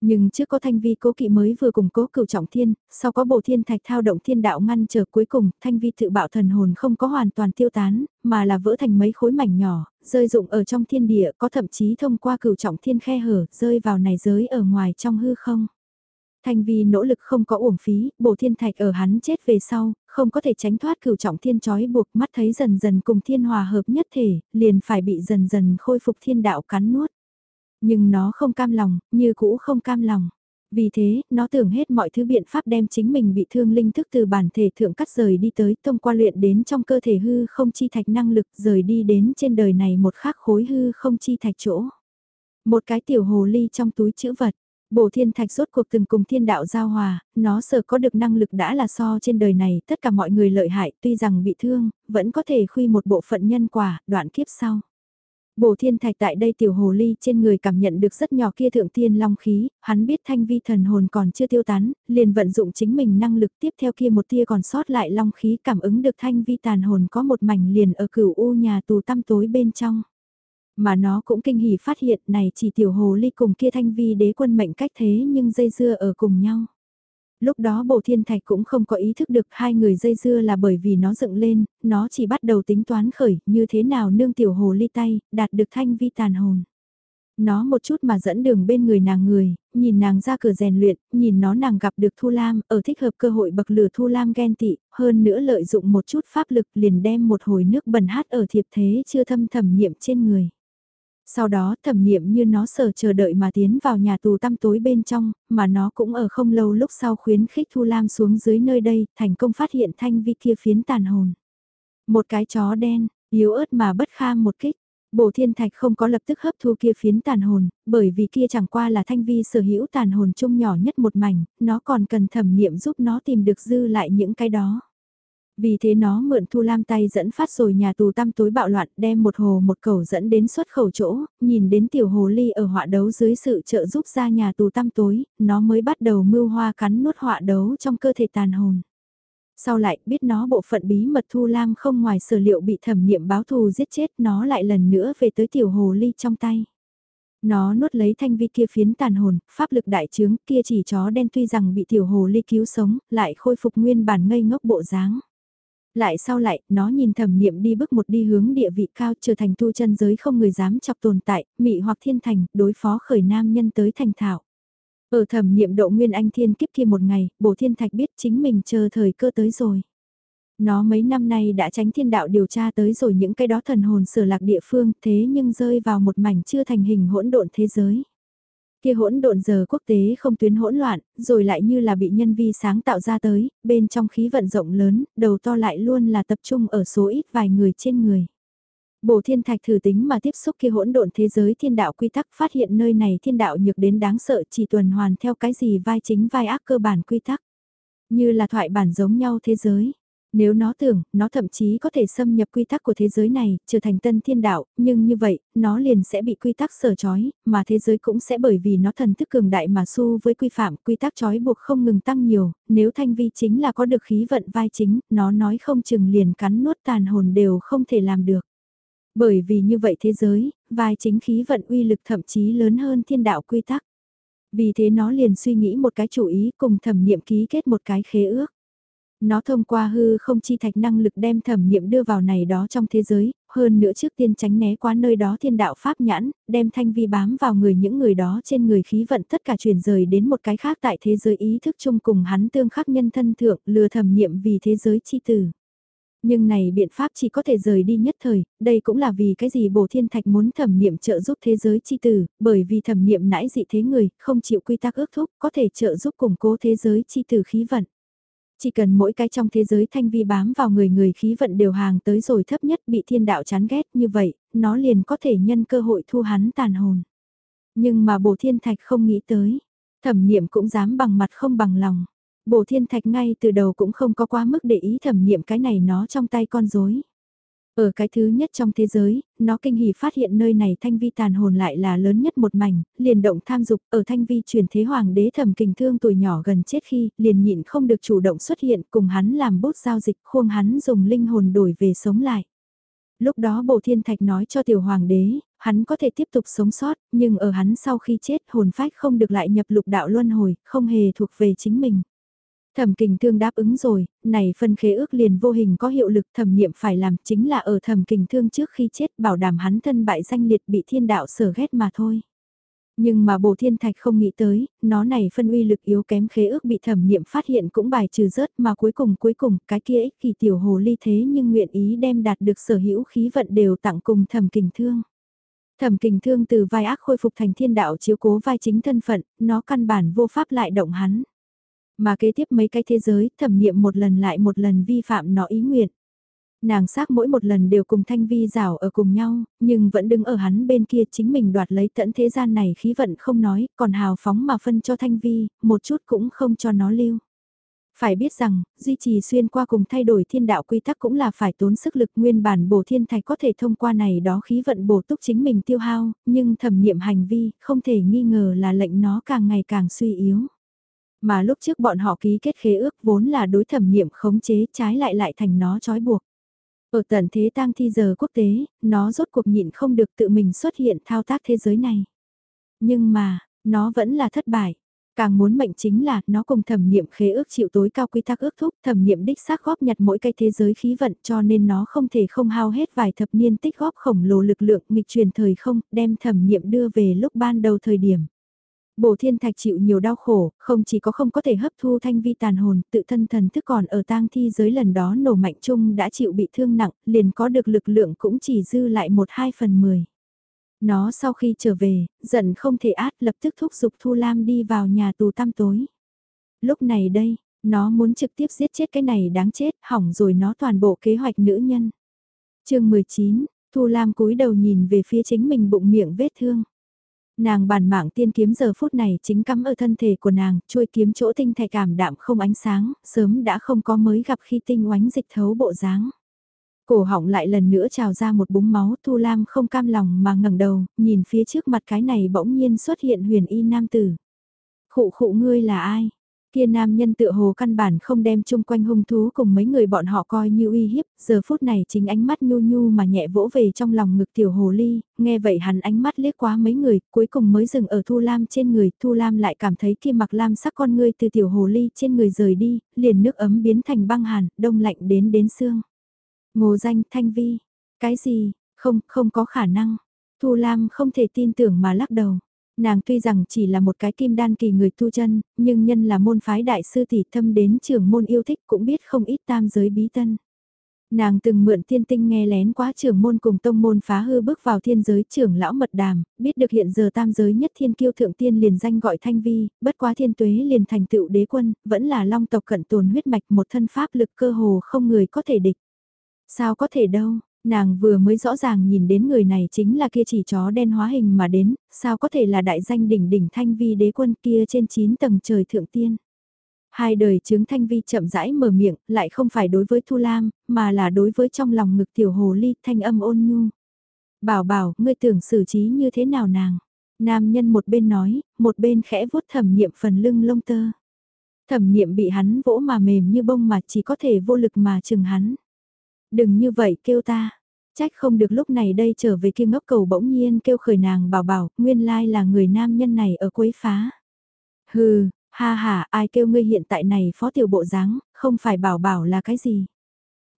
Nhưng trước có thanh vi cố kỵ mới vừa cùng cố cửu trọng thiên, sau có bộ thiên thạch thao động thiên đạo ngăn trở cuối cùng, thanh vi tự bạo thần hồn không có hoàn toàn tiêu tán, mà là vỡ thành mấy khối mảnh nhỏ, rơi rụng ở trong thiên địa, có thậm chí thông qua cửu trọng thiên khe hở, rơi vào này giới ở ngoài trong hư không. Thanh vi nỗ lực không có uổng phí, bộ thiên thạch ở hắn chết về sau, không có thể tránh thoát cửu trọng thiên trói buộc mắt thấy dần dần cùng thiên hòa hợp nhất thể, liền phải bị dần dần khôi phục thiên đạo cắn nuốt. Nhưng nó không cam lòng, như cũ không cam lòng. Vì thế, nó tưởng hết mọi thứ biện pháp đem chính mình bị thương linh thức từ bản thể thượng cắt rời đi tới thông qua luyện đến trong cơ thể hư không chi thạch năng lực rời đi đến trên đời này một khắc khối hư không chi thạch chỗ. Một cái tiểu hồ ly trong túi chữ vật, Bổ thiên thạch rốt cuộc từng cùng thiên đạo giao hòa, nó sợ có được năng lực đã là so trên đời này tất cả mọi người lợi hại tuy rằng bị thương, vẫn có thể khuy một bộ phận nhân quả, đoạn kiếp sau. Bồ thiên thạch tại đây tiểu hồ ly trên người cảm nhận được rất nhỏ kia thượng tiên long khí, hắn biết thanh vi thần hồn còn chưa tiêu tán, liền vận dụng chính mình năng lực tiếp theo kia một tia còn sót lại long khí cảm ứng được thanh vi tàn hồn có một mảnh liền ở cửu u nhà tù tăm tối bên trong. Mà nó cũng kinh hỉ phát hiện này chỉ tiểu hồ ly cùng kia thanh vi đế quân mệnh cách thế nhưng dây dưa ở cùng nhau. Lúc đó bộ thiên thạch cũng không có ý thức được hai người dây dưa là bởi vì nó dựng lên, nó chỉ bắt đầu tính toán khởi như thế nào nương tiểu hồ ly tay, đạt được thanh vi tàn hồn. Nó một chút mà dẫn đường bên người nàng người, nhìn nàng ra cửa rèn luyện, nhìn nó nàng gặp được Thu Lam, ở thích hợp cơ hội bậc lửa Thu Lam ghen tị, hơn nữa lợi dụng một chút pháp lực liền đem một hồi nước bẩn hát ở thiệp thế chưa thâm thẩm niệm trên người. Sau đó thẩm niệm như nó sở chờ đợi mà tiến vào nhà tù tăm tối bên trong, mà nó cũng ở không lâu lúc sau khuyến khích Thu Lam xuống dưới nơi đây, thành công phát hiện thanh vi kia phiến tàn hồn. Một cái chó đen, yếu ớt mà bất kham một kích. Bộ thiên thạch không có lập tức hấp thu kia phiến tàn hồn, bởi vì kia chẳng qua là thanh vi sở hữu tàn hồn chung nhỏ nhất một mảnh, nó còn cần thẩm niệm giúp nó tìm được dư lại những cái đó. Vì thế nó mượn Thu Lam tay dẫn phát rồi nhà tù tăm tối bạo loạn đem một hồ một cầu dẫn đến xuất khẩu chỗ, nhìn đến tiểu hồ ly ở họa đấu dưới sự trợ giúp ra nhà tù tăm tối, nó mới bắt đầu mưu hoa cắn nuốt họa đấu trong cơ thể tàn hồn. Sau lại biết nó bộ phận bí mật Thu Lam không ngoài sở liệu bị thẩm niệm báo thù giết chết nó lại lần nữa về tới tiểu hồ ly trong tay. Nó nuốt lấy thanh vi kia phiến tàn hồn, pháp lực đại trướng kia chỉ chó đen tuy rằng bị tiểu hồ ly cứu sống, lại khôi phục nguyên bản ngây ngốc bộ dáng. Lại sau lại, nó nhìn thẩm niệm đi bước một đi hướng địa vị cao trở thành tu chân giới không người dám chọc tồn tại, mị hoặc thiên thành, đối phó khởi nam nhân tới thành thảo. Ở thẩm niệm độ nguyên anh thiên kiếp kia một ngày, bổ thiên thạch biết chính mình chờ thời cơ tới rồi. Nó mấy năm nay đã tránh thiên đạo điều tra tới rồi những cái đó thần hồn sửa lạc địa phương thế nhưng rơi vào một mảnh chưa thành hình hỗn độn thế giới kia hỗn độn giờ quốc tế không tuyến hỗn loạn, rồi lại như là bị nhân vi sáng tạo ra tới, bên trong khí vận rộng lớn, đầu to lại luôn là tập trung ở số ít vài người trên người. Bổ thiên thạch thử tính mà tiếp xúc kia hỗn độn thế giới thiên đạo quy tắc phát hiện nơi này thiên đạo nhược đến đáng sợ chỉ tuần hoàn theo cái gì vai chính vai ác cơ bản quy tắc. Như là thoại bản giống nhau thế giới. Nếu nó tưởng, nó thậm chí có thể xâm nhập quy tắc của thế giới này, trở thành tân thiên đạo, nhưng như vậy, nó liền sẽ bị quy tắc sở trói, mà thế giới cũng sẽ bởi vì nó thần thức cường đại mà su với quy phạm, quy tắc trói buộc không ngừng tăng nhiều, nếu thanh vi chính là có được khí vận vai chính, nó nói không chừng liền cắn nuốt tàn hồn đều không thể làm được. Bởi vì như vậy thế giới, vai chính khí vận uy lực thậm chí lớn hơn thiên đạo quy tắc. Vì thế nó liền suy nghĩ một cái chủ ý cùng thẩm niệm ký kết một cái khế ước. Nó thông qua hư không chi thạch năng lực đem thẩm niệm đưa vào này đó trong thế giới, hơn nữa trước tiên tránh né qua nơi đó thiên đạo pháp nhãn, đem thanh vi bám vào người những người đó trên người khí vận tất cả chuyển rời đến một cái khác tại thế giới ý thức chung cùng hắn tương khắc nhân thân thượng lừa thẩm niệm vì thế giới chi tử. Nhưng này biện pháp chỉ có thể rời đi nhất thời, đây cũng là vì cái gì bổ thiên thạch muốn thẩm niệm trợ giúp thế giới chi tử, bởi vì thẩm niệm nãi dị thế người, không chịu quy tắc ước thúc, có thể trợ giúp củng cố thế giới chi tử khí vận. Chỉ cần mỗi cái trong thế giới thanh vi bám vào người người khí vận đều hàng tới rồi thấp nhất bị thiên đạo chán ghét như vậy, nó liền có thể nhân cơ hội thu hắn tàn hồn. Nhưng mà bổ thiên thạch không nghĩ tới, thẩm niệm cũng dám bằng mặt không bằng lòng. Bổ thiên thạch ngay từ đầu cũng không có quá mức để ý thẩm niệm cái này nó trong tay con rối. Ở cái thứ nhất trong thế giới, nó kinh hỉ phát hiện nơi này thanh vi tàn hồn lại là lớn nhất một mảnh, liền động tham dục ở thanh vi truyền thế hoàng đế thầm kình thương tuổi nhỏ gần chết khi, liền nhịn không được chủ động xuất hiện cùng hắn làm bút giao dịch khuôn hắn dùng linh hồn đổi về sống lại. Lúc đó bộ thiên thạch nói cho tiểu hoàng đế, hắn có thể tiếp tục sống sót, nhưng ở hắn sau khi chết hồn phách không được lại nhập lục đạo luân hồi, không hề thuộc về chính mình. Thẩm kình thương đáp ứng rồi, này phân khế ước liền vô hình có hiệu lực thẩm niệm phải làm chính là ở thẩm kình thương trước khi chết bảo đảm hắn thân bại danh liệt bị thiên đạo sở ghét mà thôi. Nhưng mà bồ thiên thạch không nghĩ tới, nó này phân uy lực yếu kém khế ước bị thẩm niệm phát hiện cũng bài trừ rớt mà cuối cùng cuối cùng cái kia ích kỳ tiểu hồ ly thế nhưng nguyện ý đem đạt được sở hữu khí vận đều tặng cùng thẩm kình thương. Thẩm kình thương từ vai ác khôi phục thành thiên đạo chiếu cố vai chính thân phận, nó căn bản vô pháp lại động hắn. Mà kế tiếp mấy cái thế giới, thẩm nghiệm một lần lại một lần vi phạm nó ý nguyện. Nàng xác mỗi một lần đều cùng Thanh Vi rảo ở cùng nhau, nhưng vẫn đứng ở hắn bên kia chính mình đoạt lấy tận thế gian này khí vận không nói, còn hào phóng mà phân cho Thanh Vi, một chút cũng không cho nó lưu. Phải biết rằng, duy trì xuyên qua cùng thay đổi thiên đạo quy tắc cũng là phải tốn sức lực nguyên bản bổ thiên thạch có thể thông qua này đó khí vận bổ túc chính mình tiêu hao, nhưng thẩm niệm hành vi không thể nghi ngờ là lệnh nó càng ngày càng suy yếu. Mà lúc trước bọn họ ký kết khế ước vốn là đối thẩm niệm khống chế trái lại lại thành nó trói buộc. Ở tận thế tang thi giờ quốc tế, nó rốt cuộc nhịn không được tự mình xuất hiện thao tác thế giới này. Nhưng mà, nó vẫn là thất bại. Càng muốn mệnh chính là nó cùng thẩm niệm khế ước chịu tối cao quy tắc ước thúc thẩm niệm đích xác góp nhặt mỗi cái thế giới khí vận cho nên nó không thể không hao hết vài thập niên tích góp khổng lồ lực lượng nghịch truyền thời không đem thẩm niệm đưa về lúc ban đầu thời điểm. Bổ thiên thạch chịu nhiều đau khổ, không chỉ có không có thể hấp thu thanh vi tàn hồn, tự thân thần thức còn ở tang thi giới lần đó nổ mạnh chung đã chịu bị thương nặng, liền có được lực lượng cũng chỉ dư lại một hai phần mười. Nó sau khi trở về, giận không thể át lập tức thúc giục Thu Lam đi vào nhà tù tăm tối. Lúc này đây, nó muốn trực tiếp giết chết cái này đáng chết, hỏng rồi nó toàn bộ kế hoạch nữ nhân. chương 19, Thu Lam cúi đầu nhìn về phía chính mình bụng miệng vết thương. Nàng bản mạng tiên kiếm giờ phút này chính cắm ở thân thể của nàng, chui kiếm chỗ tinh thạch cảm đạm không ánh sáng, sớm đã không có mới gặp khi tinh oánh dịch thấu bộ dáng. Cổ họng lại lần nữa trào ra một búng máu Thu Lam không cam lòng mà ngẩng đầu, nhìn phía trước mặt cái này bỗng nhiên xuất hiện huyền y nam tử. Khụ khụ ngươi là ai? Kia nam nhân tựa hồ căn bản không đem chung quanh hung thú cùng mấy người bọn họ coi như uy hiếp, giờ phút này chính ánh mắt nhu nhu mà nhẹ vỗ về trong lòng ngực tiểu hồ ly, nghe vậy hắn ánh mắt liếc quá mấy người, cuối cùng mới dừng ở Thu Lam trên người, Thu Lam lại cảm thấy kia mặc lam sắc con ngươi từ tiểu hồ ly trên người rời đi, liền nước ấm biến thành băng hàn, đông lạnh đến đến xương. Ngô danh thanh vi, cái gì, không, không có khả năng. Thu Lam không thể tin tưởng mà lắc đầu. Nàng tuy rằng chỉ là một cái kim đan kỳ người tu chân, nhưng nhân là môn phái đại sư tỷ thâm đến trưởng môn yêu thích cũng biết không ít tam giới bí tân. Nàng từng mượn thiên tinh nghe lén quá trưởng môn cùng tông môn phá hư bước vào thiên giới trưởng lão mật đàm, biết được hiện giờ tam giới nhất thiên kiêu thượng tiên liền danh gọi thanh vi, bất quá thiên tuế liền thành tựu đế quân, vẫn là long tộc cận tồn huyết mạch một thân pháp lực cơ hồ không người có thể địch. Sao có thể đâu, nàng vừa mới rõ ràng nhìn đến người này chính là kia chỉ chó đen hóa hình mà đến, sao có thể là đại danh đỉnh đỉnh thanh vi đế quân kia trên 9 tầng trời thượng tiên. Hai đời chứng thanh vi chậm rãi mở miệng, lại không phải đối với Thu Lam, mà là đối với trong lòng ngực tiểu hồ ly thanh âm ôn nhu. Bảo bảo, ngươi tưởng xử trí như thế nào nàng? Nam nhân một bên nói, một bên khẽ vuốt thẩm niệm phần lưng lông tơ. Thẩm niệm bị hắn vỗ mà mềm như bông mà chỉ có thể vô lực mà chừng hắn. Đừng như vậy kêu ta. Trách không được lúc này đây trở về kia ngốc cầu bỗng nhiên kêu khởi nàng bảo bảo, nguyên lai là người nam nhân này ở quấy phá. Hừ, ha ha, ai kêu ngươi hiện tại này phó tiểu bộ dáng, không phải bảo bảo là cái gì.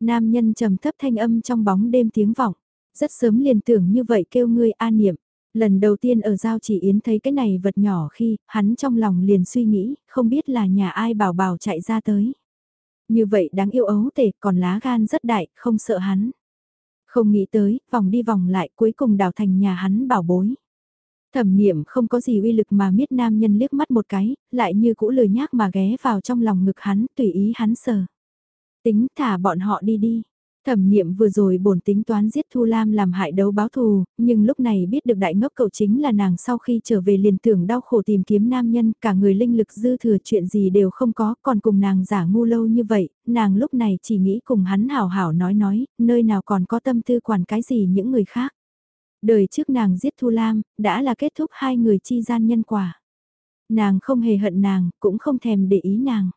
Nam nhân trầm thấp thanh âm trong bóng đêm tiếng vọng, rất sớm liền tưởng như vậy kêu ngươi an niệm. Lần đầu tiên ở giao chỉ yến thấy cái này vật nhỏ khi, hắn trong lòng liền suy nghĩ, không biết là nhà ai bảo bảo chạy ra tới. Như vậy đáng yêu ấu tể còn lá gan rất đại, không sợ hắn. Không nghĩ tới, vòng đi vòng lại cuối cùng đào thành nhà hắn bảo bối. Thẩm niệm không có gì uy lực mà miết nam nhân liếc mắt một cái, lại như cũ lười nhác mà ghé vào trong lòng ngực hắn, tùy ý hắn sờ. Tính thả bọn họ đi đi. Thẩm niệm vừa rồi bổn tính toán giết Thu Lam làm hại đấu báo thù, nhưng lúc này biết được đại ngốc cậu chính là nàng sau khi trở về liền tưởng đau khổ tìm kiếm nam nhân, cả người linh lực dư thừa chuyện gì đều không có, còn cùng nàng giả ngu lâu như vậy, nàng lúc này chỉ nghĩ cùng hắn hảo hảo nói nói, nơi nào còn có tâm tư quản cái gì những người khác. Đời trước nàng giết Thu Lam, đã là kết thúc hai người chi gian nhân quả. Nàng không hề hận nàng, cũng không thèm để ý nàng.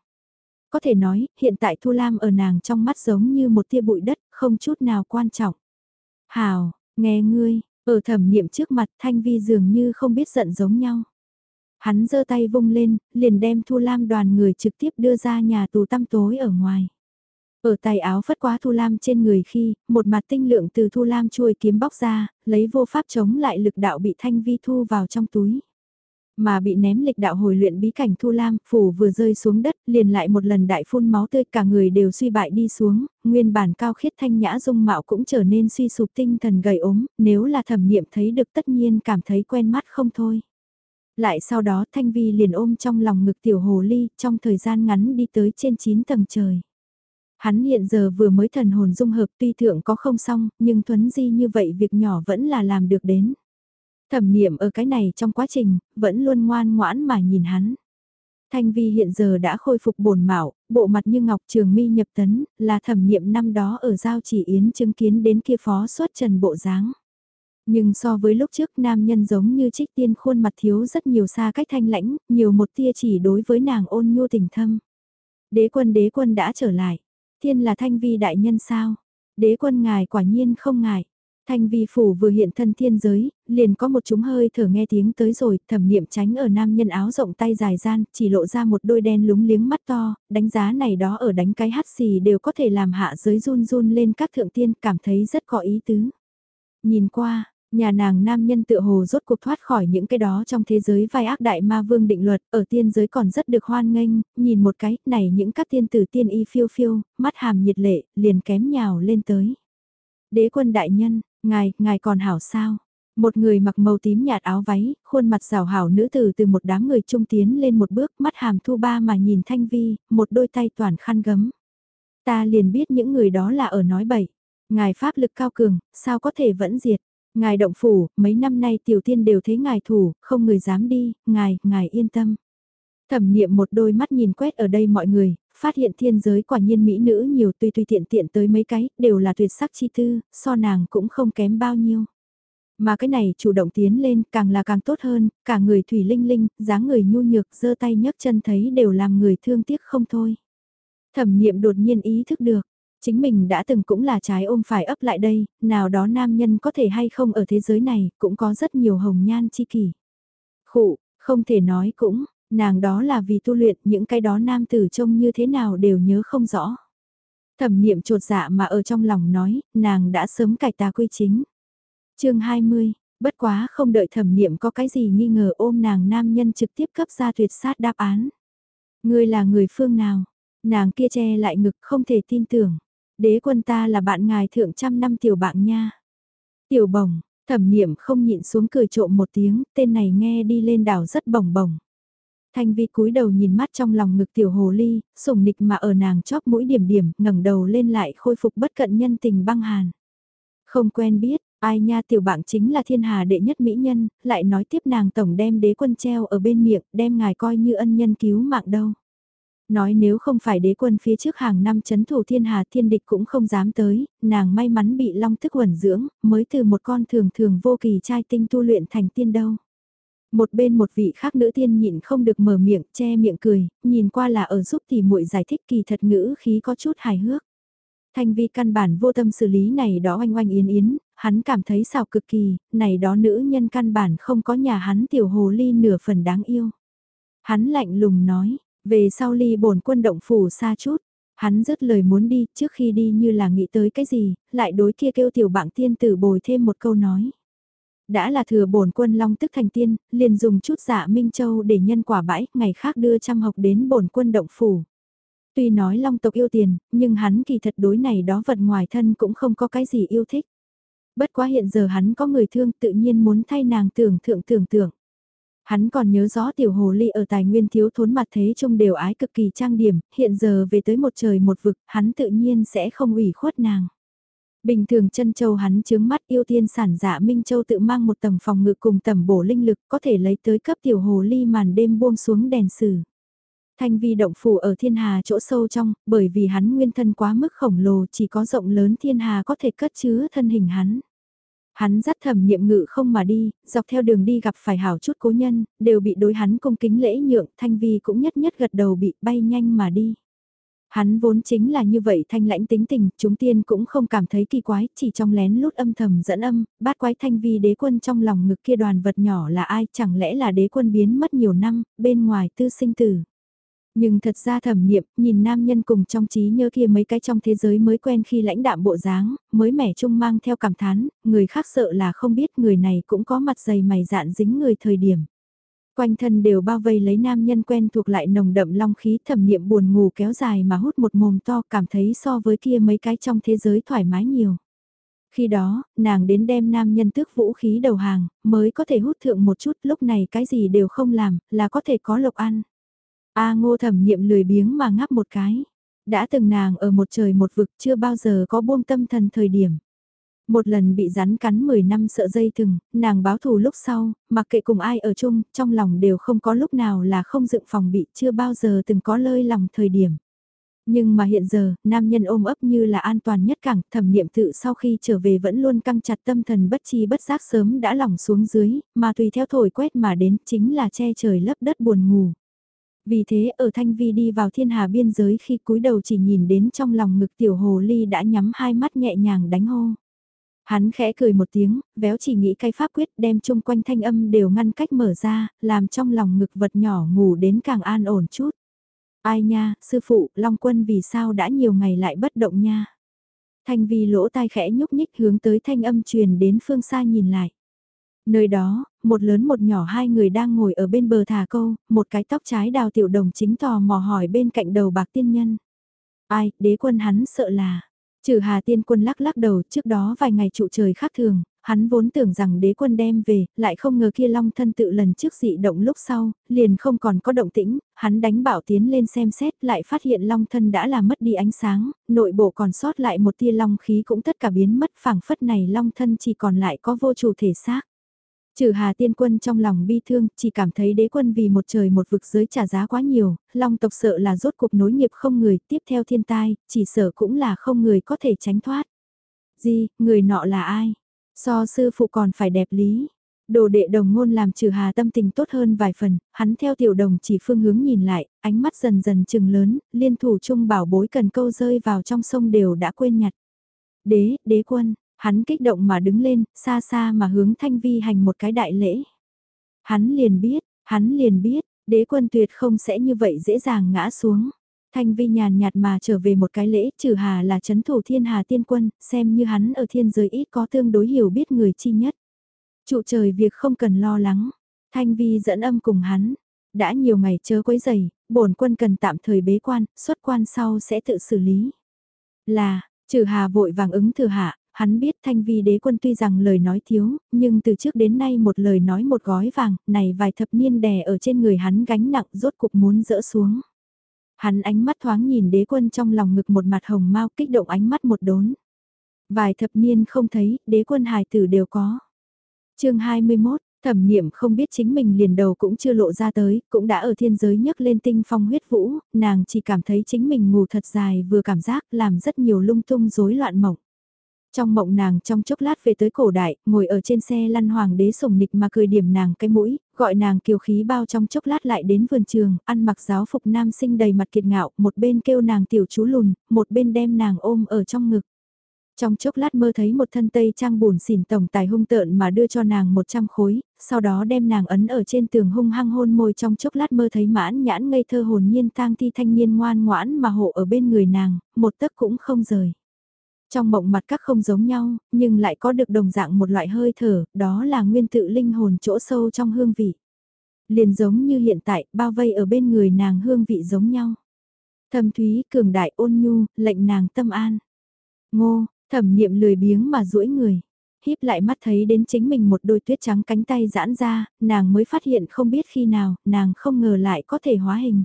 Có thể nói, hiện tại Thu Lam ở nàng trong mắt giống như một tia bụi đất, không chút nào quan trọng. Hào, nghe ngươi, ở thẩm niệm trước mặt Thanh Vi dường như không biết giận giống nhau. Hắn giơ tay vung lên, liền đem Thu Lam đoàn người trực tiếp đưa ra nhà tù tăm tối ở ngoài. Ở tay áo phất quá Thu Lam trên người khi, một mặt tinh lượng từ Thu Lam chuôi kiếm bóc ra, lấy vô pháp chống lại lực đạo bị Thanh Vi thu vào trong túi. Mà bị ném lịch đạo hồi luyện bí cảnh Thu Lam, phủ vừa rơi xuống đất, liền lại một lần đại phun máu tươi, cả người đều suy bại đi xuống, nguyên bản cao khiết thanh nhã dung mạo cũng trở nên suy sụp tinh thần gầy ốm, nếu là thẩm niệm thấy được tất nhiên cảm thấy quen mắt không thôi. Lại sau đó Thanh Vi liền ôm trong lòng ngực tiểu hồ ly, trong thời gian ngắn đi tới trên 9 tầng trời. Hắn hiện giờ vừa mới thần hồn dung hợp tuy thượng có không xong, nhưng thuấn di như vậy việc nhỏ vẫn là làm được đến. Thẩm niệm ở cái này trong quá trình, vẫn luôn ngoan ngoãn mà nhìn hắn. Thanh Vi hiện giờ đã khôi phục bổn mạo, bộ mặt như ngọc trường mi nhập tấn, là thẩm niệm năm đó ở giao chỉ yến chứng kiến đến kia phó xuất trần bộ dáng. Nhưng so với lúc trước nam nhân giống như trích tiên khuôn mặt thiếu rất nhiều xa cách thanh lãnh, nhiều một tia chỉ đối với nàng ôn nhu tình thâm. Đế quân đế quân đã trở lại. Thiên là thanh vi đại nhân sao? Đế quân ngài quả nhiên không ngại. Thanh vi phủ vừa hiện thân thiên giới, liền có một chúng hơi thở nghe tiếng tới rồi, thẩm niệm tránh ở nam nhân áo rộng tay dài gian, chỉ lộ ra một đôi đen lúng liếng mắt to, đánh giá này đó ở đánh cái hắt xì đều có thể làm hạ giới run run lên các thượng tiên, cảm thấy rất có ý tứ. Nhìn qua, Nhà nàng nam nhân tự hồ rốt cuộc thoát khỏi những cái đó trong thế giới vai ác đại ma vương định luật, ở tiên giới còn rất được hoan nghênh, nhìn một cái, này những các tiên tử tiên y phiêu phiêu, mắt hàm nhiệt lệ, liền kém nhào lên tới. Đế quân đại nhân, ngài, ngài còn hảo sao? Một người mặc màu tím nhạt áo váy, khuôn mặt rào hảo nữ tử từ một đám người trung tiến lên một bước, mắt hàm thu ba mà nhìn thanh vi, một đôi tay toàn khăn gấm. Ta liền biết những người đó là ở nói bậy. Ngài pháp lực cao cường, sao có thể vẫn diệt. Ngài động phủ, mấy năm nay tiểu tiên đều thấy ngài thủ, không người dám đi, ngài, ngài yên tâm. Thẩm niệm một đôi mắt nhìn quét ở đây mọi người, phát hiện thiên giới quả nhiên mỹ nữ nhiều tùy tùy tiện tiện tới mấy cái, đều là tuyệt sắc chi tư, so nàng cũng không kém bao nhiêu. Mà cái này chủ động tiến lên càng là càng tốt hơn, cả người thủy linh linh, dáng người nhu nhược, giơ tay nhấc chân thấy đều làm người thương tiếc không thôi. Thẩm niệm đột nhiên ý thức được, Chính mình đã từng cũng là trái ôm phải ấp lại đây, nào đó nam nhân có thể hay không ở thế giới này, cũng có rất nhiều hồng nhan chi kỷ. Khụ, không thể nói cũng, nàng đó là vì tu luyện những cái đó nam tử trông như thế nào đều nhớ không rõ. Thẩm niệm trột dạ mà ở trong lòng nói, nàng đã sớm cải tà quy chính. chương 20, bất quá không đợi thẩm niệm có cái gì nghi ngờ ôm nàng nam nhân trực tiếp cấp ra tuyệt sát đáp án. Ngươi là người phương nào? Nàng kia che lại ngực không thể tin tưởng. Đế quân ta là bạn ngài thượng trăm năm tiểu bạn nha. Tiểu bồng, thẩm niệm không nhịn xuống cười trộm một tiếng, tên này nghe đi lên đảo rất bồng bồng. Thanh vi cúi đầu nhìn mắt trong lòng ngực tiểu hồ ly, sủng nịch mà ở nàng chóp mũi điểm điểm, ngẩng đầu lên lại khôi phục bất cận nhân tình băng hàn. Không quen biết, ai nha tiểu bạn chính là thiên hà đệ nhất mỹ nhân, lại nói tiếp nàng tổng đem đế quân treo ở bên miệng, đem ngài coi như ân nhân cứu mạng đâu. Nói nếu không phải đế quân phía trước hàng năm chấn thủ thiên hà thiên địch cũng không dám tới, nàng may mắn bị long thức huẩn dưỡng, mới từ một con thường thường vô kỳ trai tinh tu luyện thành tiên đâu. Một bên một vị khác nữ tiên nhịn không được mở miệng, che miệng cười, nhìn qua là ở giúp thì muội giải thích kỳ thật ngữ khí có chút hài hước. Thanh vi căn bản vô tâm xử lý này đó oanh oanh yến yến, hắn cảm thấy xào cực kỳ, này đó nữ nhân căn bản không có nhà hắn tiểu hồ ly nửa phần đáng yêu. Hắn lạnh lùng nói, về sau ly bổn quân động phủ xa chút, hắn dứt lời muốn đi, trước khi đi như là nghĩ tới cái gì, lại đối kia kêu tiểu bạn tiên tử bồi thêm một câu nói. Đã là thừa bổn quân long tức thành tiên, liền dùng chút dạ Minh Châu để nhân quả bãi, ngày khác đưa trăm học đến bổn quân động phủ. Tuy nói long tộc yêu tiền, nhưng hắn kỳ thật đối này đó vật ngoài thân cũng không có cái gì yêu thích. Bất quá hiện giờ hắn có người thương tự nhiên muốn thay nàng tưởng thượng tưởng tưởng. Hắn còn nhớ rõ tiểu hồ ly ở tài nguyên thiếu thốn mặt thế trông đều ái cực kỳ trang điểm, hiện giờ về tới một trời một vực, hắn tự nhiên sẽ không ủy khuất nàng. Bình thường chân châu hắn chướng mắt yêu tiên sản dạ Minh Châu tự mang một tầng phòng ngự cùng tầm bổ linh lực có thể lấy tới cấp tiểu hồ ly màn đêm buông xuống đèn sử. Thanh vi động phủ ở thiên hà chỗ sâu trong, bởi vì hắn nguyên thân quá mức khổng lồ chỉ có rộng lớn thiên hà có thể cất chứa thân hình hắn. Hắn dắt thẩm niệm ngự không mà đi, dọc theo đường đi gặp phải hảo chút cố nhân, đều bị đối hắn cung kính lễ nhượng, thanh vi cũng nhất nhất gật đầu bị bay nhanh mà đi. Hắn vốn chính là như vậy thanh lãnh tính tình, chúng tiên cũng không cảm thấy kỳ quái, chỉ trong lén lút âm thầm dẫn âm, bát quái thanh vi đế quân trong lòng ngực kia đoàn vật nhỏ là ai, chẳng lẽ là đế quân biến mất nhiều năm, bên ngoài tư sinh tử. Nhưng thật ra thẩm niệm, nhìn nam nhân cùng trong trí nhớ kia mấy cái trong thế giới mới quen khi lãnh đạm bộ dáng, mới mẻ chung mang theo cảm thán, người khác sợ là không biết người này cũng có mặt dày mày dạn dính người thời điểm. Quanh thân đều bao vây lấy nam nhân quen thuộc lại nồng đậm long khí thẩm niệm buồn ngủ kéo dài mà hút một mồm to cảm thấy so với kia mấy cái trong thế giới thoải mái nhiều. Khi đó, nàng đến đem nam nhân tước vũ khí đầu hàng, mới có thể hút thượng một chút lúc này cái gì đều không làm, là có thể có lộc ăn. A ngô thẩm niệm lười biếng mà ngáp một cái. Đã từng nàng ở một trời một vực chưa bao giờ có buông tâm thần thời điểm. Một lần bị rắn cắn 10 năm sợ dây thừng, nàng báo thù lúc sau, mặc kệ cùng ai ở chung, trong lòng đều không có lúc nào là không dựng phòng bị chưa bao giờ từng có lơi lòng thời điểm. Nhưng mà hiện giờ, nam nhân ôm ấp như là an toàn nhất cẳng, thẩm niệm tự sau khi trở về vẫn luôn căng chặt tâm thần bất chi bất giác sớm đã lỏng xuống dưới, mà tùy theo thổi quét mà đến chính là che trời lấp đất buồn ngủ. Vì thế ở Thanh Vi đi vào thiên hà biên giới khi cúi đầu chỉ nhìn đến trong lòng ngực tiểu hồ ly đã nhắm hai mắt nhẹ nhàng đánh hô. Hắn khẽ cười một tiếng, véo chỉ nghĩ cái pháp quyết đem chung quanh thanh âm đều ngăn cách mở ra, làm trong lòng ngực vật nhỏ ngủ đến càng an ổn chút. Ai nha, sư phụ, Long Quân vì sao đã nhiều ngày lại bất động nha. Thanh vi lỗ tai khẽ nhúc nhích hướng tới thanh âm truyền đến phương xa nhìn lại. Nơi đó, một lớn một nhỏ hai người đang ngồi ở bên bờ thả câu, một cái tóc trái đào tiểu đồng chính tò mò hỏi bên cạnh đầu bạc tiên nhân. Ai, đế quân hắn sợ là, Trừ Hà Tiên Quân lắc lắc đầu trước đó vài ngày trụ trời khác thường, hắn vốn tưởng rằng đế quân đem về, lại không ngờ kia long thân tự lần trước dị động lúc sau, liền không còn có động tĩnh, hắn đánh bảo tiến lên xem xét lại phát hiện long thân đã là mất đi ánh sáng, nội bộ còn sót lại một tia long khí cũng tất cả biến mất phảng phất này long thân chỉ còn lại có vô chủ thể xác. Trừ Hà Tiên Quân trong lòng bi thương, chỉ cảm thấy đế quân vì một trời một vực giới trả giá quá nhiều, long tộc sợ là rốt cuộc nối nghiệp không người, tiếp theo thiên tai, chỉ sợ cũng là không người có thể tránh thoát. Gì, người nọ là ai? So sư phụ còn phải đẹp lý. Đồ đệ đồng ngôn làm trừ hà tâm tình tốt hơn vài phần, hắn theo tiểu đồng chỉ phương hướng nhìn lại, ánh mắt dần dần trừng lớn, liên thủ chung bảo bối cần câu rơi vào trong sông đều đã quên nhặt. Đế, đế quân, Hắn kích động mà đứng lên, xa xa mà hướng Thanh Vi hành một cái đại lễ. Hắn liền biết, hắn liền biết, đế quân tuyệt không sẽ như vậy dễ dàng ngã xuống. Thanh Vi nhàn nhạt mà trở về một cái lễ, trừ hà là chấn thủ thiên hà tiên quân, xem như hắn ở thiên giới ít có tương đối hiểu biết người chi nhất. Trụ trời việc không cần lo lắng, Thanh Vi dẫn âm cùng hắn, đã nhiều ngày chớ quấy giày, bổn quân cần tạm thời bế quan, xuất quan sau sẽ tự xử lý. Là, trừ hà vội vàng ứng thừa hạ, Hắn biết thanh vi đế quân tuy rằng lời nói thiếu, nhưng từ trước đến nay một lời nói một gói vàng, này vài thập niên đè ở trên người hắn gánh nặng rốt cục muốn dỡ xuống. Hắn ánh mắt thoáng nhìn đế quân trong lòng ngực một mặt hồng mau kích động ánh mắt một đốn. Vài thập niên không thấy, đế quân hài tử đều có. chương 21, Thẩm niệm không biết chính mình liền đầu cũng chưa lộ ra tới, cũng đã ở thiên giới nhấc lên tinh phong huyết vũ, nàng chỉ cảm thấy chính mình ngủ thật dài vừa cảm giác làm rất nhiều lung tung rối loạn mộng. Trong mộng nàng trong chốc lát về tới cổ đại, ngồi ở trên xe lăn hoàng đế sủng nịch mà cười điểm nàng cái mũi, gọi nàng kiều khí bao trong chốc lát lại đến vườn trường, ăn mặc giáo phục nam sinh đầy mặt kiệt ngạo, một bên kêu nàng tiểu chú lùn, một bên đem nàng ôm ở trong ngực. Trong chốc lát mơ thấy một thân tây trang bùn xỉn tổng tài hung tợn mà đưa cho nàng 100 khối, sau đó đem nàng ấn ở trên tường hung hăng hôn môi trong chốc lát mơ thấy mãn nhãn ngây thơ hồn nhiên tang thi thanh niên ngoan ngoãn mà hộ ở bên người nàng, một tấc cũng không rời. Trong mộng mặt các không giống nhau, nhưng lại có được đồng dạng một loại hơi thở, đó là nguyên tự linh hồn chỗ sâu trong hương vị. Liền giống như hiện tại, bao vây ở bên người nàng hương vị giống nhau. Thâm thúy, cường đại ôn nhu, lệnh nàng tâm an. Ngô, thẩm niệm lười biếng mà duỗi người. Híp lại mắt thấy đến chính mình một đôi tuyết trắng cánh tay giãn ra, nàng mới phát hiện không biết khi nào, nàng không ngờ lại có thể hóa hình.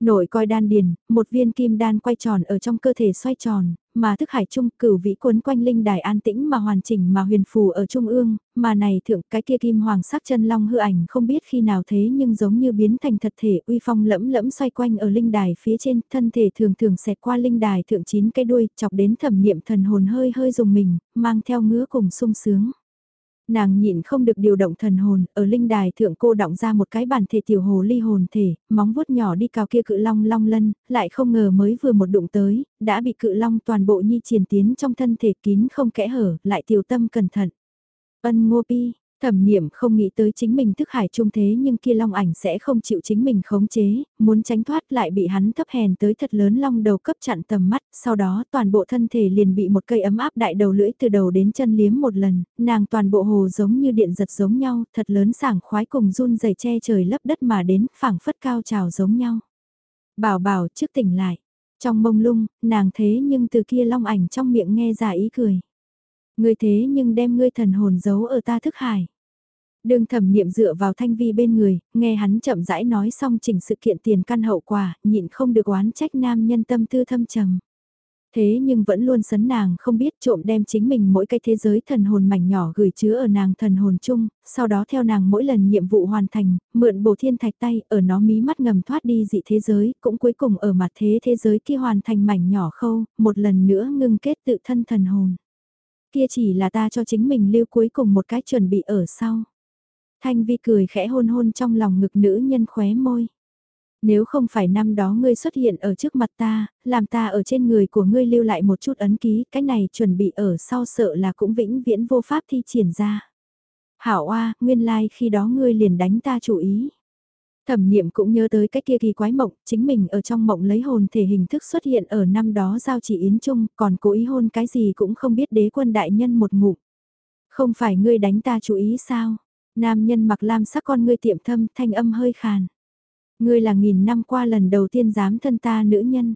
Nội coi đan điền, một viên kim đan quay tròn ở trong cơ thể xoay tròn, mà thức hải trung cửu vĩ cuốn quanh linh đài an tĩnh mà hoàn chỉnh mà huyền phù ở trung ương, mà này thượng cái kia kim hoàng sắc chân long hư ảnh không biết khi nào thế nhưng giống như biến thành thật thể uy phong lẫm lẫm xoay quanh ở linh đài phía trên, thân thể thường thường xẹt qua linh đài thượng chín cái đuôi, chọc đến thẩm niệm thần hồn hơi hơi dùng mình, mang theo ngứa cùng sung sướng. Nàng nhịn không được điều động thần hồn, ở linh đài thượng cô động ra một cái bản thể tiểu hồ ly hồn thể, móng vuốt nhỏ đi cào kia cự long long lân, lại không ngờ mới vừa một đụng tới, đã bị cự long toàn bộ nhi triển tiến trong thân thể kín không kẽ hở, lại tiểu tâm cẩn thận. Ân ngô pi, Thẩm niệm không nghĩ tới chính mình thức hải trung thế nhưng kia long ảnh sẽ không chịu chính mình khống chế, muốn tránh thoát lại bị hắn thấp hèn tới thật lớn long đầu cấp chặn tầm mắt, sau đó toàn bộ thân thể liền bị một cây ấm áp đại đầu lưỡi từ đầu đến chân liếm một lần, nàng toàn bộ hồ giống như điện giật giống nhau, thật lớn sảng khoái cùng run dày che trời lấp đất mà đến, phảng phất cao trào giống nhau. Bảo bảo trước tỉnh lại, trong mông lung, nàng thế nhưng từ kia long ảnh trong miệng nghe ra ý cười. Ngươi thế nhưng đem ngươi thần hồn giấu ở ta thức hải. Đường thẩm niệm dựa vào thanh vi bên người, nghe hắn chậm rãi nói xong chỉnh sự kiện tiền căn hậu quả, nhịn không được oán trách nam nhân tâm tư thâm trầm. Thế nhưng vẫn luôn sấn nàng không biết trộm đem chính mình mỗi cái thế giới thần hồn mảnh nhỏ gửi chứa ở nàng thần hồn chung, sau đó theo nàng mỗi lần nhiệm vụ hoàn thành, mượn bổ thiên thạch tay ở nó mí mắt ngầm thoát đi dị thế giới, cũng cuối cùng ở mặt thế thế giới kia hoàn thành mảnh nhỏ khâu, một lần nữa ngưng kết tự thân thần hồn. Kia chỉ là ta cho chính mình lưu cuối cùng một cái chuẩn bị ở sau. Thanh vi cười khẽ hôn hôn trong lòng ngực nữ nhân khóe môi. Nếu không phải năm đó ngươi xuất hiện ở trước mặt ta, làm ta ở trên người của ngươi lưu lại một chút ấn ký, cái này chuẩn bị ở sau sợ là cũng vĩnh viễn vô pháp thi triển ra. Hảo oa, nguyên lai like khi đó ngươi liền đánh ta chủ ý. Thẩm niệm cũng nhớ tới cái kia kỳ quái mộng, chính mình ở trong mộng lấy hồn thể hình thức xuất hiện ở năm đó giao chỉ yến trung, còn cố ý hôn cái gì cũng không biết đế quân đại nhân một ngủ Không phải ngươi đánh ta chú ý sao? Nam nhân mặc lam sắc con ngươi tiệm thâm thanh âm hơi khàn. Ngươi là nghìn năm qua lần đầu tiên dám thân ta nữ nhân.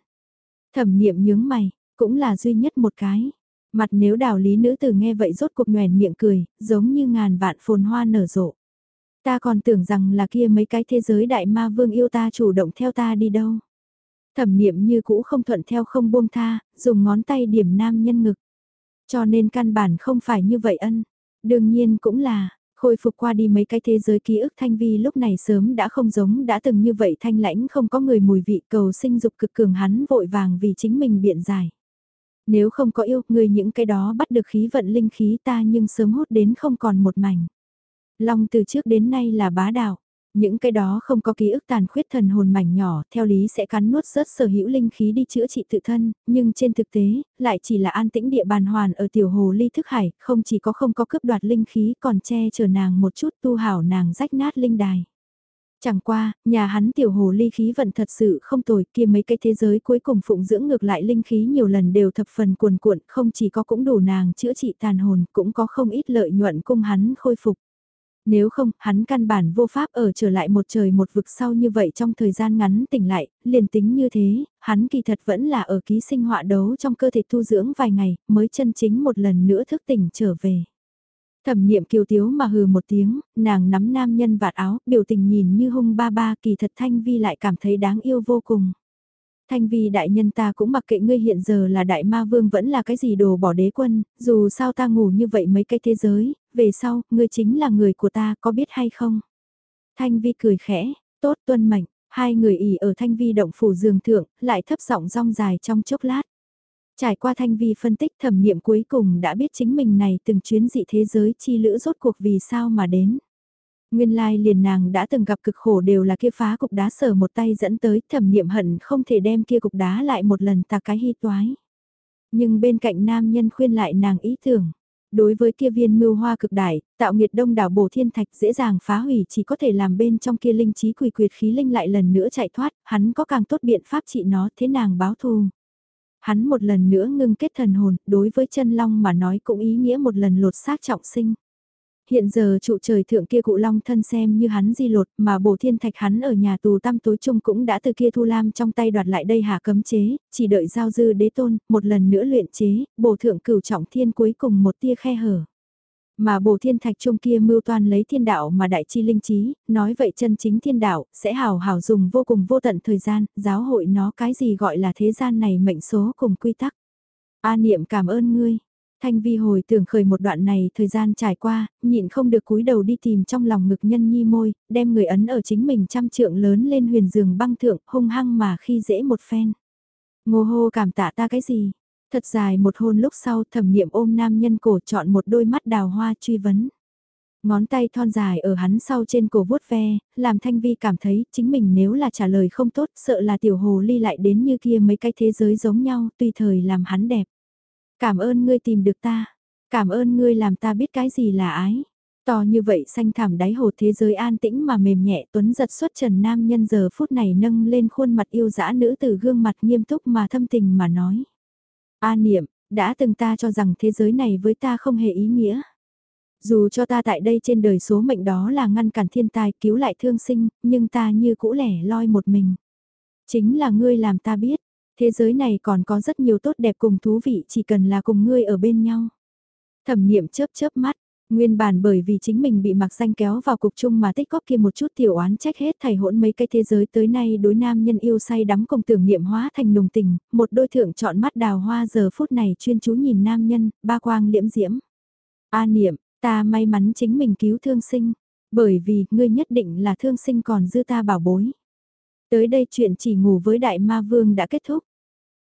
Thẩm niệm nhướng mày, cũng là duy nhất một cái. Mặt nếu đào lý nữ tử nghe vậy rốt cuộc nhoèn miệng cười, giống như ngàn vạn phồn hoa nở rộ. Ta còn tưởng rằng là kia mấy cái thế giới đại ma vương yêu ta chủ động theo ta đi đâu. Thẩm niệm như cũ không thuận theo không buông tha, dùng ngón tay điểm nam nhân ngực. Cho nên căn bản không phải như vậy ân. Đương nhiên cũng là, Khôi phục qua đi mấy cái thế giới ký ức thanh vi lúc này sớm đã không giống đã từng như vậy thanh lãnh không có người mùi vị cầu sinh dục cực cường hắn vội vàng vì chính mình biện giải. Nếu không có yêu, người những cái đó bắt được khí vận linh khí ta nhưng sớm hút đến không còn một mảnh. Long từ trước đến nay là bá đạo. Những cái đó không có ký ức tàn khuyết thần hồn mảnh nhỏ, theo lý sẽ cắn nuốt rớt sở hữu linh khí đi chữa trị tự thân, nhưng trên thực tế, lại chỉ là an tĩnh địa bàn hoàn ở tiểu hồ ly thức hải, không chỉ có không có cướp đoạt linh khí còn che chở nàng một chút tu hảo nàng rách nát linh đài. Chẳng qua, nhà hắn tiểu hồ ly khí vận thật sự không tồi kia mấy cái thế giới cuối cùng phụng dưỡng ngược lại linh khí nhiều lần đều thập phần cuồn cuộn không chỉ có cũng đủ nàng chữa trị tàn hồn cũng có không ít lợi nhuận cung hắn khôi phục. Nếu không, hắn căn bản vô pháp ở trở lại một trời một vực sau như vậy trong thời gian ngắn tỉnh lại, liền tính như thế, hắn kỳ thật vẫn là ở ký sinh họa đấu trong cơ thể tu dưỡng vài ngày, mới chân chính một lần nữa thức tỉnh trở về. Thẩm niệm kiều tiếu mà hừ một tiếng, nàng nắm nam nhân vạt áo, biểu tình nhìn như hung ba ba kỳ thật thanh vi lại cảm thấy đáng yêu vô cùng. Thanh vi đại nhân ta cũng mặc kệ ngươi hiện giờ là đại ma vương vẫn là cái gì đồ bỏ đế quân, dù sao ta ngủ như vậy mấy cái thế giới, về sau, ngươi chính là người của ta có biết hay không? Thanh vi cười khẽ, tốt tuân mệnh, hai người ỉ ở thanh vi động phủ giường thượng, lại thấp giọng rong dài trong chốc lát. Trải qua thanh vi phân tích thẩm niệm cuối cùng đã biết chính mình này từng chuyến dị thế giới chi lữ rốt cuộc vì sao mà đến. Nguyên lai liền nàng đã từng gặp cực khổ đều là kia phá cục đá sở một tay dẫn tới thẩm niệm hận không thể đem kia cục đá lại một lần tạc cái hy toái. Nhưng bên cạnh nam nhân khuyên lại nàng ý tưởng. Đối với kia viên mưu hoa cực đại, tạo nghiệt đông đảo bổ thiên thạch dễ dàng phá hủy chỉ có thể làm bên trong kia linh trí quỳ quyệt khí linh lại lần nữa chạy thoát, hắn có càng tốt biện pháp trị nó thế nàng báo thù. Hắn một lần nữa ngưng kết thần hồn, đối với chân long mà nói cũng ý nghĩa một lần lột xác trọng sinh. Hiện giờ trụ trời thượng kia cụ long thân xem như hắn di lột mà bổ thiên thạch hắn ở nhà tù tăm tối chung cũng đã từ kia thu lam trong tay đoạt lại đây hạ cấm chế, chỉ đợi giao dư đế tôn, một lần nữa luyện chế, bổ thượng cửu trọng thiên cuối cùng một tia khe hở. Mà bổ thiên thạch chung kia mưu toan lấy thiên đạo mà đại chi linh trí, nói vậy chân chính thiên đạo, sẽ hào hào dùng vô cùng vô tận thời gian, giáo hội nó cái gì gọi là thế gian này mệnh số cùng quy tắc. A niệm cảm ơn ngươi, Thanh vi hồi tưởng khởi một đoạn này thời gian trải qua, nhịn không được cúi đầu đi tìm trong lòng ngực nhân nhi môi, đem người ấn ở chính mình trăm trượng lớn lên huyền giường băng thượng hung hăng mà khi dễ một phen. Ngô hô cảm tạ ta cái gì? Thật dài một hôn lúc sau thẩm niệm ôm nam nhân cổ chọn một đôi mắt đào hoa truy vấn. Ngón tay thon dài ở hắn sau trên cổ vuốt ve, làm Thanh Vi cảm thấy chính mình nếu là trả lời không tốt sợ là tiểu hồ ly lại đến như kia mấy cái thế giới giống nhau tùy thời làm hắn đẹp. Cảm ơn ngươi tìm được ta. Cảm ơn ngươi làm ta biết cái gì là ái. To như vậy xanh thảm đáy hồ thế giới an tĩnh mà mềm nhẹ tuấn giật xuất trần nam nhân giờ phút này nâng lên khuôn mặt yêu dã nữ từ gương mặt nghiêm túc mà thâm tình mà nói. A niệm, đã từng ta cho rằng thế giới này với ta không hề ý nghĩa. Dù cho ta tại đây trên đời số mệnh đó là ngăn cản thiên tai cứu lại thương sinh, nhưng ta như cũ lẻ loi một mình. Chính là ngươi làm ta biết, Thế giới này còn có rất nhiều tốt đẹp cùng thú vị chỉ cần là cùng ngươi ở bên nhau. Thẩm niệm chớp chớp mắt, Nguyên bản bởi vì chính mình bị mặc danh kéo vào cục chung mà tích góp kia một chút tiểu oán trách hết thầy hỗn mấy cái thế giới tới nay đối nam nhân yêu say đắm cùng tưởng niệm hóa thành nùng tình, một đôi thượng chọn mắt đào hoa giờ phút này chuyên chú nhìn nam nhân, ba quang liễm diễm. A niệm, ta may mắn chính mình cứu thương sinh, bởi vì ngươi nhất định là thương sinh còn dư ta bảo bối. Tới đây chuyện chỉ ngủ với đại ma vương đã kết thúc.